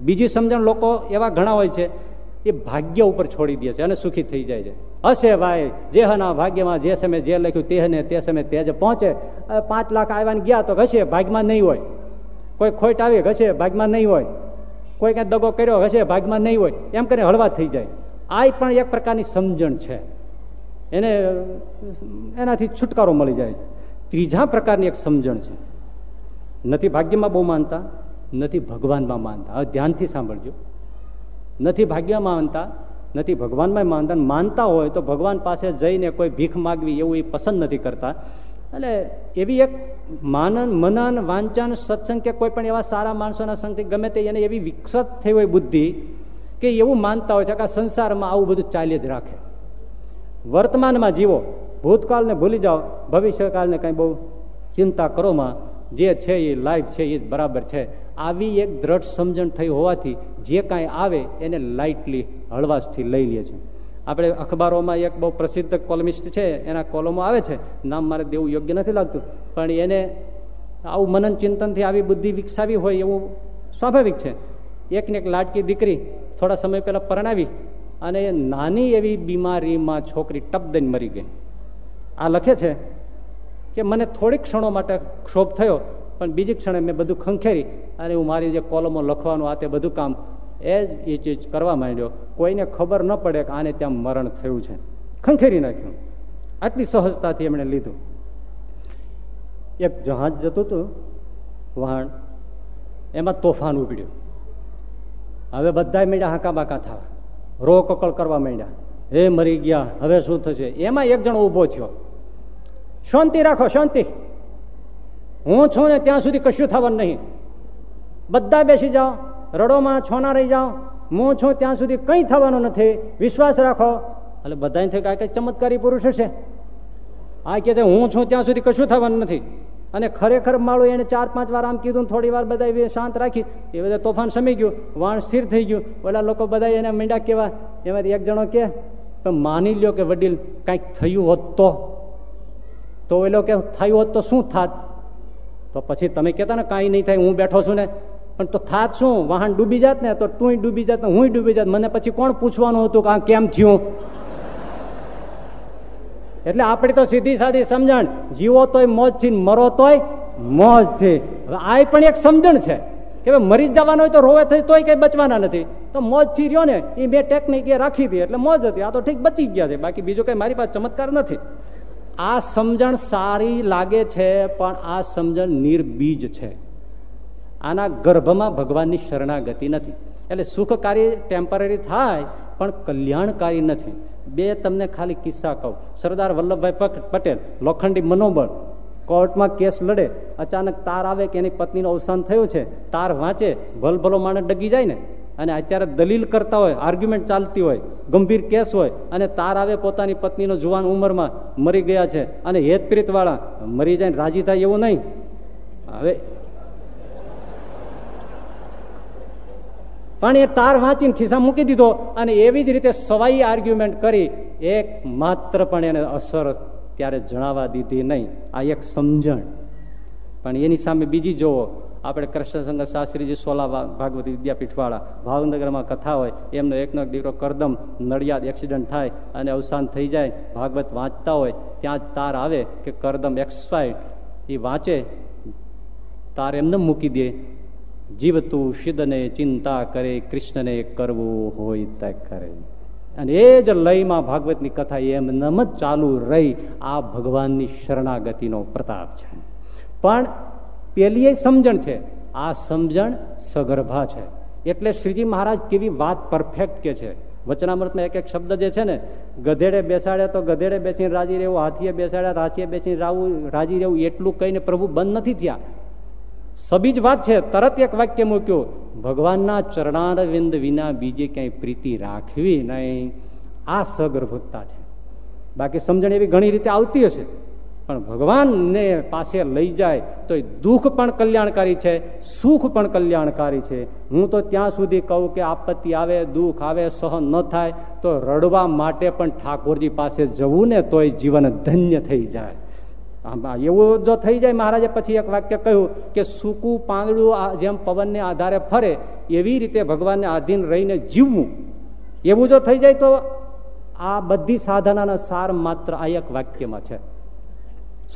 બીજી સમજણ લોકો એવા ઘણા હોય છે, એ ભાગ્ય ઉપર છોડી દે છે અને સુખી થઈ જાય છે. હશે ભાઈ, જે હના ભાગ્યમાં જે સમય જે લખ્યું તે ને તે સમય તે જ પહોંચે. પાંચ લાખ આવ્યા ગયા તો હશે ભાગ્યમાં નહીં હોય. કોઈ ખોટ આવી હશે ભાગમાં નહીં હોય. કોઈ કાંઈ દગો કર્યો હશે ભાગમાં નહીં હોય, એમ કરીને હળવા થઈ જાય. આ પણ એક પ્રકારની સમજણ છે. એને, એનાથી છુટકારો મળી જાય છે. ત્રીજા પ્રકારની એક સમજણ છે. નથી ભાગ્યમાં બહુ માનતા, નથી ભગવાનમાં માનતા. હવે ધ્યાનથી સાંભળજો. નથી ભાગ્યમાં માનતા, નથી ભગવાનમાં માનતા. માનતા હોય તો ભગવાન પાસે જઈને કોઈ ભીખ માગવી એવું એ પસંદ નથી કરતા. એટલે એવી એક માનન, મનન, વાંચન, સત્સંગ કે કોઈ પણ એવા સારા માણસોના સંગથી ગમે તે એને એવી વિકસત થઈ હોય બુદ્ધિ કે એવું માનતા હોય છે કે સંસારમાં આવું બધું ચાલી જ રાખે. વર્તમાનમાં જીવો, ભૂતકાળને ભૂલી જાઓ, ભવિષ્યકાળને કંઈ બહુ ચિંતા કરોમાં જે છે એ લાઈફ છે એ બરાબર છે. આવી એક દ્રઢ સમજણ થઈ હોવાથી જે કાંઈ આવે એને લાઇટલી હળવાશથી લઈ લે છે. આપણે અખબારોમાં એક બહુ પ્રસિદ્ધ કોલમિસ્ટ છે, એના કોલમો આવે છે. નામ મારે દેવું યોગ્ય નથી લાગતું. પણ એને આવું મનન ચિંતનથી આવી બુદ્ધિ વિકસાવી હોય એવું સ્વાભાવિક છે. એકને એક લાડકી દીકરી થોડા સમય પહેલાં પરણાવી અને નાની એવી બીમારીમાં છોકરી ટપ દઈને મરી ગઈ. આ લખે છે કે મને થોડીક ક્ષણો માટે ક્ષોભ થયો, પણ બીજી ક્ષણે મેં બધું ખંખેરી અને હું મારી જે કોલમો લખવાનું આ તે બધું કામ એ જ એ ચીજ કરવા માંડ્યો. કોઈને ખબર ન પડે કે આને ત્યાં મરણ થયું છે. ખંખેરી નાખ્યું. આટલી સહજતાથી એમણે લીધું. એક જહાજ જતું હતું વહાણ એમાં તોફાન ઉપડ્યું હવે બધા માંડ્યા હાંકા બાકા થવા રો કકળ કરવા માંડ્યા. હે, મરી ગયા. હવે શું થશે? એમાં એક જણો ઊભો થયો. શાંતિ રાખો, શાંતિ. હું છું ને ત્યાં સુધી કશું થવાનું નહીં. બધા બેસી જાઓ. રડોમાં છોના રહી જાઓ. હું છું ત્યાં સુધી કંઈ થવાનું નથી. વિશ્વાસ રાખો. એટલે બધાને થયું કે કઈ ચમત્કારી પુરુષ હશે. આ કે હું છું ત્યાં સુધી કશું થવાનું નથી. અને ખરેખર માળું એને ચાર પાંચ વાર આમ કીધું થોડી વાર બધા શાંત રાખી. એ બધા તોફાન સમી ગયું. વાણ સ્થિર થઈ ગયું. ઓલા લોકો બધા એને મીંડા કહેવા એમાંથી એક જણો કે માની લ્યો કે વડીલ, કાંઈક થયું હોત તો. તો એ લોકો થયું હોત તો શું થાત? તો પછી તમે કહેતા ને, કાંઈ નહીં થાય, હું બેઠો છું ને. પણ તો થાત શું? વાહન ડૂબી જાત ને, તો તું ડૂબી જાત હું ડૂબી જાત. મને પછી કોણ પૂછવાનું હતું કે આ કેમ થયું? એટલે આપણી તો સીધી સાધી સમજણ. જીવો તોય મોજ છે મરો તોય મોજથી. આ પણ એક સમજણ છે. કે ભાઈ મરી જવાનો હોય તો રોવે થઈ તોય કઈ બચવાના નથી. તો મોજથી રહ્યો ને એ બે ટેકનિક રાખી હતી એટલે મોજ હતી. આ તો ઠીક બચી ગયા છે. બાકી બીજો કઈ મારી પાસે ચમત્કાર નથી. આ સમજણ સારી લાગે છે, પણ આ સમજણ નિર્બીજ છે. આના ગર્ભમાં ભગવાનની શરણાગતિ નથી. એટલે સુખકારી ટેમ્પરરી થાય, પણ કલ્યાણકારી નથી. બે તમને ખાલી કિસ્સા કહું. સરદાર વલ્લભભાઈ પટેલ, લોખંડી મનોબળ, કોર્ટમાં કેસ લડે, અચાનક તાર આવે કે એની પત્નીનું અવસાન થયું છે, તાર વાંચે, ભલભલો માણસ ડગી જાય ને, અને અત્યારે દલીલ કરતા હોય આર્ગ્યુમેન્ટ ચાલતી હોય, ગંભીર કેસ હોય, અને તાર આવે પોતાની પત્નીનો જુવાન ઉંમરમાં, મરી ગયા છે, અને હેતપ્રીત વાળા મરી જાય રાજી થાય એવું નહીં. હવે પણ એ તાર વાંચીને ખિસ્સા મૂકી દીધો અને એવી જ રીતે સવાઈ આર્ગ્યુમેન્ટ કરી. એક માત્ર પણ એને અસર ત્યારે જણાવવા દીધી નહીં. આ એક સમજણ. પણ એની સામે બીજી જોવો. આપણે કૃષ્ણસંગ શાસ્ત્રીજી સોલા ભાગવતી વિદ્યાપીઠવાળા ભાવનગરમાં કથા હોય, એમનો એકનો એક દીકરો કરદમ નડિયાદ એક્સિડન્ટ થાય અને અવસાન થઈ જાય, ભાગવત વાંચતા હોય, ત્યાં જ તાર આવે કે કરદમ એક્સપાયર્ડ. એ વાંચે, તાર એમને મૂકી દે. જીવતું શિદને ચિંતા કરે, કૃષ્ણને કરવું હોય તે કરે. અને એ જ લયમાં ભાગવતની કથા એમ નમ જ ચાલુ રહી, આ ભગવાનની શરણાગતિનો પ્રતાપ છે. પણ પેલી સમજણ છે, આ સમજણ સગર્ભા છે. એટલે શ્રીજી મહારાજ કેવી વાત પરફેક્ટ કે છે. વચનામૃતમાં એક એક શબ્દ જે છે ને, ગધેડે બેસાડે તો ગધેડે બેસીને રાજી રહેવું, હાથીએ બેસાડ્યા હાથીએ બેસીને રાવું, રાજી રહેવું, એટલું કહીને પ્રભુ બંધ નથી થયા. સબી જ વાત છે, તરત એક વાક્ય મૂક્યું, ભગવાનના ચરણારવિંદ વિના બીજે ક્યાંય પ્રીતિ રાખવી નહીં. આ સગર્ભતા છે. બાકી સમજણ એવી ઘણી રીતે આવતી હશે. પણ ભગવાનને પાસે લઈ જાય તો એ દુઃખ પણ કલ્યાણકારી છે, સુખ પણ કલ્યાણકારી છે. હું તો ત્યાં સુધી કહું કે આપત્તિ આવે, દુઃખ આવે, સહન ન થાય, તો રડવા માટે પણ ઠાકોરજી પાસે જવું ને તોય જીવન ધન્ય થઈ જાય. એવું જો થઈ જાય, મહારાજે પછી એક વાક્ય કહ્યું કે, સૂકું પાંદડું જેમ પવનને આધારે ફરે, એવી રીતે ભગવાનને આધીન રહીને જીવવું. એવું જો થઈ જાય તો આ બધી સાધનાના સાર માત્ર આ એક વાક્યમાં છે.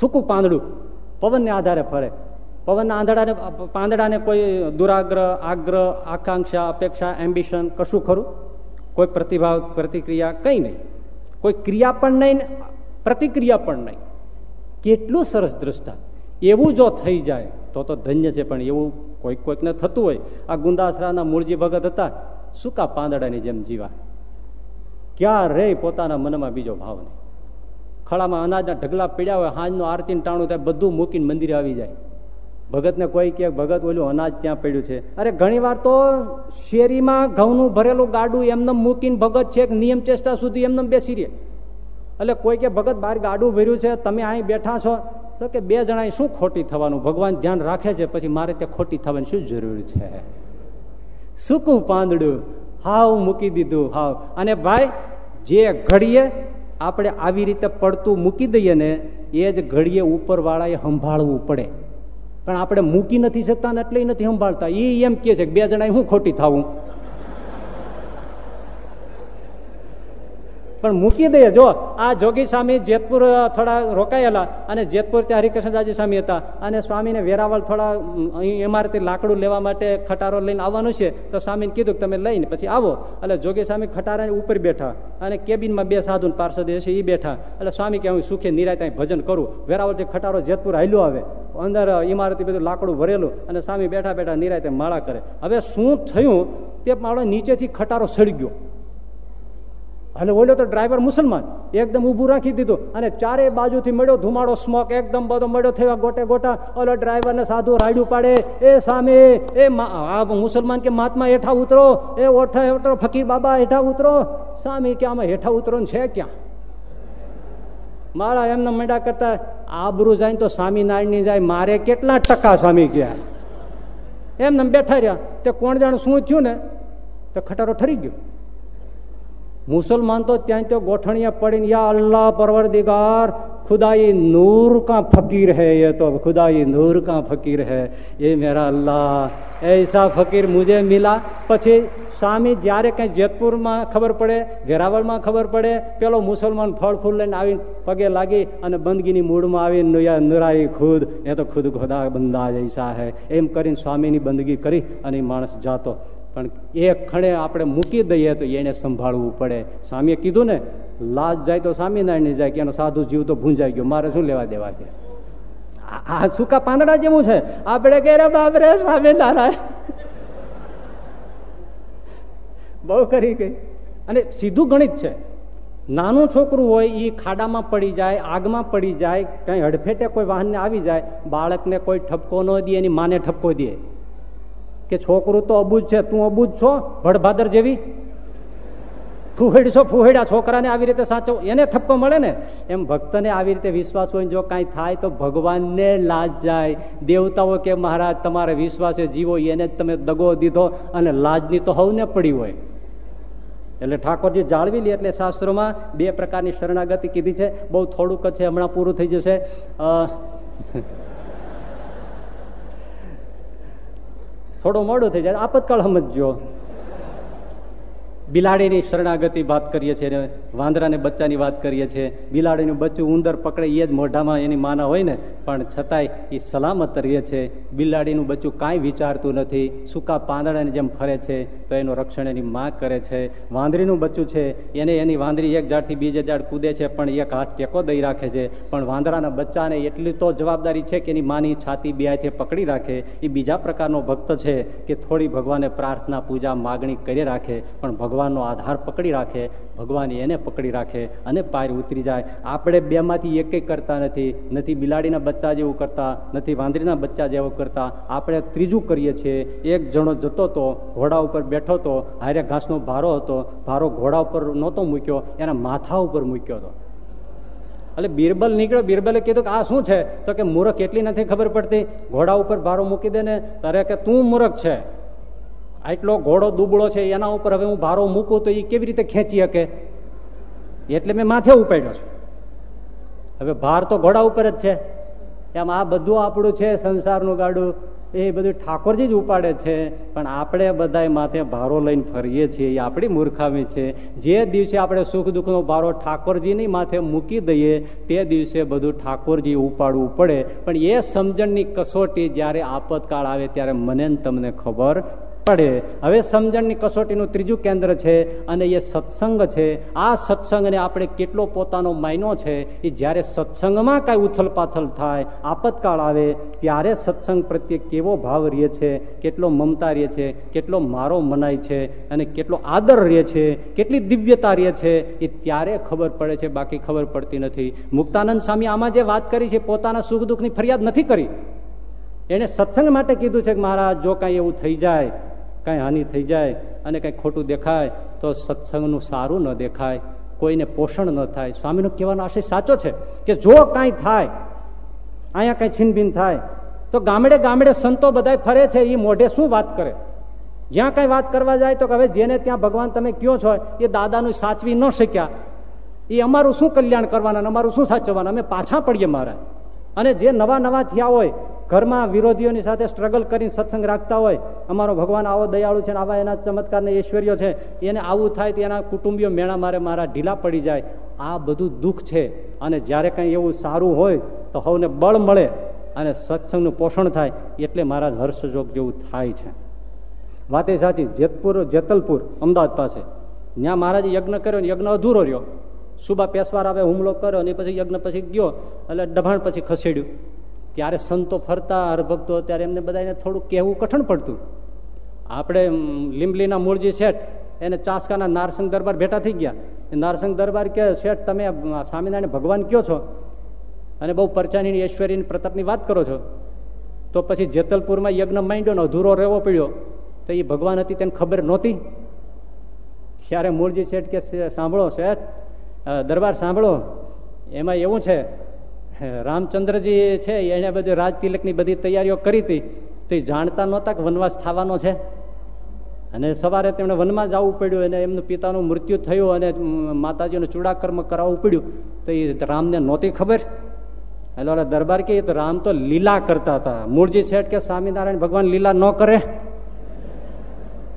સૂકું પાંદડું પવનને આધારે ફરે. પવનના આંધળાને, પાંદડાને કોઈ દુરાગ્રહ, આગ્રહ, આકાંક્ષા, અપેક્ષા, એમ્બિશન કશું ખરું? કોઈ પ્રતિભાવ પ્રતિક્રિયા કંઈ નહીં. કોઈ ક્રિયા પણ નહીં પ્રતિક્રિયા પણ નહીં. કેટલું સરસ દ્રષ્ટા. એવું જો થઈ જાય, તો તો ધન્ય છે, પણ એવું કોઈક કોઈકને થતું હોય. આ ગુંદાસરાના મૂળજી ભગત હતા, સૂકા પાંદડાની જેમ જીવા. ક્યાં રે પોતાના મનમાં બીજો ભાવ નહીં. ખળામાં અનાજના ઢગલા પીડ્યા હોય, હાંજનું આરતીને ટાણું થાય, બધું મૂકીને મંદિરે આવી જાય. ભગતને કોઈ કે ભગત ઓલું અનાજ ત્યાં પડ્યું છે. અરે ઘણીવાર તો શેરીમાં ઘઉંનું ભરેલું ગાડું એમને મૂકીને ભગત છે નિયમ ચેષ્ટા સુધી એમને બેસી રહે. એટલે કોઈ કે, ભગત, બહાર ગાડું ભર્યું છે, તમે અહીં બેઠા છો. તો કે, બે જણા શું ખોટી થવાનું? ભગવાન ધ્યાન રાખે છે, પછી મારે ત્યાં ખોટી થવાની શું જરૂર છે? સૂકું પાંદડું, હાવ મૂકી દીધું, હાવ. અને ભાઈ, જે ઘડીએ આપણે આવી રીતે પડતું મૂકી દઈએ ને, એ જ ઘડીએ ઉપરવાળાએ સંભાળવું પડે. પણ આપણે મૂકી નથી શકતા ને એટલે નથી સંભાળતા. એ એમ કે છે બે જણા હું ખોટી થવું? પણ મૂકી દઈએ જો આ જોગી સ્વામી જેતપુર થોડા રોકાયેલા અને જેતપુર ત્યાં હરિકૃષ્ણદાસજી સ્વામી હતા અને સ્વામીને વેરાવળ થોડા ઇમારતી લાકડું લેવા માટે ખટારો લઈને આવવાનું છે, તો સ્વામીને કીધું કે તમે લઈને પછી આવો. એટલે જોગી સ્વામી ખટારાની ઉપર બેઠા અને કેબિનમાં બે સાધુ પાર્ષદ છે એ બેઠા. એટલે સ્વામી કે હું સુખે નિરાય ભજન કરું. વેરાવળથી ખટારો જેતપુર હાલ્યો આવે. અંદર ઇમારતી બધું લાકડું ભરેલું અને સ્વામી બેઠા બેઠા નિરાય માળા કરે. હવે શું થયું? તે માળો નીચેથી ખટારો સળી ગયો એટલે ઓલો તો ડ્રાઈવર મુસલમાન. એકદમ ઊભું રાખી દીધું અને ચારે બાજુથી મળ્યો ધુમાડો સ્મોક એકદમ બધો મળ્યો થયો ગોટે ગોટા. ઓલો ડ્રાઈવરને સાધુ રાડ્યું પાડે. એ સામે, એ આ મુસલમાન કે મહાત્મા હેઠા ઉતરો. એ ઓઠા ઉતરો ફકીર બાબા હેઠા ઉતરો. સામે કે આમાં હેઠા ઉતરો છે ક્યાં? મારા એમને મંડા કરતા, આબરું જાય તો સ્વામિનારાયણની જાય. મારે કેટલા ટકા સ્વામી ગયા? એમને બેઠા રહ્યા. તે કોણ જાણ શું થયું ને? તો ખટારો ઠરી ગયો. મુસલમાન તો ત્યાં તો ગોઠણિયા પડીને, યા અલ્લાહ પરવરદિગાર, ખુદાઈ નૂર કાં ફકીર હૈ એ તો? ખુદાઈ નૂર કાં ફકીર હૈ? એ મેરા અલ્લાહ એસા ફકીર મુજે મિલા. પછી સ્વામી જ્યારે કંઈ જેતપુરમાં ખબર પડે, વેરાવળમાં ખબર પડે, પેલો મુસલમાન ફળ ફૂલ લઈને આવીને પગે લાગી અને બંદગીની મૂળમાં આવીને નુરાઈ ખુદ, એ તો ખુદ ખુદા બંદા જૈસા હૈ. એમ કરીને સ્વામીની બંદગી કરી અને માણસ જાતો. પણ એ ખણે આપણે મૂકી દઈએ તો એને સંભાળવું પડે. સ્વામીએ કીધું ને, લાજ જાય તો સ્વામિનારાયણ જાય, કે એનો સાધુ જીવ તો ભૂંજાઈ ગયો. મારે શું લેવા દેવા છે? આ સુકા પાંદડા જેવું છે. આપણે કે રે, સ્વામિનારાયણ. બહુ કરી ગઈ. અને સીધું ગણિત છે. નાનું છોકરું હોય એ ખાડામાં પડી જાય, આગમાં પડી જાય, કઈ હડફેટે કોઈ વાહનને આવી જાય, બાળકને કોઈ ઠપકો ન દે, એની માને ઠપકો દે. કે છોકરું તો અબૂજ છે, તું અબૂજ છો? ભડભાદર જેવી? ફુહેડશો ફુહેડા છોકરાને આવી રીતે સાચો એને ઠપકો મળે ને? એમ ભક્તને આવી રીતે વિશ્વાસ હોય જો કાંઈ થાય તો ભગવાનને લાજ જાય. દેવતાઓ કે મહારાજ, તમારે વિશ્વાસે જીવો, એને જ તમે દગો દીધો અને લાજની તો હવને પડી હોય. એટલે ઠાકોરજી જાળવી લે એટલે શાસ્ત્રોમાં બે પ્રકારની શરણાગતિ કીધી છે. બહુ થોડુંક છે, હમણાં પૂરું થઈ જશે. થોડું મોડું થઈ જાય. આપતકાળ સમજજો. બિલાડીની શરણાગતિ વાત કરીએ છીએ વાંદરાને બચ્ચાની વાત કરીએ છીએ. બિલાડીનું બચ્ચું ઉંદર પકડે એ જ મોઢામાં એની માના હોય ને, પણ છતાંય એ સલામત રહે છે બિલાડીનું બચ્ચું કાંઈ વિચારતું નથી, સૂકા પાંદડાની જેમ ફરે છે, તો એનું રક્ષણ એની માં કરે છે. વાંદરીનું બચ્ચું છે, એને એની વાંદરી એક ઝાડથી બીજે ઝાડ કૂદે છે, પણ એક હાથ ટેકો દઈ રાખે છે. પણ વાંદરાના બચ્ચાને એટલી તો જવાબદારી છે કે એની માની છાતી બે હાથે પકડી રાખે. એ બીજા પ્રકારનો ભક્ત છે કે થોડી ભગવાને પ્રાર્થના, પૂજા, માગણી કરી રાખે, પણ ભગવાનનો આધાર પકડી રાખે, ભગવાન એને પકડી રાખે અને પાર ઉતરી જાય. આપણે બેમાંથી એક કરતા નથી. નથી બિલાડીના બચ્ચા જેવું કરતા, નથી વાંદરીના બચ્ચા જેવું કરતા. આપણે ત્રીજું કરીએ છીએ. એક જણો જતો હતો ઘોડા ઉપર બેઠો હતો હારે ઘાસનો ભારો હતો. ભારો ઘોડા ઉપર નહોતો મૂક્યો, એના માથા ઉપર મૂક્યો હતો. એટલે બિરબલ નીકળ્યો. બિરબલે કીધું કે આ શું છે? તો કે મૂરખ એટલી નથી ખબર પડતી. ઘોડા ઉપર ભારો મૂકી દે ને. તારે કે તું મૂરખ છે? આટલો ઘોડો દુબળો છે એના ઉપર હવે હું ભારો મૂકું તો એ કેવી રીતે ખેંચી શકે? એટલે મેં માથે ઉપાડ્યો છું. હવે ભાર તો ઘોડા ઉપર જ છે. એમ આ બધું આપણું છે, સંસારનું ગાડું. એ બધું ઠાકોરજી જ ઉપાડે છે. પણ આપણે બધા માથે ભારો લઈને ફરીએ છીએ. એ આપણી મૂર્ખામી છે. જે દિવસે આપણે સુખ દુઃખનો ભારો ઠાકોરજીની માથે મૂકી દઈએ, તે દિવસે બધું ઠાકોરજી ઉપાડવું પડે. પણ એ સમજણની કસોટી જ્યારે આપતકાળ આવે ત્યારે મને તમને ખબર પડે. હવે સમજણની કસોટીનું ત્રીજું કેન્દ્ર છે અને એ સત્સંગ છે. આ સત્સંગને આપણે કેટલો પોતાનો માયનો છે એ જ્યારે સત્સંગમાં કાંઈ ઉથલપાથલ થાય, આપતકાળ આવે, ત્યારે સત્સંગ પ્રત્યે કેવો ભાવ રહે છે, કેટલો મમતા રહે છે, કેટલો મારો મનાય છે અને કેટલો આદર રહે છે, કેટલી દિવ્યતા રહે છે એ ત્યારે ખબર પડે છે, બાકી ખબર પડતી નથી. મુક્તાનંદ સ્વામી આમાં જે વાત કરી છે, પોતાના સુખ દુઃખની ફરિયાદ નથી કરી. એણે સત્સંગ માટે કીધું છે કે મહારાજ, જો કાંઈ એવું થઈ જાય કાંઈ હાનિ થઈ જાય અને કાંઈ ખોટું દેખાય, તો સત્સંગનું સારું ન દેખાય, કોઈને પોષણ ન થાય. સ્વામીનો કહેવાનો આશય સાચો છે કે જો કાંઈ થાય, અહીંયા કાંઈ છીનભીન થાય, તો ગામડે ગામડે સંતો બધા ફરે છે એ મોઢે શું વાત કરે? જ્યાં કાંઈ વાત કરવા જાય તો હવે જેને ત્યાં ભગવાન તમે કયો છો, એ દાદાનું સાચવી ન શક્યા. એ અમારું શું કલ્યાણ કરવાના અમારું શું સાચવવાના? અમે પાછા પડીએ મારા અને જે નવા નવા થયા હોય, ઘરમાં વિરોધીઓની સાથે સ્ટ્રગલ કરીને સત્સંગ રાખતા હોય, અમારો ભગવાન આવો દયાળુ છે આવા એના ચમત્કારને ઐશ્વર્યો છે, એને આવું થાય તો એના કુટુંબીઓ મેળા મારે મારા ઢીલા પડી જાય. આ બધું દુઃખ છે. અને જ્યારે કંઈ એવું સારું હોય, તો હવને બળ મળે અને સત્સંગનું પોષણ થાય, એટલે મારા હર્ષજોગ જેવું થાય છે. વાત સાચી, જેતપુર જેતલપુર, અમદાવાદ પાસે. ત્યાં મહારાજે યજ્ઞ કર્યો ને યજ્ઞ અધૂરો રહ્યો. સુબા પેશવાર આવે, હુમલો કર્યો અને પછી યજ્ઞ પછી ગયો એટલે ડભાણ પછી ખસેડ્યું. ત્યારે સંતો ફરતા, હરભક્તો ત્યારે એમને બધાને થોડું કહેવું કઠણ પડતું. આપણે લીંબલીના મૂળજી શેઠ, એને ચાસકાના નારસંગ દરબાર ભેટા થઈ ગયા. નારસંગ દરબાર કે, શેઠ, તમે સ્વામિનારાયણ ભગવાન કયો છો? અને બહુ પરચાની ઐશ્વર્યની પ્રતાપની વાત કરો છો. તો પછી જેતલપુરમાં યજ્ઞ માંડ્યો ને અધૂરો રહેવો પડ્યો. તો એ ભગવાન હતી તેને ખબર નહોતી. ત્યારે મૂળજી શેઠ કે સાંભળો, શેઠ દરબાર સાંભળો. એમાં એવું છે રામચંદ્રજી છે, એને બધી રાજ તિલકની બધી તૈયારીઓ કરી હતી. તો એ જાણતા નહોતા કે વનવાસ થવાનો છે. અને સવારે તેમણે વનમાં જવું પડ્યું અને એમનું પિતાનું મૃત્યુ થયું અને માતાજીનું ચૂડાકર્મ કરાવવું પડ્યું. તો એ રામને નહોતી ખબર. એટલે દરબાર કે, તો રામ તો લીલા કરતા હતા. મૂળજી શેઠ કે સ્વામિનારાયણ ભગવાન લીલા ન કરે.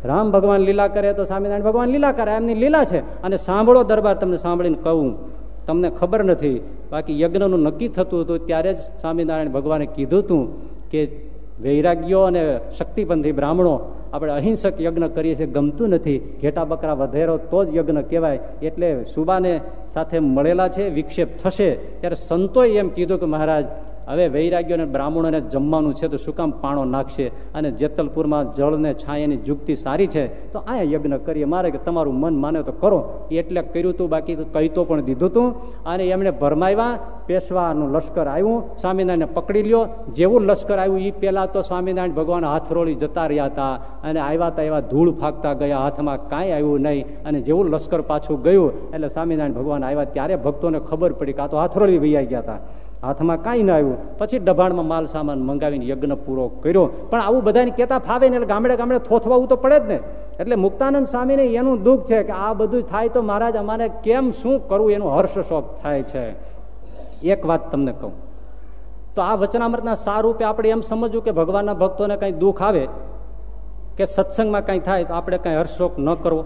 રામ ભગવાન લીલા કરે તો સ્વામિનારાયણ ભગવાન લીલા કરે એમની લીલા છે. અને સાંભળો દરબાર તમને સાંભળીને કહું. તમને ખબર નથી. બાકી યજ્ઞનું નક્કી થતું હતું, ત્યારે જ સ્વામિનારાયણ ભગવાને કીધું હતું કે વૈરાગ્યો અને શક્તિપંથી બ્રાહ્મણો, આપણે અહિંસક યજ્ઞ કરીએ છીએ, ગમતું નથી. ઘેટા બકરા વધેરો તો જ યજ્ઞ કહેવાય. એટલે સુબાને સાથે મળેલા છે, વિક્ષેપ થશે. ત્યારે સંતોએ એમ કીધું કે મહારાજ હવે વૈરાગ્યો અને બ્રાહ્મણોને જમવાનું છે તો શું કામ પાણો નાખશે? અને જેતલપુરમાં જળને છાયાની જુગતી સારી છે, તો આ યજ્ઞ કરીએ. મારે કે તમારું મન માને તો કરો. એટલે કર્યું હતું બાકી કહી તો પણ દીધું હતું અને એમણે ભરમાવ્યા પેશવાનું લશ્કર આવ્યું સ્વામિનારાયણને પકડી લ્યો. જેવું લશ્કર આવ્યું એ પહેલાં તો સ્વામિનારાયણ ભગવાન હાથરોળી જતા રહ્યા હતા. અને આવ્યા હતા એવા ધૂળ ફાંકતા ગયા, હાથમાં કાંઈ આવ્યું નહીં. અને જેવું લશ્કર પાછું ગયું, એટલે સ્વામિનારાયણ ભગવાન આવ્યા, ત્યારે ભક્તોને ખબર પડી કાં તો હાથરોળી વૈયા ગયા હતા હાથમાં કાંઈ ના આવ્યું. પછી ડભાણમાં માલ સામાન મંગાવીને યજ્ઞ પૂરો કર્યો. પણ આવું બધાને કહેતા ફાવે ને એટલે ગામડે ગામડે થોથવાવું તો પડે જ ને. એટલે મુક્તાનંદ સ્વામીને એનું દુઃખ છે કે આ બધું થાય તો મહારાજ અમારે કેમ શું કરવું? એનું હર્ષ શોખ થાય છે. એક વાત તમને કહું. તો આ વચનામૃતના સારૂપે આપણે એમ સમજવું કે ભગવાનના ભક્તોને કંઈ દુઃખ આવે? કે સત્સંગમાં કંઈ થાય તો આપણે કંઈ હર્ષોક ન કરવો?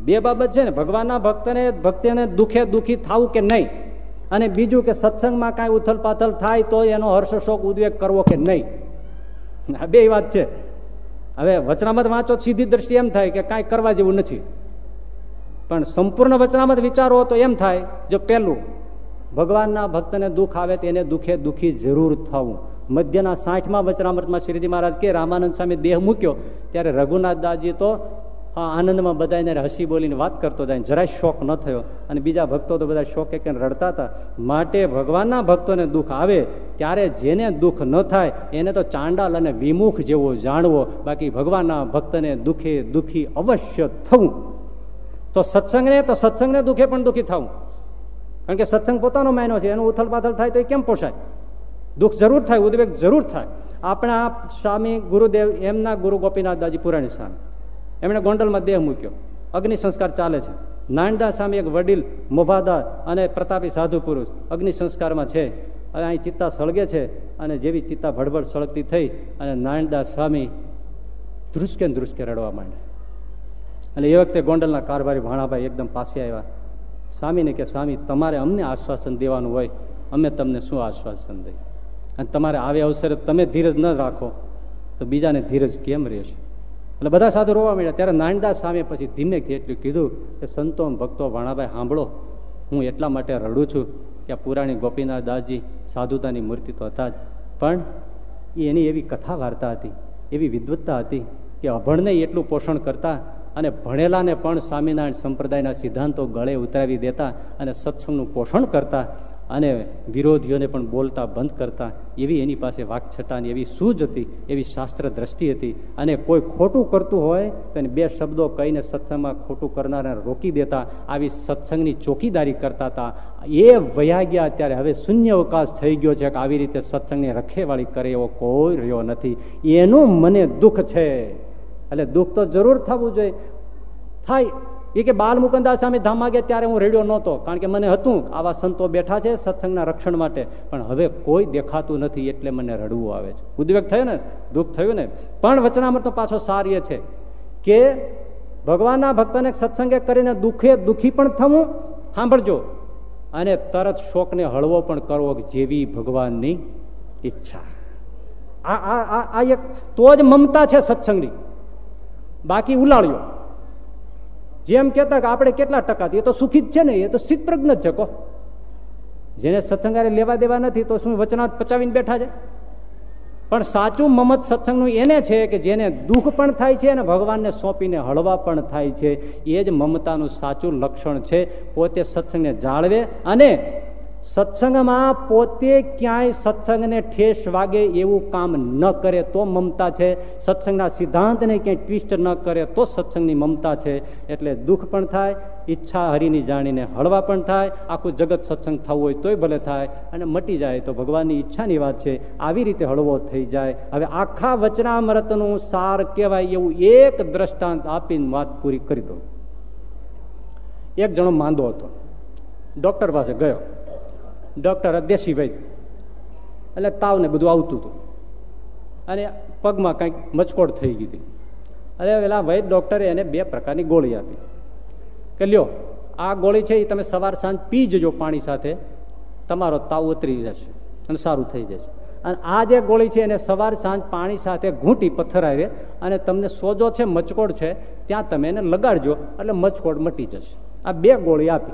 બે બાબત છે ને. ભગવાનના ભક્તને ભક્તિને દુખે દુઃખી થવું કે નહીં? અને બીજું કે સત્સંગમાં કાંઈ ઉથલ પાથલ થાય તો એનો હર્ષ શોક ઉદ્વેગ કરવો કે નહીં? આ બે વાત છે. હવે વચનામત વાંચો સીધી દ્રષ્ટિ એમ થાય કે કાંઈ કરવા જેવું નથી. પણ સંપૂર્ણ વચનામત વિચારો તો એમ થાય, જો પહેલું, ભગવાનના ભક્તને દુઃખ આવે તેને દુઃખે દુઃખી જરૂર થવું. મધ્યના સાઠમાં વચનામૃતમાં શ્રીજી મહારાજ કે રામાનંદ સામે દેહ મૂક્યો, ત્યારે રઘુનાથ દાસજી તો આનંદમાં બધાને હસી બોલીને વાત કરતો જાય જરાય શોક ન થયો. અને બીજા ભક્તો તો બધા શોકે કે રડતા હતા. માટે ભગવાનના ભક્તોને દુઃખ આવે, ત્યારે જેને દુઃખ ન થાય, એને તો ચાંડાલ અને વિમુખ જેવો જાણવો. બાકી ભગવાનના ભક્તને દુઃખે દુઃખી અવશ્ય થવું. તો સત્સંગને તો સત્સંગને દુઃખે પણ દુઃખી થવું કારણ કે સત્સંગ પોતાનો માયનો છે, એનું ઉથલ પાથલ થાય તો એ કેમ પોસાય? દુઃખ જરૂર થાય, ઉદ્વેગ જરૂર થાય. આપણા સ્વામી ગુરુદેવ, એમના ગુરુ ગોપીનાથ દાજી પુરાણી સ્વામી. એમણે ગોંડલમાં દેહ મૂક્યો. અગ્નિ સંસ્કાર ચાલે છે. નાનદા સામે એક વડીલ મોભાદાર અને પ્રતાપી સાધુ પુરુષ અગ્નિ સંસ્કારમાં છે. હવે અહીં ચિત્તા સળગે છે અને જેવી ચિત્તા ભડભડ સળગતી થઈ અને નારાયણદાસ સ્વામી ધ્રુસકે ધ્રુસકે રડવા માંડે અને એ વખતે ગોંડલના કારભારી ભાણાભાઈ એકદમ પાસે આવ્યા. સ્વામીને કે, સ્વામી, તમારે અમને આશ્વાસન દેવાનું હોય. અમે તમને શું આશ્વાસન દઈએ? અને તમારે આવે અવસરે તમે ધીરજ ન રાખો તો બીજાને ધીરજ કેમ રહેશે? એટલે બધા સાધુ રોવા માંડ્યા. ત્યારે નાનદાસ સામે પછી ધીમે એટલું કીધું કે, સંતો ભક્તો, વાણાભાઈ, સાંભળો. હું એટલા માટે રડું છું કે પુરાણી ગોપીનાથ દાસજી સાધુતાની મૂર્તિ તો હતા જ. પણ એની એવી કથા વાર્તા હતી, એવી વિદ્વત્તા હતી કે અભણને એટલું પોષણ કરતા અને ભણેલાને પણ સ્વામિનારાયણ સંપ્રદાયના સિદ્ધાંતો ગળે ઉતરાવી દેતા અને સત્સંગનું પોષણ કરતા અને વિરોધીઓને પણ બોલતા બંધ કરતા, એવી એની પાસે વાકછટાની એવી સૂઝ હતી, એવી શાસ્ત્ર દ્રષ્ટિ હતી. અને કોઈ ખોટું કરતું હોય, તો એને બે શબ્દો કહીને સત્સંગમાં ખોટું કરનારને રોકી દેતા, આવી સત્સંગની ચોકીદારી કરતા હતા. એ વયા ગયા ત્યારે હવે શૂન્ય અવકાશ થઈ ગયો છે કે આવી રીતે સત્સંગની રખેવાળી કરે એવો કોઈ રહ્યો નથી. એનું મને દુઃખ છે. એટલે દુઃખ તો જરૂર થવું જોઈએ. થાય એ કે બાલ મુકંદા સામે ધામ ગયા ત્યારે હું રેડિયો નહોતો, કારણ કે મને હતું આવા સંતો બેઠા છે સત્સંગના રક્ષણ માટે. પણ હવે કોઈ દેખાતું નથી એટલે મને રડવું આવે છે. ઉદ્વેગ થયો ને? દુઃખ થયું ને? પણ વચનામૃતનો પાછો સાર્ય છે કે ભગવાનના ભક્તને સત્સંગે કરીને દુઃખે દુઃખી પણ થવું, સાંભળજો. અને તરત શોકને હળવો પણ કરવો જેવી ભગવાનની ઈચ્છા. આ આ એક તો જ મમતા છે સત્સંગની. બાકી ઉલાળ્યો. જેમ કહેતા કે આપણે કેટલા ટકા એ તો સુખી જ છે ને એ તો પ્રજ્ઞ જ છે, કહો. જેને સત્સંગારે લેવા દેવા નથી, તો શું વચનાથ પચાવીને બેઠા છે? પણ સાચું મમત સત્સંગનું એને છે કે જેને દુઃખ પણ થાય છે અને ભગવાનને સોંપીને હળવા પણ થાય છે, એ જ મમતાનું સાચું લક્ષણ છે. પોતે સત્સંગને જાળવે અને સત્સંગમાં પોતે ક્યાંય સત્સંગને ઠેસ વાગે એવું કામ ન કરે તો મમતા છે. સત્સંગના સિદ્ધાંતને ક્યાંય ટ્વિસ્ટ ન કરે તો સત્સંગની મમતા છે. એટલે દુઃખ પણ થાય, ઈચ્છા હરિની જાણીને હળવા પણ થાય, આખું જગત સત્સંગ થવું હોય તોય ભલે થાય, અને મટી જાય તો ભગવાનની ઈચ્છાની વાત છે. આવી રીતે હળવો થઈ જાય. હવે આખા વચનામૃતનું સાર કહેવાય એવું એક દ્રષ્ટાંત આપીને વાત પૂરી કરી દો એક જણો માંદો હતો. ડૉક્ટર પાસે ગયો. ડૉક્ટર દેશી વૈદ એટલે તાવને બધું આવતું હતું. અને પગમાં કંઈક મચકોડ થઈ ગઈ હતી. અને પેલા વૈદ ડૉક્ટરે એને બે પ્રકારની ગોળી આપી. કે લ્યો, આ ગોળી છે એ તમે સવાર સાંજ પી જજો પાણી સાથે. તમારો તાવ ઉતરી જશે અને સારું થઈ જશે. અને આ જે ગોળી છે એને સવાર સાંજ પાણી સાથે ઘૂંટી પથ્થરાવે અને તમને સોજો છે મચકોડ છે, ત્યાં તમે એને લગાડજો, એટલે મચકોડ મટી જશે. આ બે ગોળી આપી.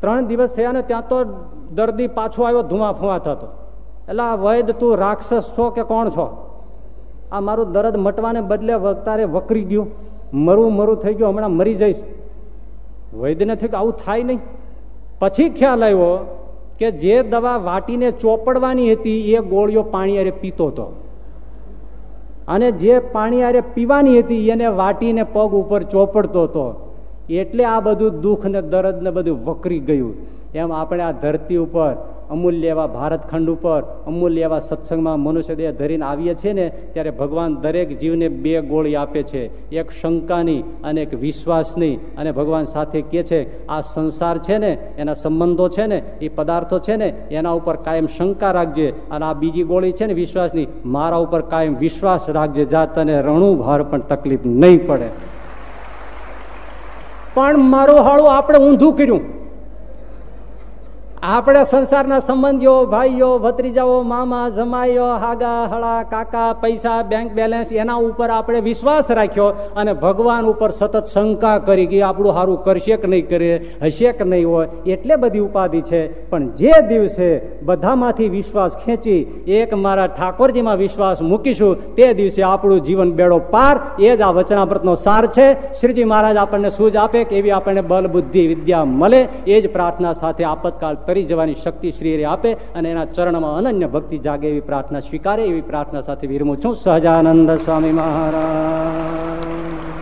ત્રણ દિવસ થયા ને ત્યાં તો દર્દી પાછો આવ્યો ધુમા ફુવા થતો. એટલે આ વૈદ તું રાક્ષસ છો કે કોણ છો? આ મારું દર્દ મટવાને બદલે વક્તારે વકરી ગયું. મરું મરું થઈ ગયું, હમણાં મરી જઈશ. વૈદ્યને થયું કે આવું થાય નહીં. પછી ખ્યાલ આવ્યો કે જે દવા વાટીને ચોપડવાની હતી, એ ગોળીઓ પાણી અરે પીતો હતો. અને જે પાણી અરે પીવાની હતી, એને વાટીને પગ ઉપર ચોપડતો હતો. એટલે આ બધું દુઃખ ને દર્દ ને બધું વકરી ગયું. એમ આપણે આ ધરતી ઉપર અમૂલ્ય એવા ભારતખંડ ઉપર અમૂલ્ય એવા સત્સંગમાં મનુષ્ય દેહ ધરીને આવીએ છીએ ને, ત્યારે ભગવાન દરેક જીવને બે ગોળી આપે છે. એક શંકાની અને એક વિશ્વાસની. અને ભગવાન સાથે કહે છે, આ સંસાર છે ને, એના સંબંધો છે ને, એ પદાર્થો છે ને, એના ઉપર કાયમ શંકા રાખજે. અને આ બીજી ગોળી છે ને વિશ્વાસની, મારા ઉપર કાયમ વિશ્વાસ રાખજે. જાત તને રણું ભાર પણ તકલીફ નહીં પડે.
પણ મારું હાળું આપણે ઊંધું કર્યું. આપણે સંસારના સંબંધીઓ, ભાઈઓ, ભત્રીજાઓ, મામા, જમાઈઓ, હાગા, હળા, કાકા, પૈસા બેંક બેલેન્સ એના ઉપર આપણે વિશ્વાસ રાખ્યો અને ભગવાન ઉપર સતત શંકા કરી કે આપણું સારું કરશે કે નહીં કરે, હશે કે નહીં હોય, એટલે બધી ઉપાધિ છે. પણ જે દિવસે બધામાંથી વિશ્વાસ ખેંચી, એક મારા ઠાકોરજીમાં વિશ્વાસ મૂકીશું, તે દિવસે આપણું જીવન બેડો પાર. એ જ આ વચનામૃતનો સાર છે. શ્રીજી મહારાજ આપણને સૂઝ આપે કે એવી આપણને બલ બુદ્ધિ વિદ્યા મળે. એ જ પ્રાર્થના સાથે આપતકાળ તરી જવાની શક્તિ શ્રી આપે અને એના ચરણમાં અનન્ય ભક્તિ જાગે એવી પ્રાર્થના સ્વીકારે એવી પ્રાર્થના સાથે વિરમું છું. સહજાનંદ સ્વામી મહારાજ.